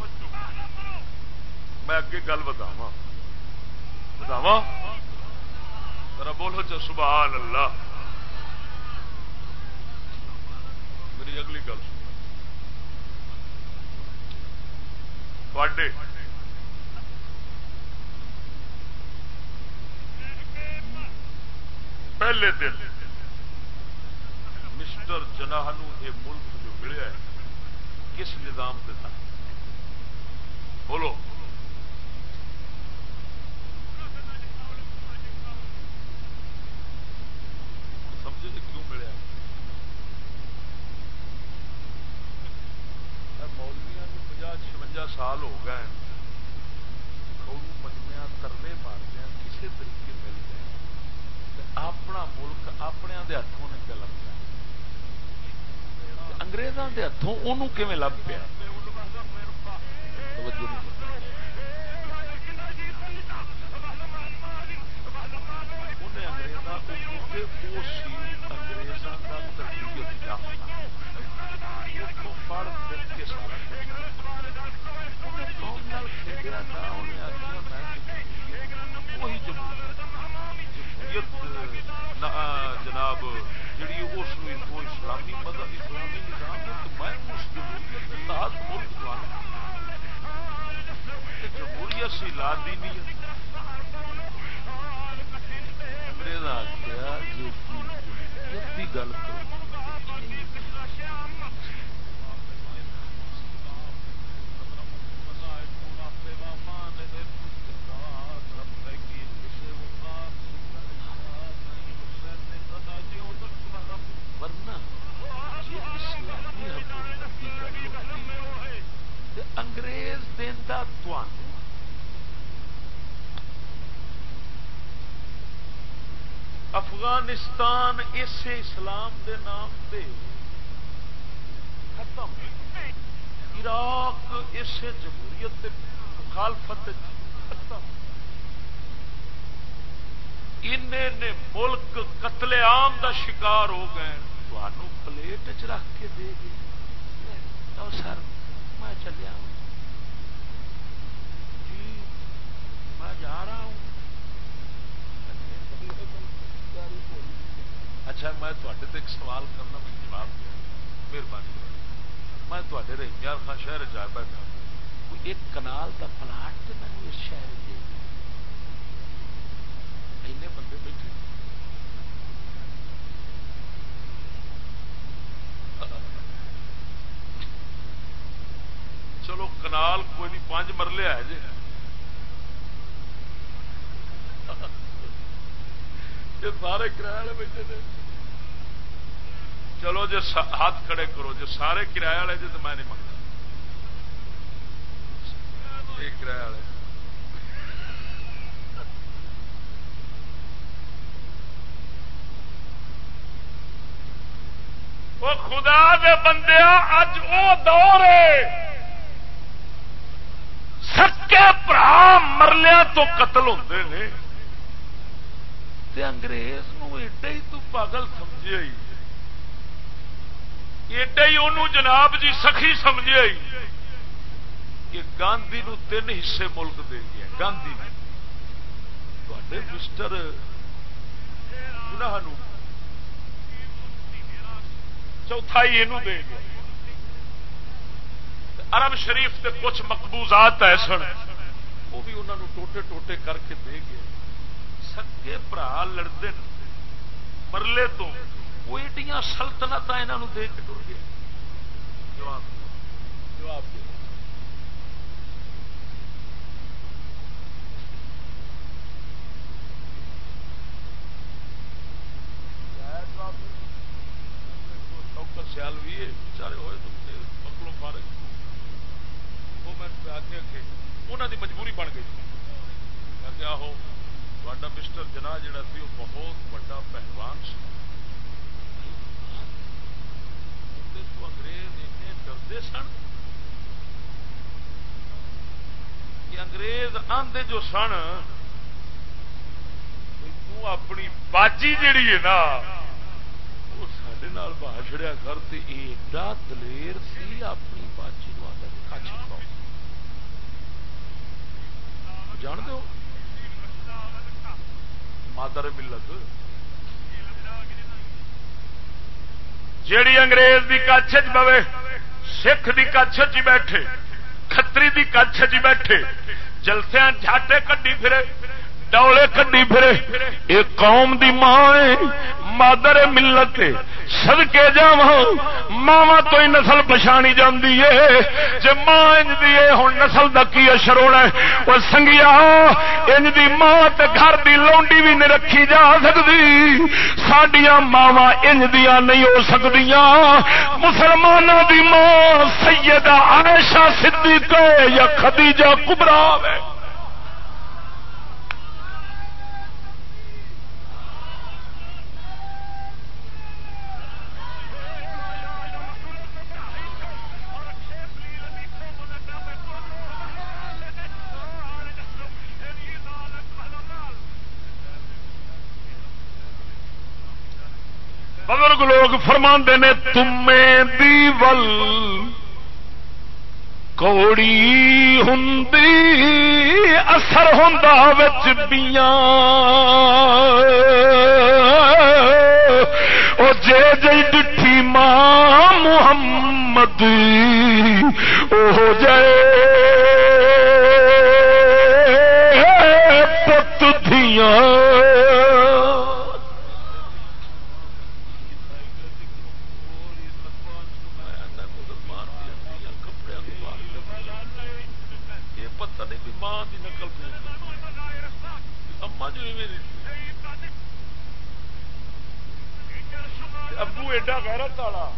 Speaker 2: میں اگے گل بتاوا بتاوا ذرا بولو چا سبحان اللہ میری اگلی گل پہلے دن مسٹر جناح یہ ملک جو ملیا ہے، کس نظام کے تحت؟ بولو۔ سال ہو گئے کھوڑو منیا ترلے مارتے ہیں کسی طریقے مل گئے اپنا ملک اپنے ہاتھوں نے کیا لگ پیا اگریزوں کے ہاتھوں انہوں کیون لگ پیا؟ انہیں اگریزوں کا تربیت پڑھ کے جناب جی اس اسلامی مذہب اسلامی نظام ہے تو میں اس جمہوریت کے ملک جمہوریت سے لا دینی انگریز گل کرو افغانستان اسے اسلام دے نام دے ختم عراق اسے جمہوریت مخالفت ختم۔ ان ملک قتل عام دا شکار ہو گئے تو پلیٹ چ رکھ کے دے گی سر، میں چلیا جی میں جا رہا ہوں۔ اچھا میں ایک سوال کرنا، میں جواب دیا۔ مہربانی۔ میں تے رحیار خان شہر جا بیٹھا ایک کنال کا پلاٹ تو میں اس شہر دے اینے بندے بیٹھے۔ چلو، کنال کوئی نہیں، پانچ مرلے آئے جی یہ سارے کرایہ والے بیٹھے تھے۔ چلو جی ہاتھ کھڑے کرو۔ جی سارے کرایہ والے جی تو میں نہیں منگتا۔ یہ کرایہ والے۔ وہ خدا دے بندے اج وہ دور ہے۔ سکے برا مرلیا تو قتل ہوتے ہیں انگریز ایڈا ہی تو پاگل سمجھے ایڈا ہی انہوں جناب جی سخی سمجھے کہ گاندھی نو تین حصے ملک دے گیا گاندھی مسٹر چوتھائی یہ دے گیا عرب شریف کے کچھ مقبوضات ایسن وہ بھی انہوں ٹوٹے ٹوٹے کر کے دے گئے۔ سکے برا لڑتے مرلے تو وہ ایڈیاں سلطنت یہاں دے کے ٹر گیا جواب جواب دے سیال بھی ہے بچارے ہوئے تو مکلوں فارغ وہ میں آگے اگے انہوں کی مجبوری بن گئی کیا ہو تا مسٹر جنا جڑا سی وہ بہت بڑا پہلوان سی تو انگریز ایسے ڈرتے سن کہ انگریز آندے جو سن اپنی باجی جیڑی ہے نا وہ سڈے بہا چڑیا کر ایڈا دلیر سی اپنی باجی کو آدھا کچھ پاؤ جان دو مادر ملت۔ جیڑی انگریز کی کچھ پوے سکھ کی کچھ چ بیٹھے کتری کی کچھ چ بیٹھے جلسیا جاٹے کڈی پھرے۔ ڈولے کڈی پھرے۔ یہ قوم دی ماں مادر ملت سدکے جا ماوا تو ہی نسل پچھانی جاتی ہے۔ جی ماں انج دی ہوں نسل کا کی اشر ہونا وہ سنگیا، انج دی ماں تے گھر دی لونڈی بھی نہیں رکھی جا سکتی سڈیا ماوا انج دیا نہیں ہو سکتی مسلمانوں دی ماں سیدہ عائشہ صدیق یا خدیجہ کبرا ہے۔ بزرگ لوگ فرما نے تمے دیول کوڑی ہوں اثر ہوں بچیاں او جے جی ڈٹھی ماں محمد او جے پت دیا ایڈا غیرت والا۔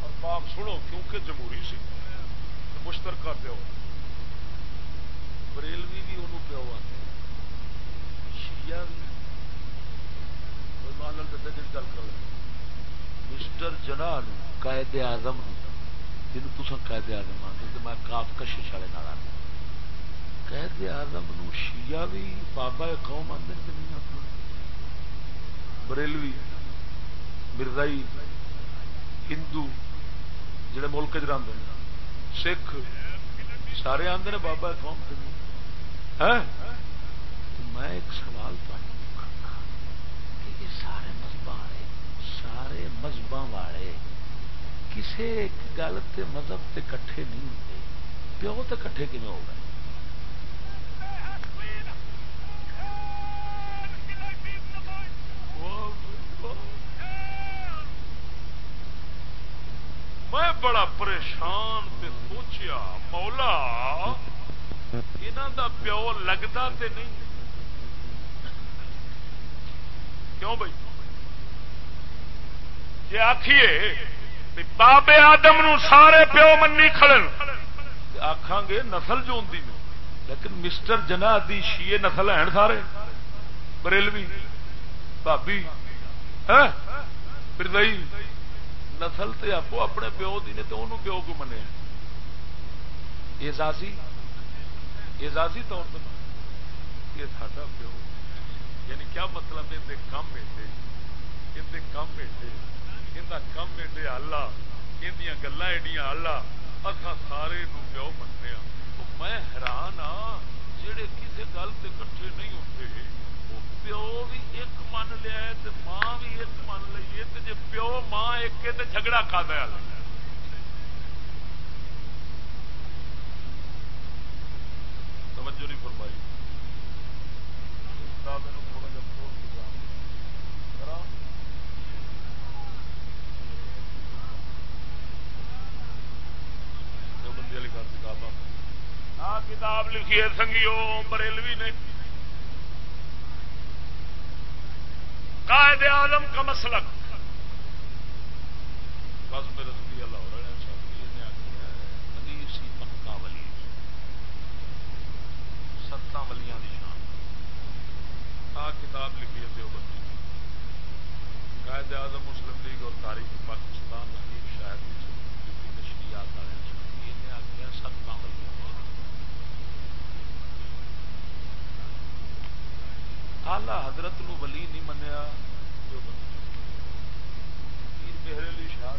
Speaker 2: اور باپ سنو، کیونکہ جمہوری سی مشترکہ پیو۔ بریلوی بھی انہوں پیو آتے شیعہ بھی۔ مان دے جی گل کر مسٹر جنا قائد آزم جن تسا قائد آزم آتے تو میں کاف کشش والے نال آتا قائد آزم شیعہ بھی بابا قوم آدھے بریلوی۔ مرزائی، ہندو، جڑے ملک چ رہتے ہیں سکھ، سارے آتے ہیں بابا قوم کے ہاں؟ میں ایک سوال کہ سارے مذہب والے، سارے مذہب والے کسی گل مذہب سے کٹھے نہیں ہوتے پیو تو کٹھے کیون ہو گئے؟ پریشان تے سوچیا، مولا انہوں دا پیو لگتا تے نہیں کیوں بھائی جی آخیے بابے آدم نو سارے پیو منی کھڑن آخان گے نسل جو ہوں لیکن مسٹر جنا دی شیے نسل ہیں سارے بریلوی بھابی ہاں؟ نسل تے آپ اپنے پیو دی نے تو انہوں پیو کو منیا اعزازی اعزازی طور پر یہ ساڈا پیو۔ یعنی کیا مطلب ہے؟ یہ کم ایڈے یہ کم ایڈے یہ کم ایڈے آلہ یہ گلا ایڈیاں آلہ اصا سارے نو پیو مننے ہاں۔ میں حیران ہاں جہے کسی گل سے کٹھے نہیں ہوتے وہ پیو بھی ایک من لیا ماں بھی ایک من لیے جی پیو ماں ایک جھگڑا کھا دیا توجہ نہیں فرمائی کتاب لکھی ہے سنگیو بریلوی نے قائد عالم کا مسلک۔ بس اچھا، میرے کتاب لکھی ہے دیوبندی قائد اعظم مسلم لیگ اور تاریخ پاکستان حکیم شاید نشریات والے یہ آخیا ستاں آلہ حضرت نو ولی نہیں منیا، جو پیر بہر علی شاہ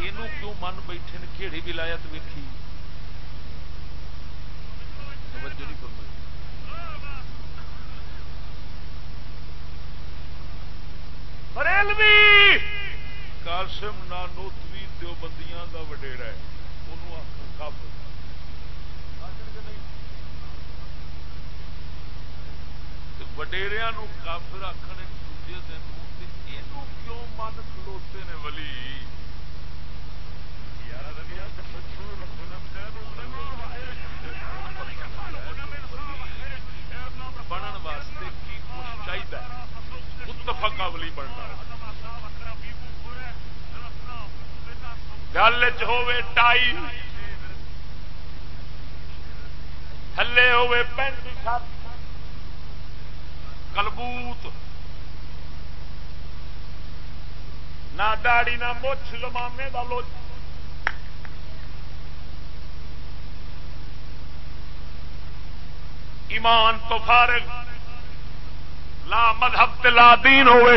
Speaker 2: یہ کیوں من بیٹھے کہڑی ولایت ویکھی؟ بریلوی! قاسم نانوتوی دیوبندیاں دا وڈیرا ہے، انہوں آخر کافر وڈیریا کافر آخر ایک دوجے دن یہ کیوں من کھلوتے نے ولی بنن واسطے کی کچھ چاہیے متفقہ ولی بننا گل ہوے ٹائی تھلے ہوے پینٹ شرٹ کلبوت نہ داڑی نہ مچھ لمامے کا لوچ ایمان تو فارغ لا مذہب لا دین ہوئے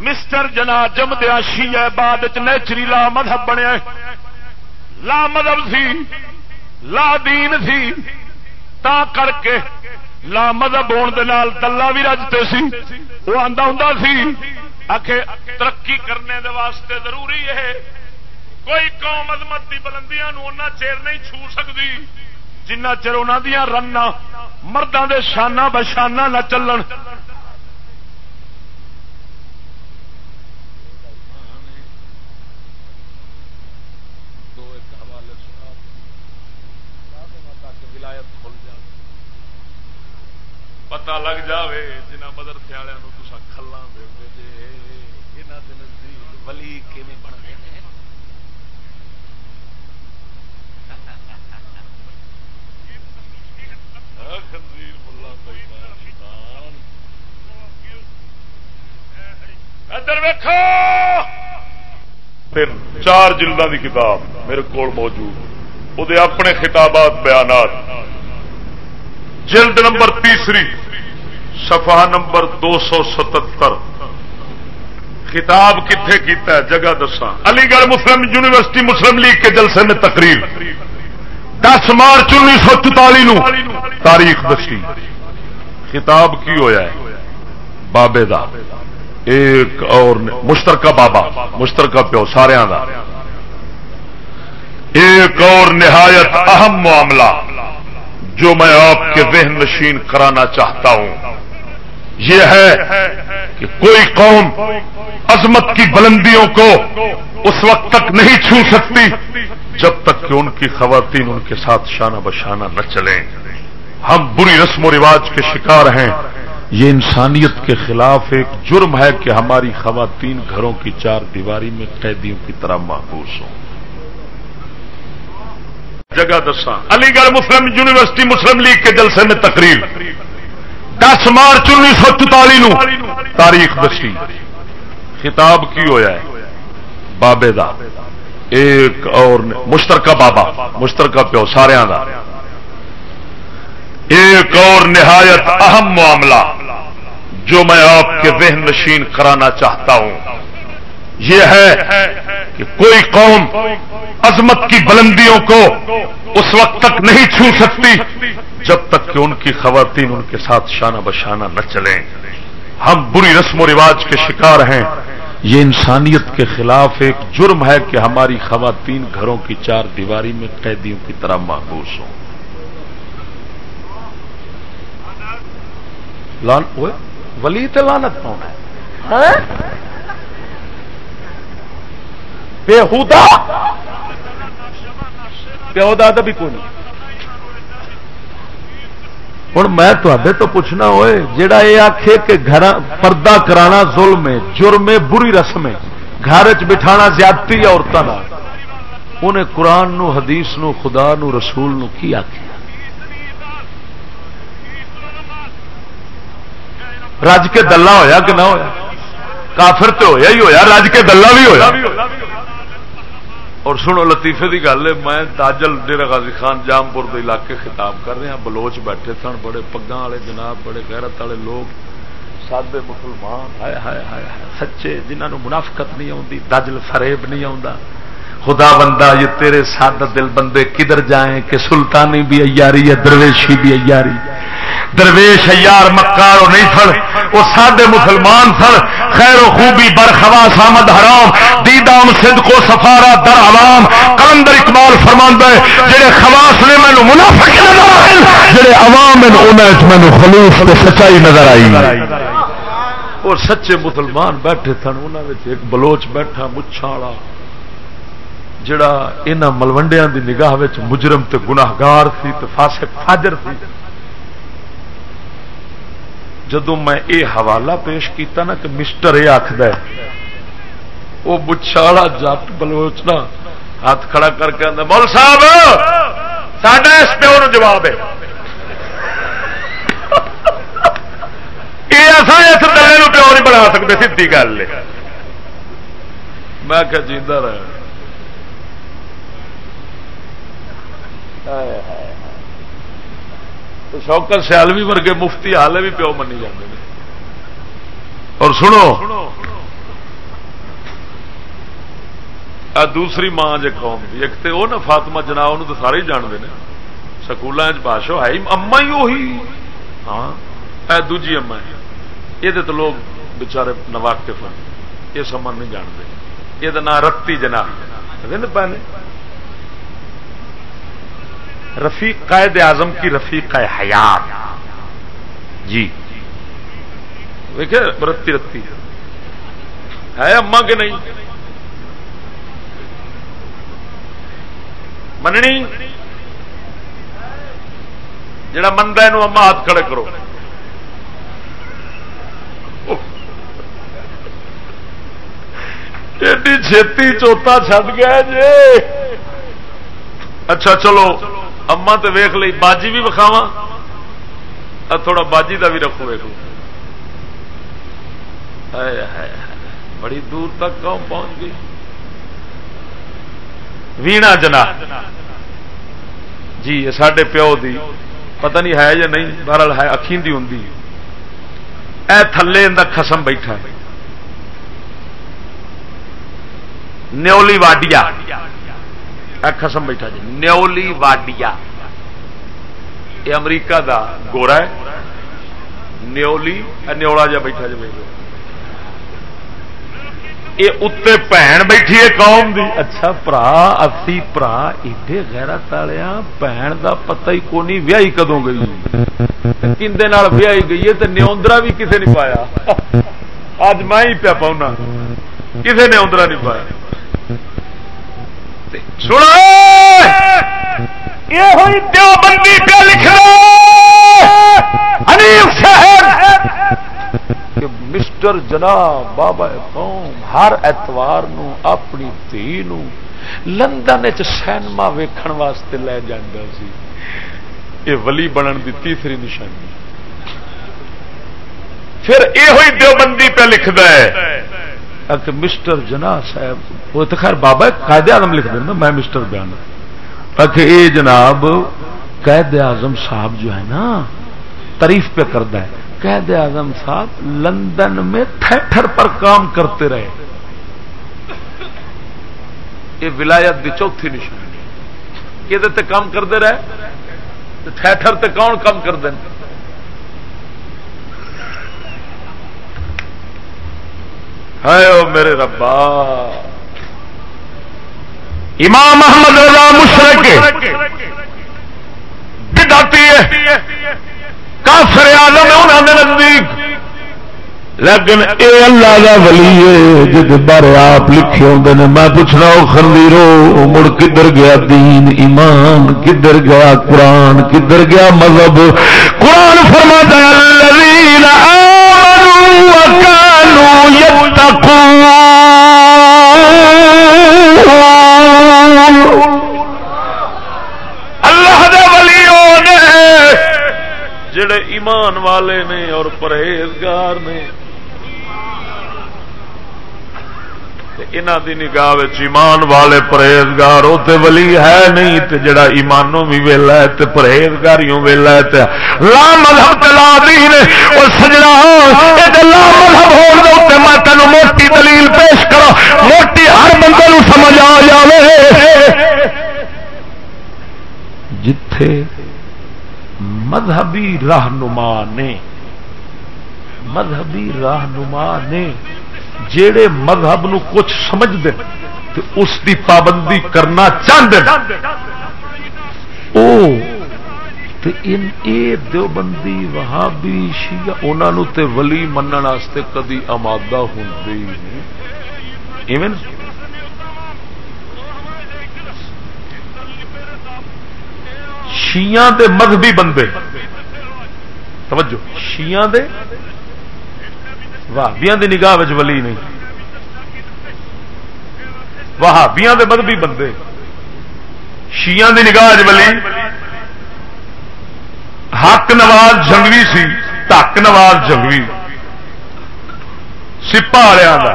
Speaker 2: مسٹر جنا جمدیا شی ہے بعد نیچری لا مذہب بنیا لا مذہب سی لا دین سی تا کر کے لا مذہب ہونے دلہ بھی رجتے سی۔ وہ آتا ہوں سی۔ آخے ترقی کرنے دے واسطے ضروری ہے۔ کوئی قوم عظمت کی بلندیاں چیر نہیں چھو سکتی جنہ چر ان رن مردوں کے شانہ بشانہ نہ چلن۔ پتا لگ جائے جنہ مدرسے والوں تو کھلا دے جی یہاں کے نزدیک ولی کیون بن چار جلدوں کی کتاب میرے کو موجود وہ اپنے خطابات بیانات جلد نمبر تیسری، صفحہ نمبر دو سو ستر کتاب کتنے کیتا ہے؟ جگہ دسا علی گڑھ مسلم یونیورسٹی مسلم لیگ کے جلسے میں تقریر۔ دس مارچ انیس سو چوتالی تاریخ دسی۔ خطاب کی ہویا ہے؟ بابے دا۔ ایک اور مشترکہ بابا، مشترکہ پیو سارا دا۔ ایک اور نہایت اہم معاملہ۔ جو میں آپ کے ذہن نشین کرانا چاہتا ہوں۔ یہ ہے کہ کوئی قوم عظمت کی بلندیوں کو اس وقت تک نہیں چھو سکتی جب تک کہ ان کی خواتین ان کے ساتھ شانہ بشانہ نہ چلیں۔ ہم بری رسم و رواج کے شکار ہیں۔ یہ انسانیت کے خلاف ایک جرم ہے کہ ہماری خواتین گھروں کی چار دیواری میں قیدیوں کی طرح محبوس ہوں۔ جگہ دساں۔ علی گڑھ مسلم یونیورسٹی مسلم لیگ کے جلسے میں تقریر۔ دس مارچ انیس سو چوتالی نو تاریخ دسی۔ خطاب کی ہوا ہے؟ بابے دا۔ ایک اور مشترکہ بابا، مشترکہ پیو سارا دا۔ ایک اور نہایت اہم معاملہ جو میں آپ کے ذہن نشین کرانا چاہتا ہوں۔ یہ ہے کہ کوئی قوم عظمت کی بلندیوں کو اس وقت تک نہیں چھو سکتی جب تک کہ ان کی خواتین ان کے ساتھ شانہ بشانہ نہ چلیں۔ ہم بری رسم و رواج کے شکار ہیں۔ یہ انسانیت کے خلاف ایک جرم ہے کہ ہماری خواتین گھروں کی چار دیواری میں قیدیوں کی طرح محبوس ہوں۔ لان ولی تے لانت پاؤنا ہے؟ ہاں؟ بےحدا بےحدا تو بھی کوئی نہیں ہوں میں تے تو پوچھنا ہوئے جڑا یہ آخے کہ گھر پردہ کرانا ظلم ہے، جرم ہے، بری رسم ہے، گھر چ بٹھانا زیادتی ہے عورتوں کا انہیں قرآن نو، حدیث نو، خدا نو، رسول نو کی آخیا رج کے دلہ ہویا کہ نہ ہویا؟ کافر تو ہویا ہی ہویا، رج کے دلہ بھی ہویا۔ اور سنو، لطیفے کی گل ہے، میں تاجل ڈیرا غازی خان جامپور کے علاقے خطاب کر رہا بلوچ بیٹھے سن، بڑے پگا والے جناب، بڑے غیرت والے لوگ، سادے مسلمان۔ ہائے ہائے ہائے سچے جنہوں منافقت نہیں آتی دجل فریب نہیں آتا خدا بندہ، یہ تیرے سادہ دل بندے کدھر جائیں کہ سلطانی بھی ایاری ہے درویشی بھی ایاری درویش ایار مکار وہ نہیں سن، وہ سادے مسلمان سن۔ خیر و خوبی برخوا سامد حرام، دیدام سندھ کو سفارا در عوام۔ کلندر اقبال فرما ہے جہے خواس نے مینو منافق نظر آئے جہے عوام مینو خلوص سچائی نظر آئی۔ اور سچے مسلمان بیٹھے سن انہوں ایک بلوچ بیٹھا مچھا والا جڑا ان ملوڈیا کی نگاہ مجرم تے گناہگار سی تے فاسق فاجر سی۔ جدو میں یہ حوالہ پیش کیتا نا کہ مسٹر یہ آخد وہ بچھاڑا جٹ بلوچنا ہاتھ کھڑا کر کے آدھا مول صاحب، ساڈا اس پیو جواب ہے۔ یہ اس دلے پیو نہیں بنا سکتے سی گل میں کہ جیتا رہا۔ شوکت سیالوی ورگے مفتی حال بھی پیو منی جاتے ہیں اور سنو۔ دوسری ماں جی قوم کی ایک تو وہ نا فاطمہ جنا وہ تو سارے ہی جانتے ہیں سکول بادشاہ ہے اما ہی وہی ہاں اے دوجی اما ہے۔ یہ تو لوگ بچارے نواقف ہیں۔ یہ سمن نہیں جانتے۔ یہ نام رتی جنا پہنے رفیق قائد اعظم کی رفیق حیات۔ جی۔ دیکھے رتی رتی ہے۔ اما کے نہیں؟ مننی؟ جڑا منتا یہ اما ہاتھ کھڑے کرو۔ ایڈی چھتی چوتا چھٹ گیا جی۔ اچھا چلو۔ اما تو ویخ لی باجی بھی وکھاوا تھوڑا باجی کا بھی رکھو ویک بڑی دور تک قوم پہنچ گئی؟ وینا جنا جی یہ سڈے پیو دی، پتہ نہیں ہے یا نہیں، بہرحال ہے اکھیندی ہوں اے تھلے اندر خسم بیٹھا۔ نیولی واڈیا۔ خسم بیٹھا جی نیولی واڈیا یہ امریکہ دا گورا ہے نیولی نیولا جا بیٹھا جی یہ اتنے بھن بیٹھی ہے قوم دی اچھا برا اسی برا ایڈے گہرا تالیا بھن کا پتا ہی کو نہیں ویائی کدوں گئی کھے ویائی گئی ہے تو نیوندرا بھی کسے نہیں پایا اج میں ہی پیا پاؤنا کسے نیوندرا نہیں پایا سنو یہ ہوئی دیوبندی پہ لکھ حنیف شہر کہ مسٹر جناب بابا قوم ہر اتوار نو اپنی تھی نو لندن سینما ویکھن واسطے لے جانا سی۔ یہ ولی بنن دی تیسری نشانی۔ پھر یہ ہوئی دیوبندی پہ لکھتا ہے۔ کہ مسٹر جنا صاحب، وہ تو خیر بابا قائد آزم لکھ دینا میں مسٹر بیان کہ اے جناب قید اعظم صاحب جو ہے نا، تعریف پہ کرتا ہے۔ قید اعظم صاحب لندن میں تھیٹر پر کام کرتے رہے۔ یہ ولایت کی چوتھی نشانی۔ یہ کام کرتے رہے؟ تھیٹر تے کون کام کرتے ہیں ہے او میرے ربا۔ امام محمد رضا مشرق بداتی ہے۔ کافر آدم ہے انہوں نے نزدیک۔ لیکن اے اللہ دا ولی ہے جد بارے آپ لکھے ہوندے نے، میں پوچھنا او خندیرو مڑ کدھر گیا دین؟ ایمان کدھر گیا قرآن؟ کدھر گیا مذہب؟ قرآن فرماتا ہے ایمان والے نے اور پرہیزگار نے۔ دی نگاہ ایمان والے پرہیزگار وہ تو ولی ہے نہیں، تے جڑا ایمانوں بھی ویلا ہے، تے پرہیزگاریوں ویلا ہے، تے لا مذہب تے لا دین اور سجنا، اے لا مذہب ہون دے تے میں تینوں موٹی دلیل پیش کرا موٹی ہر بندے نو سمجھ آ جاوے۔ جتھے مذہبی رہنما نے، مذہبی رہنما نے جڑے مذہب نو کچھ سمجھ دے تو اس دی پابندی کرنا چاہتے او ان اے دیوبندی وہابی شیعہ انہوں تے ولی منن واسطے کدی آمادہ ہوتے ایون شیعہ دے مذہبی بندے۔ توجہ، شیعہ دے؟ وہابیاں دی نگاہ وچ ولی نہیں۔ وہابیاں دے مذہبی بندے۔ شیعہ دی نگاہ وچ ولی۔ حق نواز جنگوی سی ٹک نواز جنگوی۔ سپا والوں کا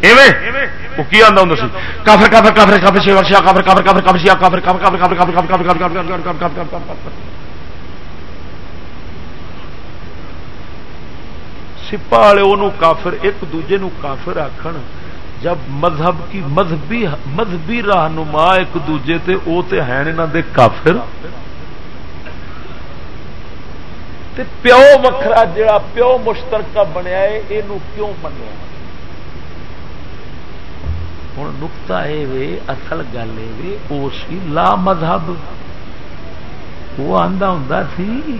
Speaker 2: ایویں؟ وہ کی آتا ہوں سی کافر کافر کافر کافر شیور شاہ کافر کافر کافر کافر شاہ کافر کافر کافر کافر کافر کافر کافر کافر کافر کافر کافر کافر کافر سپا والے وہ کافر ایک دوجے نو کافر آخر جب مذہب کی مذہبی مذہبی رہنما ایک دوجے تے او تے ہیں انہوں دے کافر تے پیو وکھرا جڑا پیو مشترکہ بنیا ہے یہ کیوں منیا ہوں نکتا یہ اصل گل یہ لا مذہب۔ وہ آدھا ہوں سی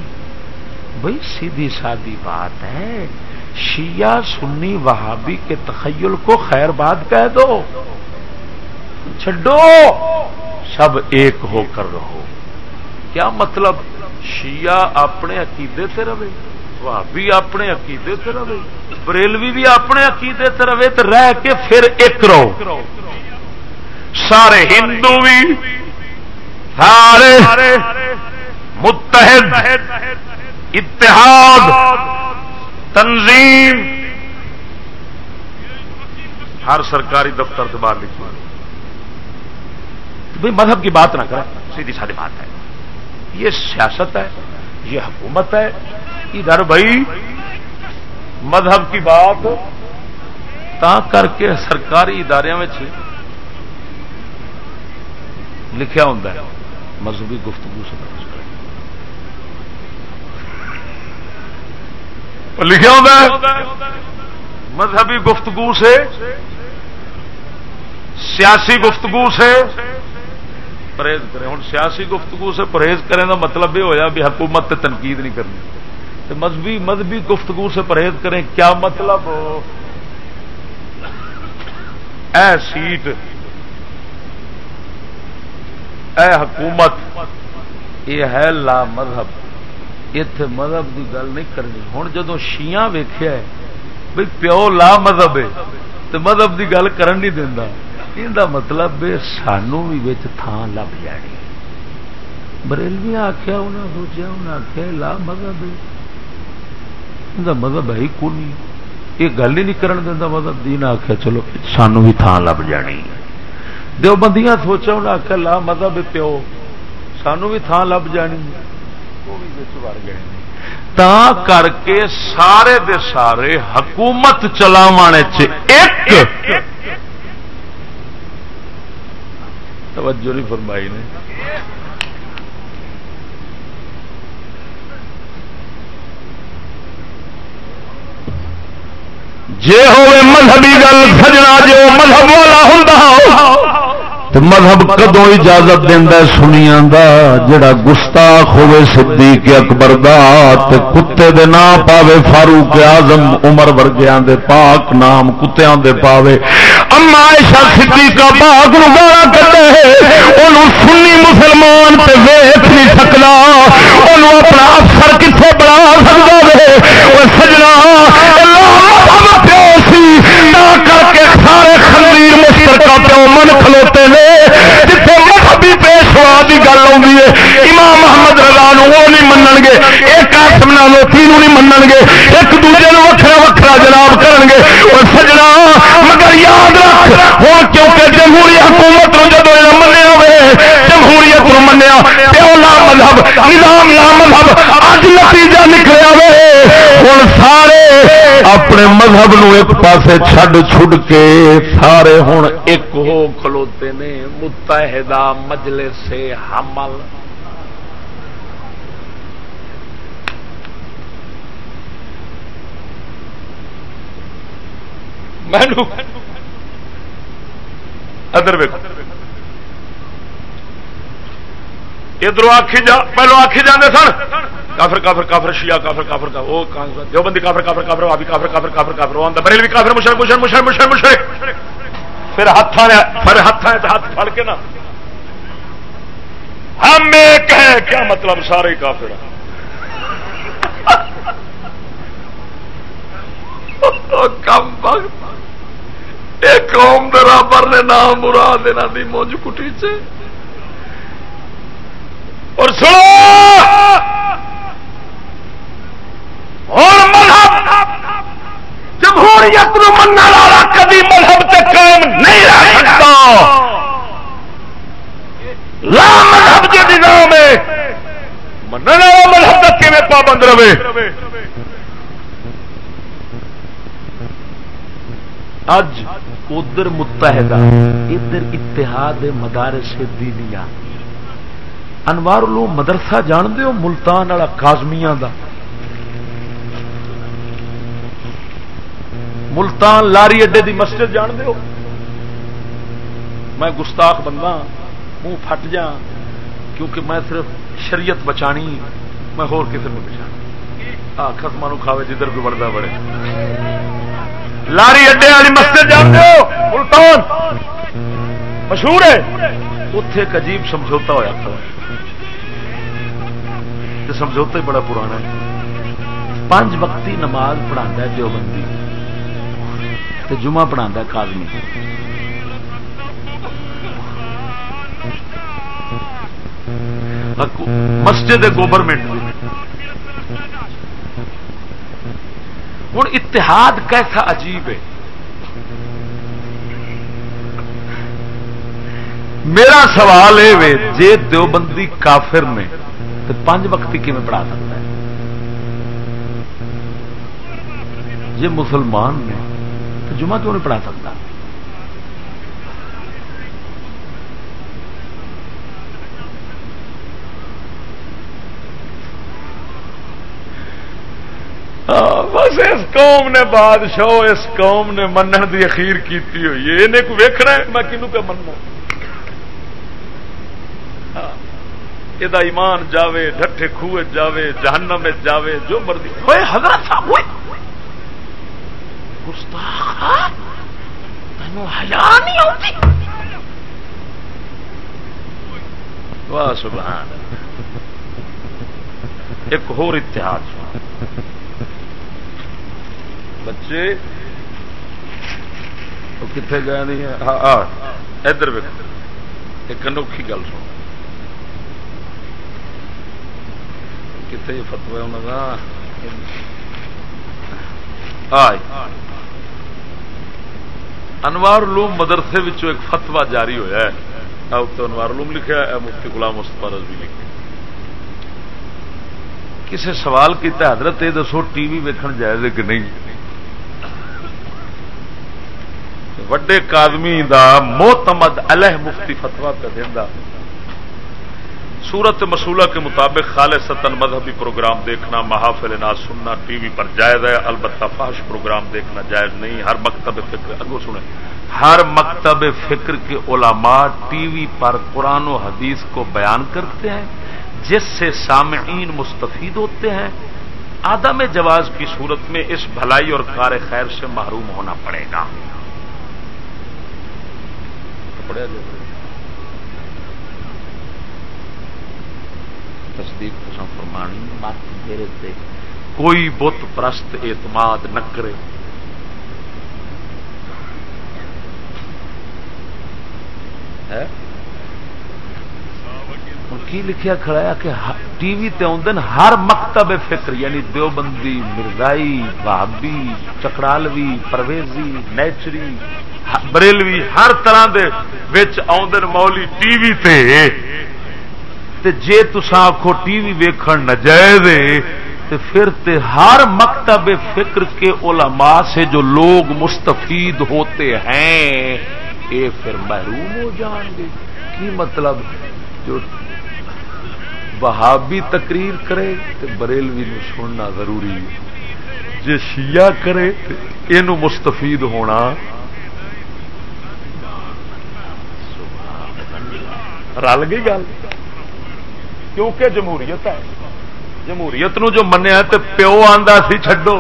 Speaker 2: بھائی سیدھی سادی بات ہے، شیعہ، سنی، وہابی کے تخیل کو خیر بات کہہ دو۔ چھڈو، سب ایک ہو کر رہو۔ کیا مطلب شیعہ اپنے عقیدے سے رہے؟ بھابی اپنے عقیدے سے رہے بریلوی بھی اپنے عقیدے سے رہے تو رہ کے پھر ایک رہو سارے ہندو بھی سارے متحد اتحاد تنظیم ہر سرکاری دفتر سے باہر لکھی بھائی مذہب کی بات نہ کریں سیدھی سادی بات ہے یہ سیاست ہے یہ حکومت ہے ادھر بھائی، مذہب کی بات تا کر کے سرکاری ادارے میں لکھا ہوں مذہبی گفتگو سے لکھا ہوتا مذہبی گفتگو سے، سیاسی گفتگو سے پرہیز کریں۔ ہوں سیاسی گفتگو سے پرہیز کریں کا مطلب یہ ہوا بھی حکومت تنقید نہیں کرنی۔ مذہبی مذہبی گفتگو سے پرہیز کریں، کیا مطلب؟ اے سیٹ، اے حکومت، یہ ہے لا مذہب۔ اتے مذہب کی گل نہیں کرنی۔ ہوں جدو شیاں ویخیا بھائی پیو لا مذہب ہے تو مذہب کی گل کرن نہیں دینا یہ مطلب سانو بھی تھان لب جانی۔ بریلوی آخیا انہیں سوچا انہیں آخیا لا مذہب ہے۔ مذہب ہے ہی کون یہ گل ہی نہیں کرن دینا مذہب دی نہ آخیا چلو سانو بھی تھان لب جانی دو بندیاں سوچا انہیں آخیا لا مذہب پیو سانو بھی تھان لب جانی وہ بھی وڑ گئے تا کر کے سارے دے سارے حکومت چلاو توجہ نہیں فرمائی نے جے ہوئے مذہبی گل سجنا جو مذہب والا ہوں تو مذہب کدو اجازت دینا سنیا دا؟ جڑا گستاخ ہوے صدیق اکبر دا، تے کتے دے نام پاوے فاروق اعظم، عمر ورگیاں دے پاک نام کتیاں دے پاوے۔ اما عائشہ صدیقہ پاک نو گالا کڈے اونوں سنی مسلمان تے ویکھ نہیں سکدا اونوں اپنا افسر کتھے بنا سکدا وے او سجنا، اللہ پیو سی، نہ کر کے سارے خنزیر مشترکہ پیو من کھلوتے نے۔ جتنے مذہبی پیشوا کی گل آئی ہے امام محمد رضا وہ نہیں منگ گے ایک آسم لوکی نہیں منگ گے ایک دوجے وکرا وکرا جناب کرن گے اور سجنا مگر یاد رکھ ہوں کیونکہ جمہوری حکومت جب منیا ہوئے جمہوریت منیا پیو لا مذہب، نظام لا مذہب، اج نتیجہ نکلیا ہوئے ہوں سارے اپنے مذہب نو ایک پاسے چھڈ چھڈ کے سارے ہوں ایک ہو کھلوتے نے متحدہ مجلس سے حمل ادھر ادھر آخی جا پہلو آخی جانے سن۔ کافر کافر کافر، شیعہ کافر کافر کا وہ جو بندی کافر کافر کافر ابھی کافر کافر کافر کافر۔ وہ آتا بریلوی کافر، مشرق مشرق مشرق مشرق مشرق۔ پھر ہاتھ پھر ہاتھ ہاتھ پھڑ کے نا۔ ہم ایک ہیں کیا مطلب سارے کافر کم ایک قوم برابر نے نام مرا دینا دی مونج کٹی سے اور سنو! اور مذہب! جمہوریت من والا کبھی مذہب سے قائم نہیں رہ سکتا! لا مذہب کے دنوں میں من والا مذہب تک کی پابند رہے۔ اج ادھر متحدہ، ادھر اتحاد مدارس دینیا انوار لو مدرسہ جان دو ملتان والا کازمیاں کا ملتان لاری اڈے دی مسجد جان دو میں گستاخ بندہ ہاں، منہ پھٹ جا، کیونکہ میں صرف شریعت بچانی میں ہور کسی میں بچا خسما کھاوے جدھر کوئی بڑھتا بڑے لاری اڈے والی مسجد جان دو ملتان۔ مشہور ہے۔ اتے ایک عجیب سمجھوتا ہوا تھا سمجھوتا ہی بڑا پرانا ہے۔ پانچ وقتی نماز پڑھا ہے دیوبندی۔ تو جمعہ پڑھا کالمی مسجد گورنمنٹ ہوں اتحاد کیسا عجیب ہے۔ میرا سوال یہ جی دیوبندی کافر نے تو پانچ وقتی کیون پڑھا سکتا ہے؟ جی مسلمان نے جمعہ کیوں نہیں پڑھا سکتا؟ بس اس قوم نے بادشاہ اس قوم نے منن دی اخیر کیتی ہوئی ہے، انہیں کوئی ویکنا ہے، میں کنو کہ مننا یہ ایمان جاوے ڈٹے خوہ جاوے جہنم جاوے جو مرضی ہوئے حضرت صاحب ہوئے گستاخ تینوں حیا نہیں آتی واہ سبحان ایک اور اتحاد بچے کتنے گئے نہیں ادھر ایک انوکھی گل سن کتنے فتوا انہوں کا انوار لوم مدرسے ایک فتوا جاری ہوا ہے۔ انوار لوم لکھا ہے مفتی غلام مستفا رضوی لکھا کسی سوال کیا حضرت یہ دسو، ٹی وی ویکن جائز کہ نہیں؟ وڈے کادمی دا موتمد الہ مفتی فتوا پہ دینا سورت مسولہ کے مطابق خالص ستن مذہبی پروگرام دیکھنا، محافل ناز سننا، ٹی وی پر جائز ہے، البتہ فحش پروگرام دیکھنا جائز نہیں، ہر مکتب فکر، اگو سنیں، ہر مکتب فکر کے علماء ٹی وی پر قرآن و حدیث کو بیان کرتے ہیں، جس سے سامعین مستفید ہوتے ہیں۔ آدم جواز کی صورت میں اس بھلائی اور کار خیر سے محروم ہونا پڑے گا۔ تصدیق تسان فرمانی؟ مت میرے تے کوئی بت پرست اعتماد نہ کرے۔ کی لکھیا کھڑا ہے کہ ٹی وی تے آدھے ہر مکتب فکر یعنی دیوبندی، مرزائی بھابی چکڑالوی پرویزی، نیچری بریلوی، ہر طرح دے وچ آدھے مولی ٹی وی تے۔ تے جے تسا آخو ٹی وی ویکھن نجائز تو پھر تے ہر مکتب فکر کے علماء سے جو لوگ مستفید ہوتے ہیں یہ پھر محروم ہو جان گے۔ کی مطلب؟ جو بہابی تقریر کرے تو بریلوی نو سننا ضروری ہے۔ جی شیعہ کرے یہ مستفید ہونا۔ رل گئی گل؟ کیونکہ جمہوریت ہے۔ جمہوریت نو جو منیا تو پیو آتا سی چڈو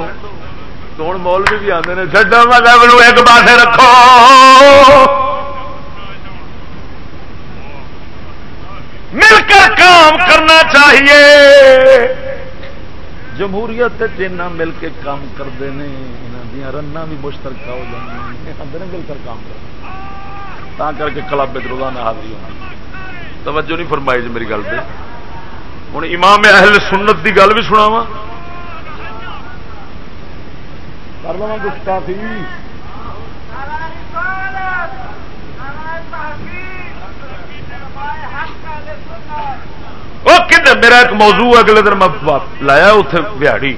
Speaker 2: ہوں مولوی بھی آتے ہیں چڈو مطلب ایک پاس رکھو۔ مل کر کام کرنا چاہیے۔ جمہوریت جنا مل کے کام کرتے ہیں یہاں دیا رنگ بھی مشترکہ ہو جائیں مل کر کام کر کر کے کلب روزانہ حاضری ہونا توجہ نہیں فرمائی جی میری گل پہ ہوں امام اہل سنت کی گل بھی سنا وا کر لوا گستافی میرا ایک موضوع اگلے دن میں لایا اتنے بہاڑی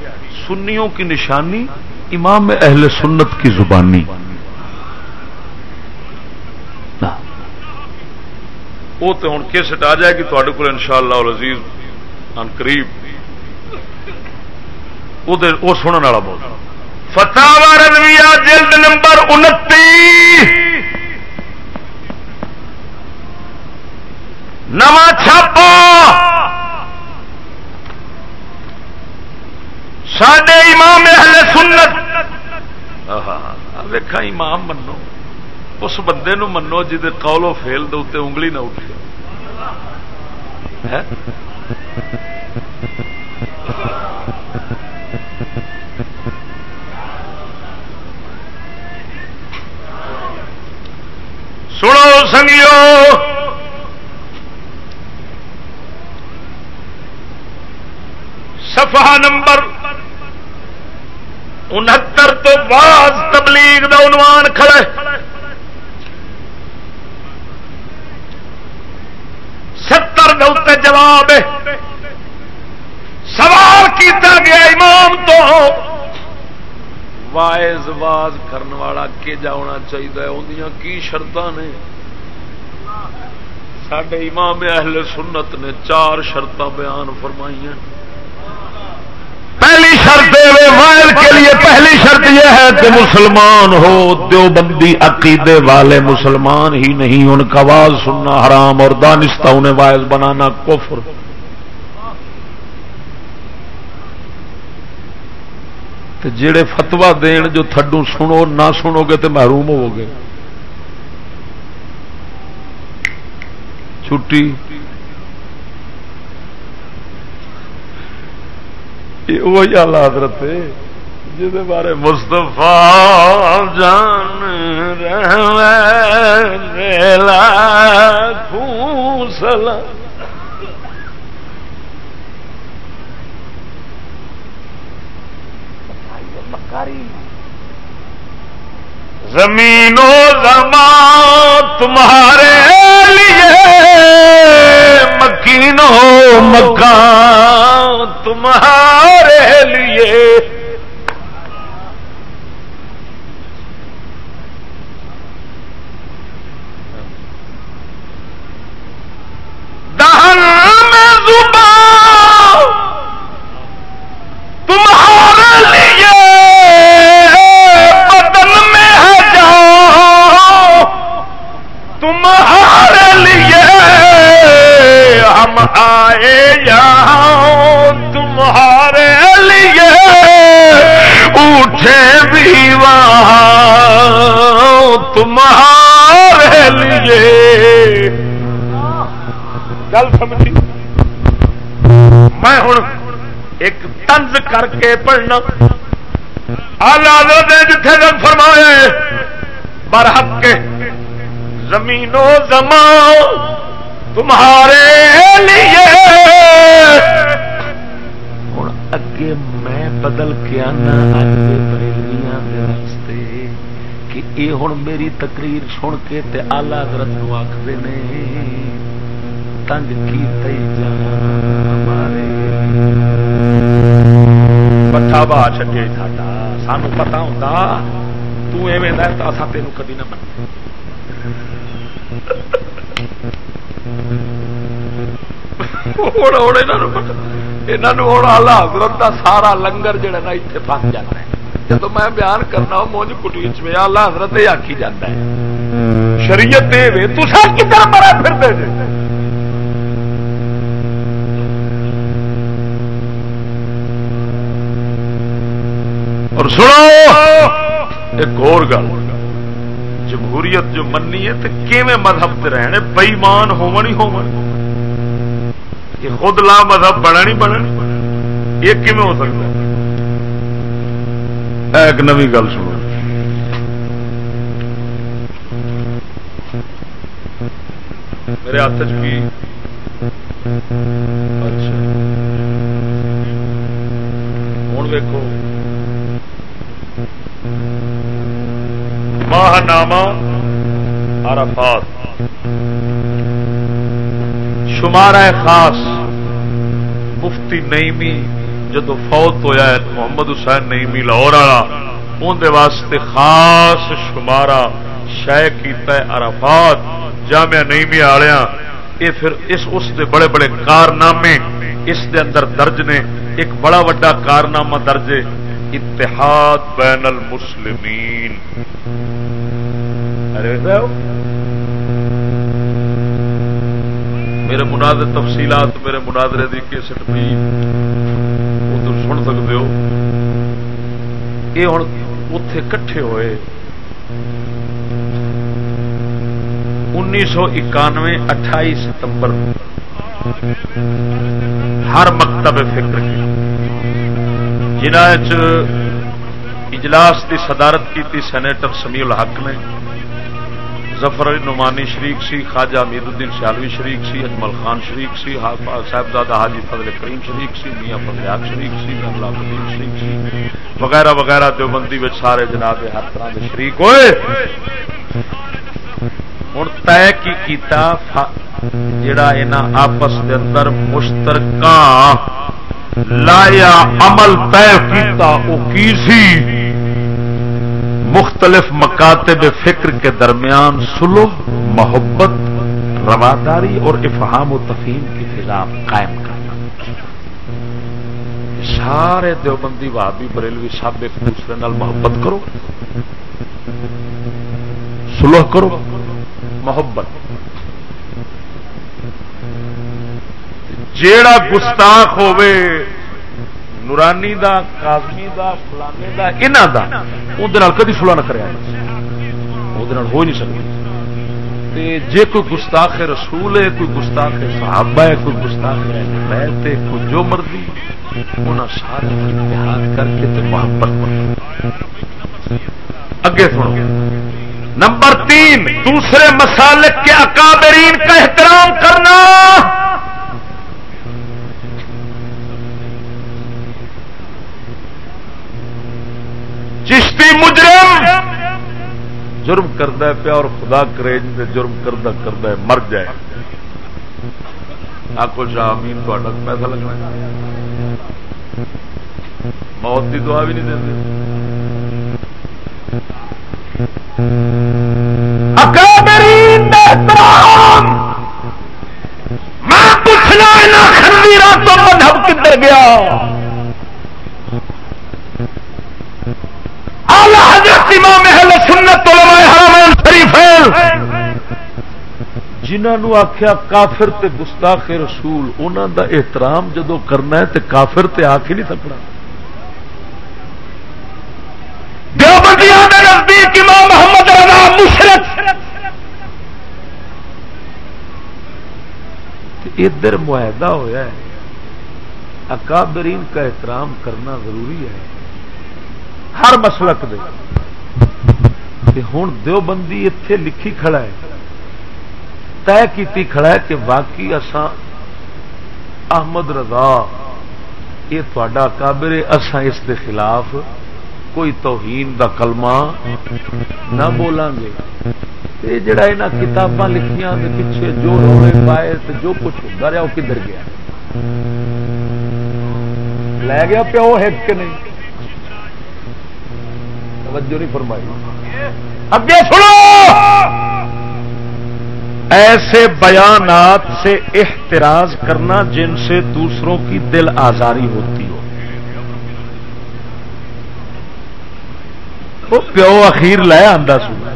Speaker 2: سنیوں کی نشانی امام اہل سنت کی زبانی وہ تو ہوں کیسٹ آ جائے گی تے کو ان شاء اللہ عزیز قریب وہ سننے والا بہت فتح رضویہ جلد نمبر انتی۔ نواں چھاپا۔ سڈے امام اہل سنت۔ ویکا امام منو۔ اس بندے نو منو جی قول و فیل دے انگلی نہ اٹھے۔ سنو سنگیو سفا نمبر انہتر تو بعد تبلیغ دا عنوان کھڑے ستر دے جواب سوال کیتا گیا امام تو۔ وائز واز کرنے والا کہ جانا چاہیے اندیاں کی شرط نے؟ سڈے امام اہل سنت نے چار شرط بیان فرمائی پہلی شرط وائل کے لیے پہلی شرط یہ ہے کہ مسلمان ہو، دیوبندی عقیدے والے مسلمان ہی نہیں، ان کا آواز سننا حرام اور دانستہ انہیں وائز بنانا کفر۔ جڑے فتوا دین جو تھڈو سنو، نہ سنو گے تو محروم ہو گے۔ چھٹی۔ وہی حالات حضرت جہد بارے مستفا جان ریلا خوصلا زمین و زمان تمہارے لیے مکینو مکان تمہارے لیے۔ دہن میں زبان تمہارے لیے بدن میں ہے جاؤ تمہارے لیے ہم آئے یہاں تمہارے لیے اٹھے بھی وہاں۔ تمہارے لیے گل سمجھی۔ میں ہوں ایک طنز کر کے پڑھنا۔ آلہ نے جتھے رنگ فرمائے برحق کے زمین و زمان تمہارے لیے۔ ہوں اگے میں بدل کے آنا بریلویاں راستے، کہ یہ ہوں میری تقریر سن کے تے آلہ حضرت نو آخر نے۔ تنگ کی پٹھا با چکے ساڈا سان پتا ہوں تیویں تین کدی نہ من حضرت سارا لنگر جڑا نا اتنے پس جاتا ہے جب میں بیان کرنا مونج کٹی چ آلہ حضرت یہ آخی جاتا ہے شریعت کدھر مرا پھر اور سنو! ایک اور گل۔ جمہوریت جو مننی ہے تو کیویں مذہب سے رہنے بئیمان ہو یہ خود لا مذہب بنا نہیں بنا یہ کیویں ہو سکتا ہے؟ ایک نو گل سنو۔ میرے ہاتھ چی اچھا۔ ہوں ویکو ماہ نامہ عرفات۔ شمارہ خاص مفتی نئیمی جدو فوت ہویا ہے محمد حسین نئیمی لاہور والا اندر واسطے خاص شمارہ شہ کیتا ہے عرفات، جامعہ نئیمی والیا یہ پھر اس اس دے بڑے بڑے کارنامے اس دے اندر درج نے۔ ایک بڑا وڈا کارنامہ درجے اتحاد بین المسلمین۔ میرے مناظر تفصیلات، میرے مناظرے کی کیسٹ بھی ادھر سن سکتے ہو۔ یہ ہوں اتے کٹھے ہوئے۔ انیس سو اکانوے، اٹھائی ستمبر۔ ہر مکتب فکر جنہ اجلاس کی صدارت کی سینیٹر سمیع الحق نے۔ ظفر علی نعمانی شریک سی، خواجہ امید الدین سیالوی شریک سی، اجمل خان شریک سی صاحبزادہ حاجی فضل کریم شریک سی، میاں فضلیات شریک سی اللہ الدین شریک سی، وغیرہ وغیرہ دیوبندی میں سارے جناب ہر طرح کے شریک ہوئے۔ ہوں طے کی کیتا جڑا یہاں آپس کے اندر مشترکہ لایا عمل طے کیتا وہ کی سی؟ مختلف مکاتب فکر کے درمیان سلو محبت، رواداری اور افہام و تفہیم کی فضا قائم کرنا۔ سارے دیوبندی وابی بریلوی سب ایک دوسرے نال محبت کرو سلوح کرو، محبت۔ جیڑا گستاخ ہوے نورانی دا کازمی دا، فلانے دا، انہاں دا۔ اون کدی سلح نہ کریا او دے ہو نہیں سکتی جے کوئی گستاخ رسول ہے، کوئی گستاخ صحابہ ہے، کوئی گستاخ ہے کوئی جو مرضی انہوں سارے اتحاد کر کے تے محبت پر اگے سنو۔ نمبر تین، دوسرے مسالک کے اکابرین کا احترام کرنا۔ چشتی مجرم! جرم کرتا پیا اور خدا کرے جی جرم کرتا کرتا مر جائے۔ آکو شاہ امین تو پیسہ لگنا موت کی دعا بھی نہیں دیں میں پوچھنا تو مذہب کدھر گیا؟ امام اہل سنت علماء حرامان شریف ہیں۔ جنہوں آخیا کافر تے گستاخ رسول انہوں دا احترام جدو کرنا ہے تے کافر تے آ کے نہیں سکنا۔ نزدیک امام محمد رضا مشرق۔ ادھر معاہدہ ہوا ہے۔ اکابرین کا احترام کرنا ضروری ہے۔ ہر مسلک دے۔ ہوں دو بندی اتے لکھی کھڑا ہے۔ طے کی کھڑا ہے کہ واقعی اسان احمد رضا، یہ تا کابر اسان اس دے خلاف کوئی توہین دا کلمہ نہ بولیں گے۔ یہ جڑا یہاں کتاباں لکھیاں دے پیچھے جو رونے پائے جو کچھ ہوتا رہا وہ کدھر گیا؟ لے گیا پیو ہٹ کے نہیں؟ توجہ نہیں فرمائی۔ اگے سنو! ایسے بیانات سے احتراز کرنا جن سے دوسروں کی دل آزاری ہوتی ہو۔ وہ پیو اخیر لے آدھا سنا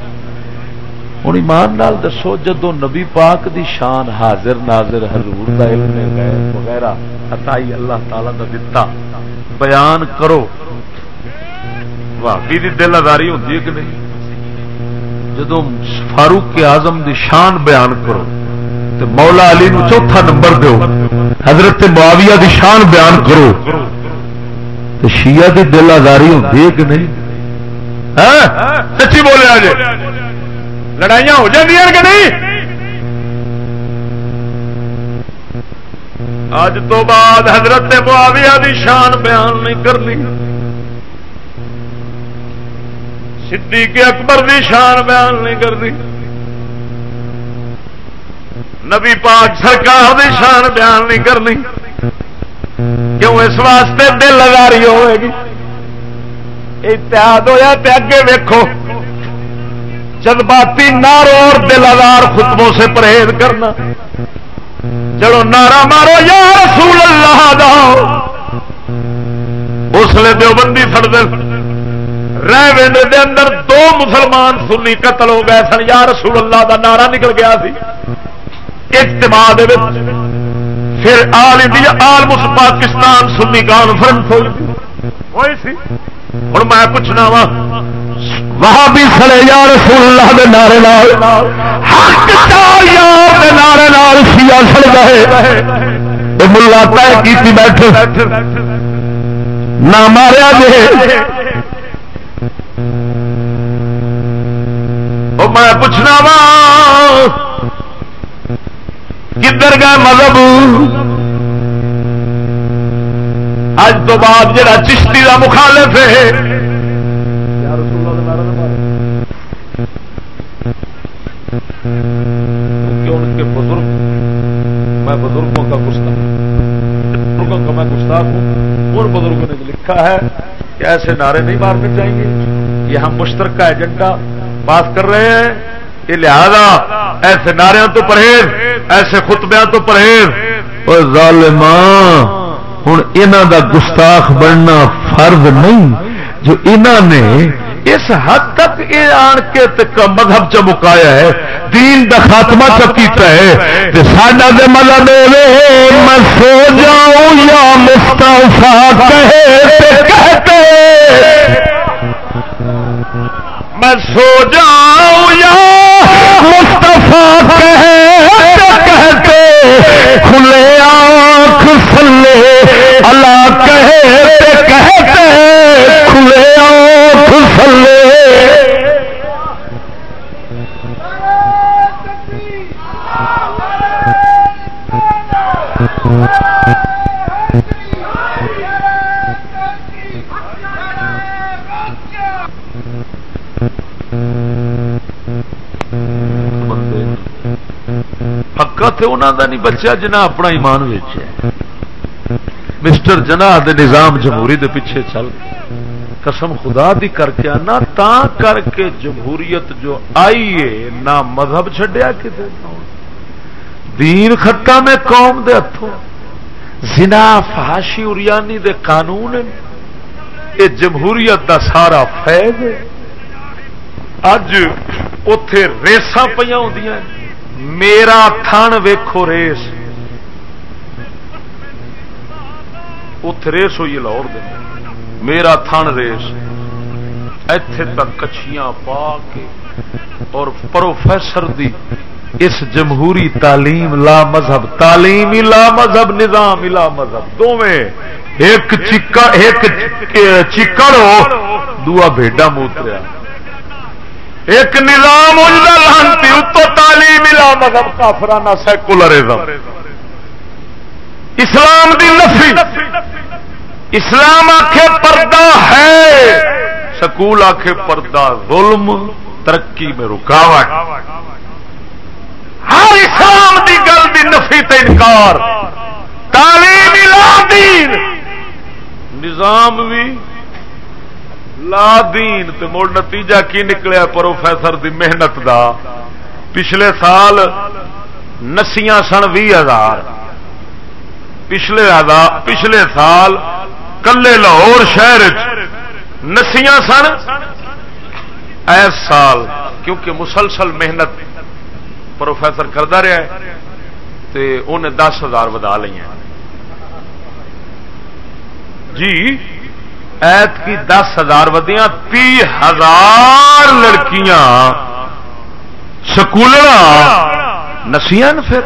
Speaker 2: ہوں ایمان نال دسو، جدو نبی پاک دی شان حاضر ناظر حضور دا علم وغیرہ عطائی اللہ تعالی دا دتا، بیان کرو۔ واقعی دی دل آزاری ہوتی ہے کہ نہیں؟ جدو فاروق کے آزم دی شان بیان کرو تو مولا علی نو چوتھا نمبر دو، حضرت معاویہ دی شان بیان کرو۔ تو شیعہ دی دل آزاری ہوتی ہے کہ نہیں؟ ہاں؟ سچی بولے آج لڑائیاں ہو جاتی ہیں کہ نہیں؟ اج تو بعد حضرت معاویہ دی شان بیان نہیں کرنی۔ صدیق اکبر دی شان بیان نہیں کرتی۔ نبی پاک سرکار دی شان بیان نہیں کرنی۔ کیوں اس واسطے دل لگاری ہوئے گی؟ اتحاد ہوا تو اگے ویکو جذباتی نارو اور دل آزار خطبوں سے پرہیز کرنا۔ چلو نارا مارو، یا رسول اللہ دا۔ اس لیے دیوبندی سڑ رہ دل دے اندر دو مسلمان سنی قتل ہو گئے سن۔ یا رسول اللہ دا نعرہ نکل گیا سی۔ اجتماع دے وچ پھر all India, all Pakistan Sunni conference ہوئی ہوئی سی۔ ہوں میں پوچھنا وا وہاں بھی سڑے یا رسول اللہ دے نعرے نال، حق یار نعرے نال سیا سڑ گئے؟ ملا طے کی بیٹھے۔ نہ ماریا جے۔ میں پوچھنا وا، کدھر گئے مذہب؟ اج تو بعد جڑا چشتی کا مخالف ہے۔ بزرگ؟ میں بزرگوں کا گستاخ بزرگوں کا میں گستاخ ہوں۔ اور بزرگوں نے لکھا ہے کہ ایسے نعرے نہیں مارنے چاہیے۔ یہ ہم مشترکہ ایجنڈا بات کر رہے ہیں یہ لہذا ایسے نعروں تو پرہیز، ایسے خطبیاں تو پرہیز۔ اور ظالمان ہوں یہاں دا گستاخ بننا فرض نہیں، جو انہوں نے اس حد تک یہ آن کے مذہب چ مکایا ہے، دین دا خاتمہ چکیتا ہے۔ ساڈا دے مذہب میں سو جاؤں یا مستعفی کہے کہتے۔ میں سو جاؤں یا مصطفیٰ کہتے کھلے آنکھ سلے اللہ کہتے کہتے کھلے آنکھ سلے Thank you. انہوں کا نہیں بچا جنا اپنا ایمان ویچیا۔ مسٹر جنا دے نظام جمہوری دے پیچھے چل۔ قسم خدا دی کر کے آنا تا کر کے جمہوریت جو آئی ہے، نہ مذہب چڈیا کتنے دین خطہ میں قوم دے ہاتھوں زنا، فحاشی، اریانی دے قانون یہ جمہوریت دا سارا فیض ہے۔ اج اتے ریسا پہ میرا تھن ویکھو ریس۔ اتے ریس ہوئی لاہور دے۔ میرا تھن ریس۔ ایتھے تک کچھیاں پا کے اور پروفیسر دی اس جمہوری تعلیم، لا مذہب۔ تعلیم لا مذہب نظام لا مذہب۔ دونیں ایک چکڑ ایک چکڑ ہو۔ دعا بھیڈا موتریا ایک نظام اجلا لانتی اتو تعلیم لا مذہب کافرانہ سیکولرزم. اسلام دی نفی. اسلام آخے پردہ ہے. سکول آخے پردہ ظلم. ترقی میں رکاوٹ. ہر اسلام دی گل دی نفی تے انکار. تعلیم لا دین. نظام بھی لا دین تے مڑ نتیجہ کی نکلیا پروفیسر دی محنت دا؟ پچھلے سال نسیاں سن بھی ہزار۔ پچھلے پچھلے سال کلے لاہور شہر نسیاں سن ایس سال۔ کیونکہ مسلسل محنت پروفیسر کرتا رہا ہے تے انہیں دس ہزار ودا لی جی؟ ایت کی دس ہزار ودیاں، تی ہزار لڑکیاں۔ سکول نسیاں پھر۔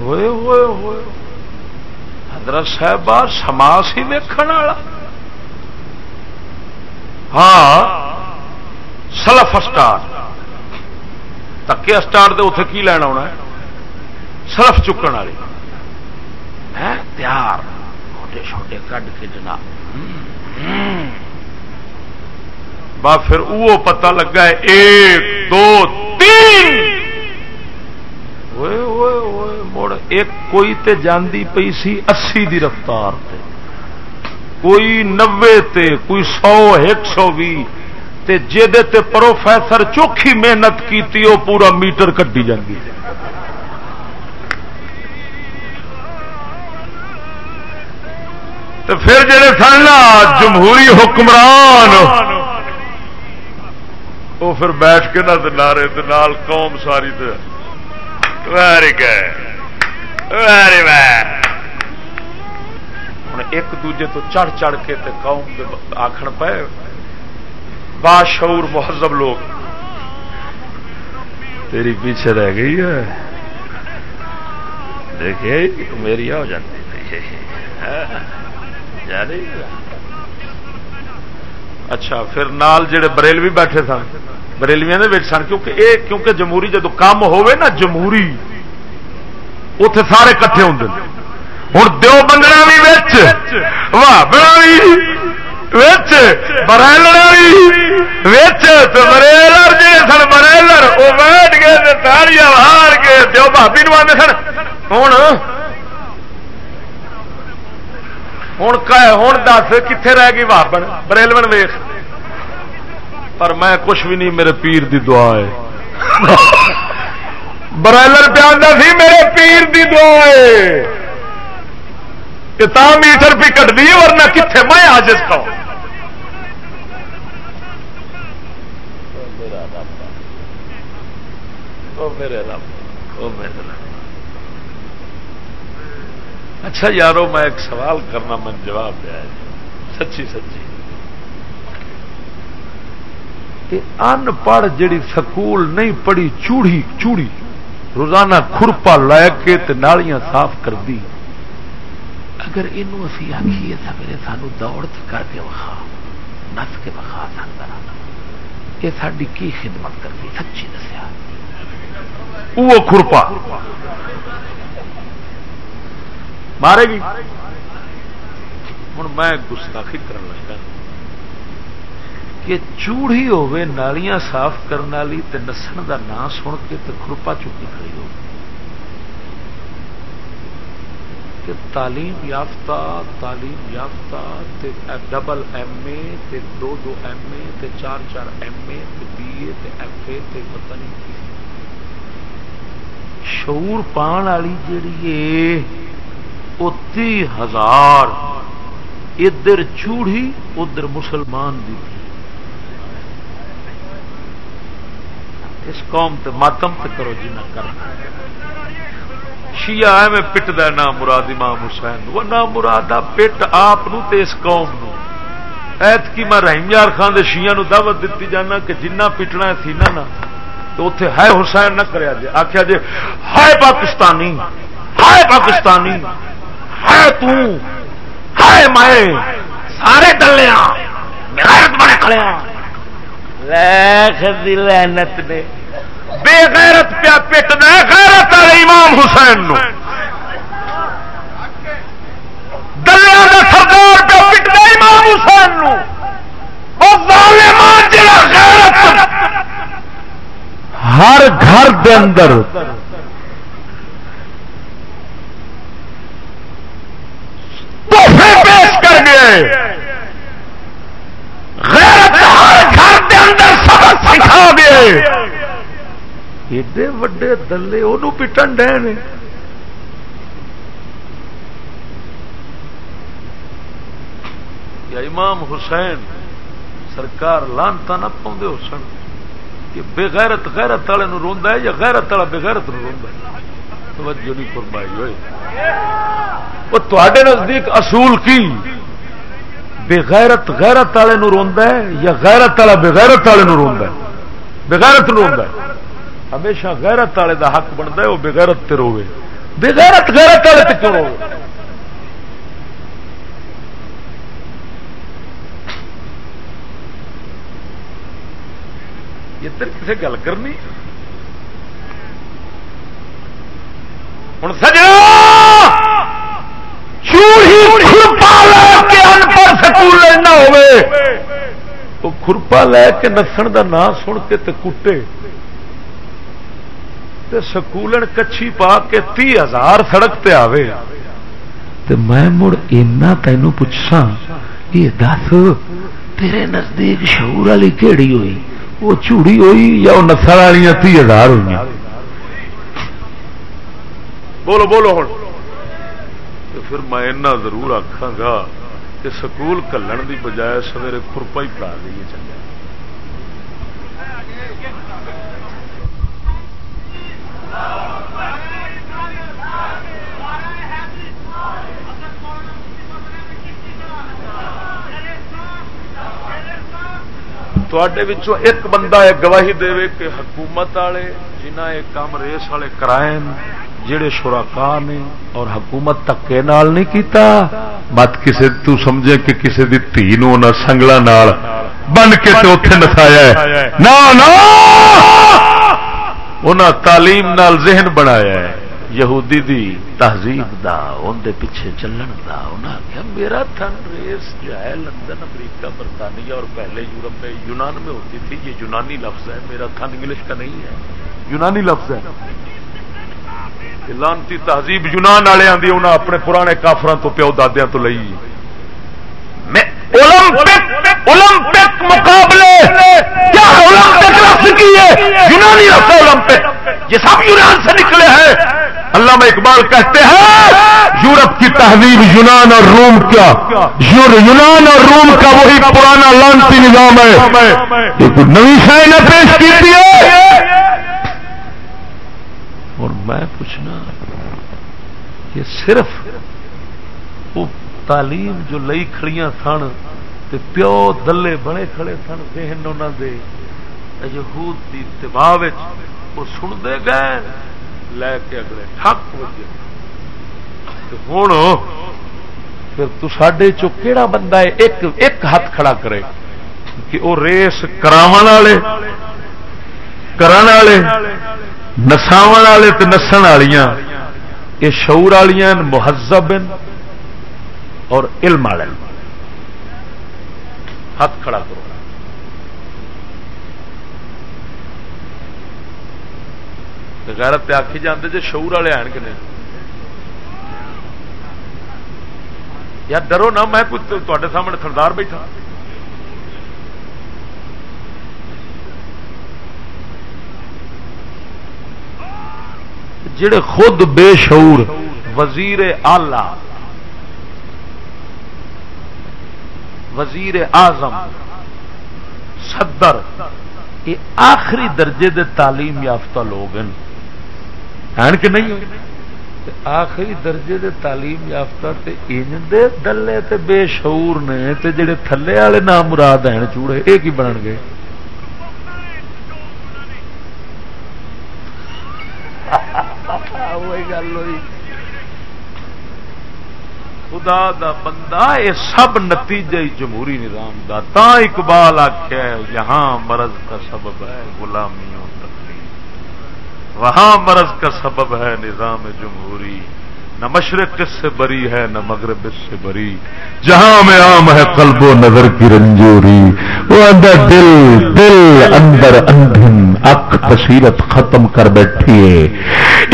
Speaker 2: ہوئے ہوئے ہوئے۔ حضرت صاحب سماس ہی ویکن والا۔ ہاں سلف اسٹار۔ تکے اسٹار دے اتے کی لینا ہونا ہے؟ سلف چکن والی تیار۔ چھوٹے چھوٹے کڈ کے جناب۔ با پھر وہ پتہ لگا ہے، ایک، دو، تین۔ مڑ، ایک کوئی تے جاندی پئی سی اسی دی رفتار تے۔ کوئی نوے تے، کوئی سو، ایک سو بھی۔ تے جے دے تے پروفیسر چوکھی محنت کی وہ پورا میٹر کٹی جاندی۔ تو پھر جڑے سن جمہوری حکمران، وہ پھر بیٹھ کے نہ نعرے نال قوم ساری ویری گڈ، ویری ویڈ ہوں ایک دوجے تو چڑھ چڑھ کے تے قوم آخر پے، باشعور مہذب لوگ۔ تیری پیچھے رہ گئی ہے۔ دیکھے میری ہو جاتی اچھا پھر نال جڑے بریلوی بیٹھے سن بریلویا سن، کیونکہ اے، کیونکہ جمہوری جدو کام ہوے نا، جمہوری اتے سارے کٹھے ہوں ہوں دو بندنا بھی بڑا بھی برائلر بھی بریلر جی سن، بریلر وہ بیٹھ گئے تاڑیاں ہار کے دو بھابی نو آدھے سن ہوں ہوں ہوں دس کتنے رہ گئی بابن بریلو ویخ پر میں کچھ بھی نہیں، میرے پیر دی دعا ہے۔ برائلر پہ سی، میرے پیر دی دعا ہے۔ تا میٹر بھی کٹ دی ورنہ کتنے میں آج اس کا میرے رب میرے رب۔ اچھا یارو میں ایک سوال کرنا من جواب دیا سچی سچی۔ ان پڑھ جڑی سکول نہیں پڑھی چوڑی چوڑی روزانہ کھرپا لے کے نالیاں صاف کر دی اگر یہ آخیے سویرے سانو دوڑ کر کے وقا نس کے وقا سکتا یہ ساری کی خدمت کرتی سچی دسیا۔ وہ کھرپا۔ مارے گی۔ ہوں میں گستاخی کر لگا۔ کہ چوڑی ہوے نالیاں صاف کرنے والی تے نسن دا نام سن کے تے کھرپا چکی کھڑی ہو کہ تعلیم یافتہ تعلیم یافتہ تے ڈبل ایم اے تے دو دو ایم اے تے چار چار ایم اے تے بی اے تے ایف اے تے پتہ نہیں شعور پان والی جیڑی ہے وہ تی ہزار۔ ادھر چوڑی، ادھر مسلمان دی۔ اس قوم تے ماتم تے کرو جنہ کرنا۔ شیعہ ایویں پٹ دا نام مراد امام حسین وہ نام مراد پٹ آپ تے اس قوم نو۔ ایت کی میں رحیم یار خان دے شیعہ نو دعوت دیتی جانا کہ جنہ پٹنا ہے سینا نا، تو اتے ہے حسین نہ کریا جی آخیا جی ہے پاکستانی ہے پاکستانی۔ ہے تو ہے میں سارے دلیا بڑے کھڑے لینت نے۔ بے غیرت پیا پٹنا غیرت والے امام حسین نو۔ دلیا کا سردار پیا پٹنا امام حسین نو۔ غیرت۔ ہر گھر دے اندر تحفے پیش کر گئے غیرت ہر گھر دے اندر سبق سکھا گئے ایڈے وڈے دلے وہ پٹن ڈے نے۔ امام حسین سرکار لانتا نہ پاؤں ہو سن کہ بےغیرت غیرت والے روندا ہے یا غیرت والا بےغیرت روندا ہے؟ توجہ نہیں فرمائی ہوئے وہ تے نزدیک اصول کی؟ بےغیرت غیرت والے روندا ہے یا غیرت والا بےغیرت والے روندا ہے؟ بےغیرت روندا ہے۔ ہمیشہ غیرت والے دا حق بنتا ہے، وہ بےغیرت تے روے بےغیرت غیرت والے تے کیوں روے ادھر کسی گل کرنی ہوں سجا سکول نہ ہو خرپا لے کے نسن کا نام سن کے تے کٹے۔ تے سکولن کچھی پا کے تی ہزار سڑک تے آوے۔ تے میں مڑ اینا تینوں پوچھا یہ دس، تیرے نزدیک شعور والی کہڑی ہوئی؟ وہ چوڑی ہوئی یا وہ نسل والی تی ہزار ہوئی؟ بولو بولو ہوں پھر میں ضرور آخا گا کہ سکول کلن دی بجائے سویرے خرپا ہی پڑا دیے چنگا ایک بندہ گواہی دے کہ حکومت والے جنہ یہ کام ریس والے کرائے جڑے شراکا نے اور حکومت تکے نال نہیں کیتا مت کسے تو سمجھے کہ کسے دی تھی نو نہ سنگلا نال بن کے تو اتے نسایا ہے۔ نا نا! انہاں تعلیم نال ذہن بنایا ہے۔ یہودی دی تہذیب دا ان دے پیچھے چلن دا۔ انہاں آخیا میرا تھن ریس جو ہے، لندن، امریکہ، برطانیہ اور پہلے یورپ میں، یونان میں ہوتی تھی۔ یہ یونانی لفظ ہے، میرا تھن انگلش کا نہیں ہے۔ یونانی لفظ ہے۔ لانتی تہذیب یونان والے آدھی انہیں اپنے پرانے کافران تو پیو دادیا تو لئی۔ اولمپک مقابلے کیا اولمپک لفظ کی ہے؟ یونانی لفظ اولمپک۔ یہ سب یونان سے نکلے ہیں۔ اللہ میں اقبال کہتے ہیں، یورپ کی تہذیب یونان اور روم کا۔ یونان اور روم کا وہی پرانا لانتی نظام ہے۔ نئی شاہ پیش کی اور میں پوچھنا کہ صرف وہ تعلیم جو لئی کھڑیاں سن تے پیو دلے بڑے کھڑے سن، ذہن انہوں دے، یہود دی اتباع وہ سنتے گئے، لے کے اگلے ٹھک وجے ہوں پھر تو سڈے چو کیڑا بندہ ہے؟ ایک ایک ہاتھ کھڑا کرے کہ وہ ریس کرا والے، کرن والے
Speaker 1: نساو والے تو نسن والیاں، یہ شعور والیاں مہذب اور علم والے ہاتھ کھڑا کرو۔ غیرت آخی جاندے جی شعور والے آن کے یا ڈرو نہ، میں کچھ تے سامنے سردار بیٹھا۔ جڑے خود بے شعور وزیر آلہ وزیر اعظم، صدر، یہ آخری درجے دے تعلیم یافتہ لوگ ہیں۔ کہ نہیں؟ آخری درجے دے تعلیم یافتہ تے دے دلے تے بے شعور نے تے جڑے تھلے والے نام مراد ہیں، چوڑے، یہ کی بن گئے گل ہوئی۔ خدا دا بندہ یہ سب نتیجہ جمہوری نظام دا۔ تا اقبال آخیا یہاں مرض کا سبب ہے غلامی وہاں مرض کا سبب ہے نظام جمہوری۔ نہ مشرق کس سے بری ہے، نہ مغرب اس سے بری۔ جہاں میں عام ہے قلب و نظر کی رنجوری، وہ اندر دل دل اندر اندھن اک بصیرت ختم کر بیٹھی ہے۔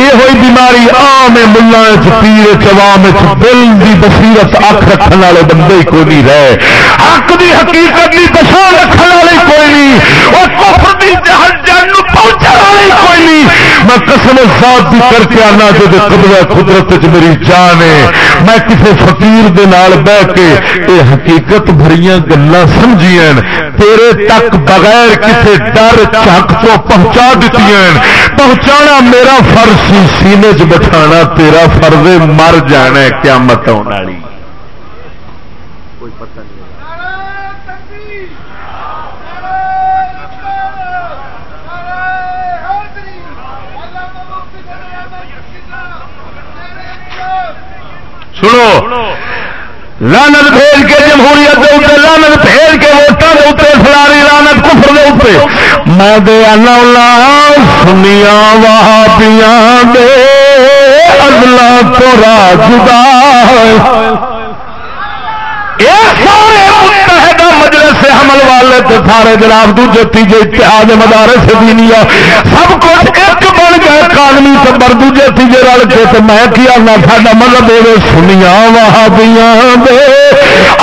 Speaker 1: یہ ہوئی بیماری عام ملا پیر چوام دل دی بصیرت اک رکھنے والے بندے ہی کوئی نہیں رہے۔ حق دی حقیقت دی پچھان رکھنے والے کوئی نہیں۔ وہ کفر دی جہل جن پہنچنے والے کوئی نہیں۔ میں قسم ذات بھی کر کے آنا جو قدرت قدرت میری جان ہے۔ میں کسی فقیر دے نال بہ کے یہ حقیقت بھری گلا سمجھیا تیرے تک بغیر کسی ڈر چک تو پہنچا دیتی پہنچانا میرا فرض سی، سینے چ بٹھانا تیرا فرض مر جانا قیامت آنے والی۔ کوئی پتہ نہیں۔ سنو۔ لانت بھیج کے جمہوریت کے اتنے لانت بھیج کے ووٹوں کے اتنے فلاری لانت کفر دے اتنے میں دے دیا سنیا وہابیاں دے ادلا تو راجدہ متحدہ مجلس حمل والے تو سارے جناب، دوجے، تیجے اتحاد مدارس دینیا سب کچھ ایک بن گئے قانونی سبر دوجے تیجے رل کے تو میں کیا نہ ساڈا مطلب دے سنیا وہابیاں دے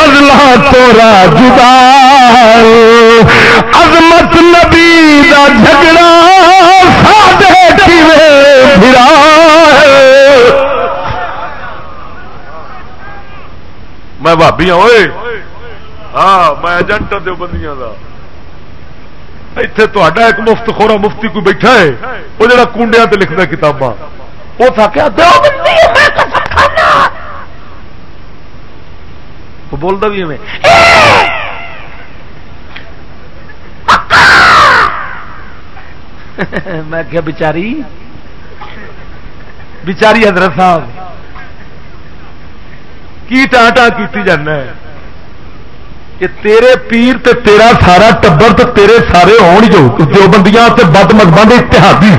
Speaker 1: ازلا تو جدا عظمت نبی دا جھگڑا سادے کیویں پھرا میں بھابی ہوں ہوئے ہاں میں ایجنٹ دو بندیاں کا اتے تا ایک مفت خورا مفتی کوئی بیٹھا ہے وہ جڑا کنڈیا تے لکھتا کتاباں وہ تھا کیا بولتا بھی ہمیں میں کیا بچاری بچاری حضرت صاحب کی ٹان ٹان کی جانا ہے کہ تیرے پیر تے تیرا سارا ٹبر تو تیرے سارے ہون جو جو بندیاں تے بد مذہب اتحادی۔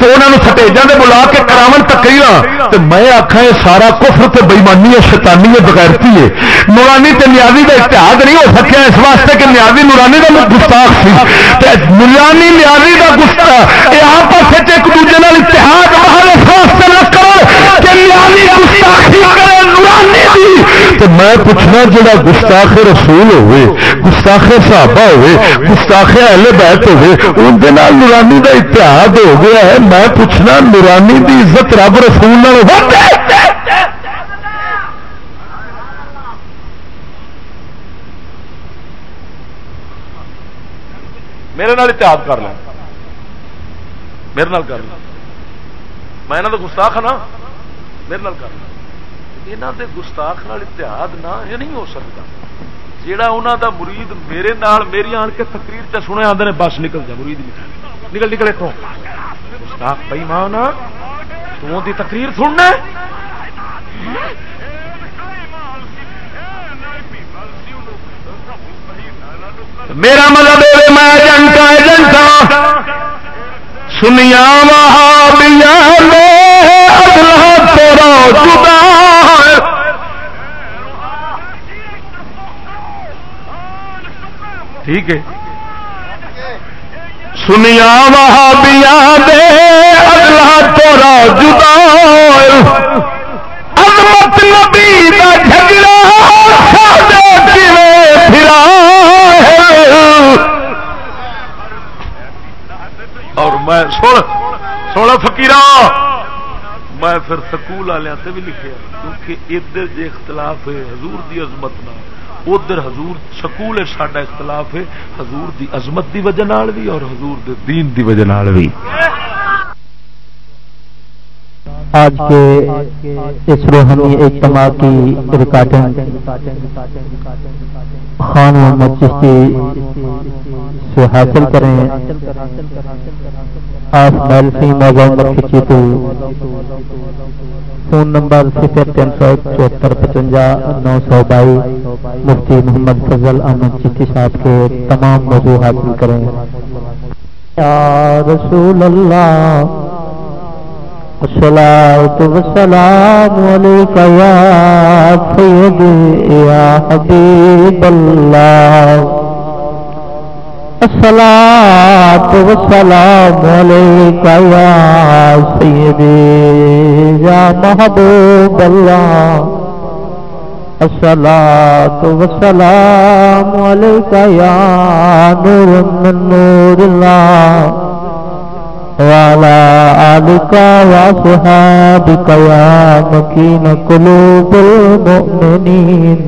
Speaker 1: تو انہوں نے سٹیجاں دے بلا کے کراون تقریر تے میں آکھاں یہ سارا کفر تے بےمانی ہے شیطانی ہے بغیرتی ہے۔ نورانی تے نیازی دا اتحاد نہیں ہو سکیا اس واسطے کہ نیازی نورانی دا گستاخ سی۔ تے نورانی نیازی دا گستاخ، یہ آپس وچ ایک دوسرے نال اتحاد باہر اس واسطے نہ کرو کہ نیازی گستاخی کرے نورانی دی۔ تے میں پوچھنا جڑا گستاخ رسول ہوئے گستاخ صحابہ ہوئے گستاخ اہل بیت ہوئے ان اندر نورانی کا اتحاد ہو گیا ہے میں پوچھنا نورانی کی عزت رب رسول میرے نال اتحاد کر لیں میرے نال کر لیں میں یہاں کا گستاخ نا میرے نال کر لیں یہاں کے گستاخ نال اتحاد نہ یہ نہیں ہو سکتا جیڑا انہوں دا مرید میرے نال میری آن کے تقریر تے سنے آدھے نے، بس نکل جا، مرید نکل نکل نکل اتوں بھائی ماں تو دی تقریر سننا میرا مطلب میں ایجنٹ ایجنٹ
Speaker 2: سنیا وہاں بیا لو ادلا وہابیا جدا۔ ٹھیک ہے۔ سنیا وہابیا دے اللہ تورا جدا عظمت نبی کا جھگڑا پھرا اور میں سن سونا فکیر میں پھر سکول والوں سے بھی لکھا کیونکہ ادھر جی اختلاف ہے حضور دی عظمت نہ ادھر حضور سکول ساڈا اختلاف ہے، حضور دی عظمت دی وجہ بھی اور حضور دے دین دی وجہ بھی
Speaker 3: آج کے اس روحانی اجتماع کی ریکارڈنگ خان محمد چشتی سے حاصل کریں۔ آف میل موبائل تو فون نمبر صفر تین سو چوہتر پچنجا نو سو بائی۔ مفتی محمد فضل احمد چشتی صاحب کے تمام موضوع حاصل کریں۔ یا رسول اللہ الصلاة والسلام عليك يا سيدي يا حبيب الله. الصلاة والسلام عليك يا سيدي يا محبوب الله. الصلاة والسلام عليك يا نور من نور الله. وعلى آلك وأصحابك يا مكين قلوب المؤمنين.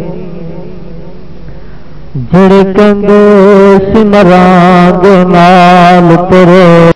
Speaker 3: جڑ کندے سمران دے نال تیرے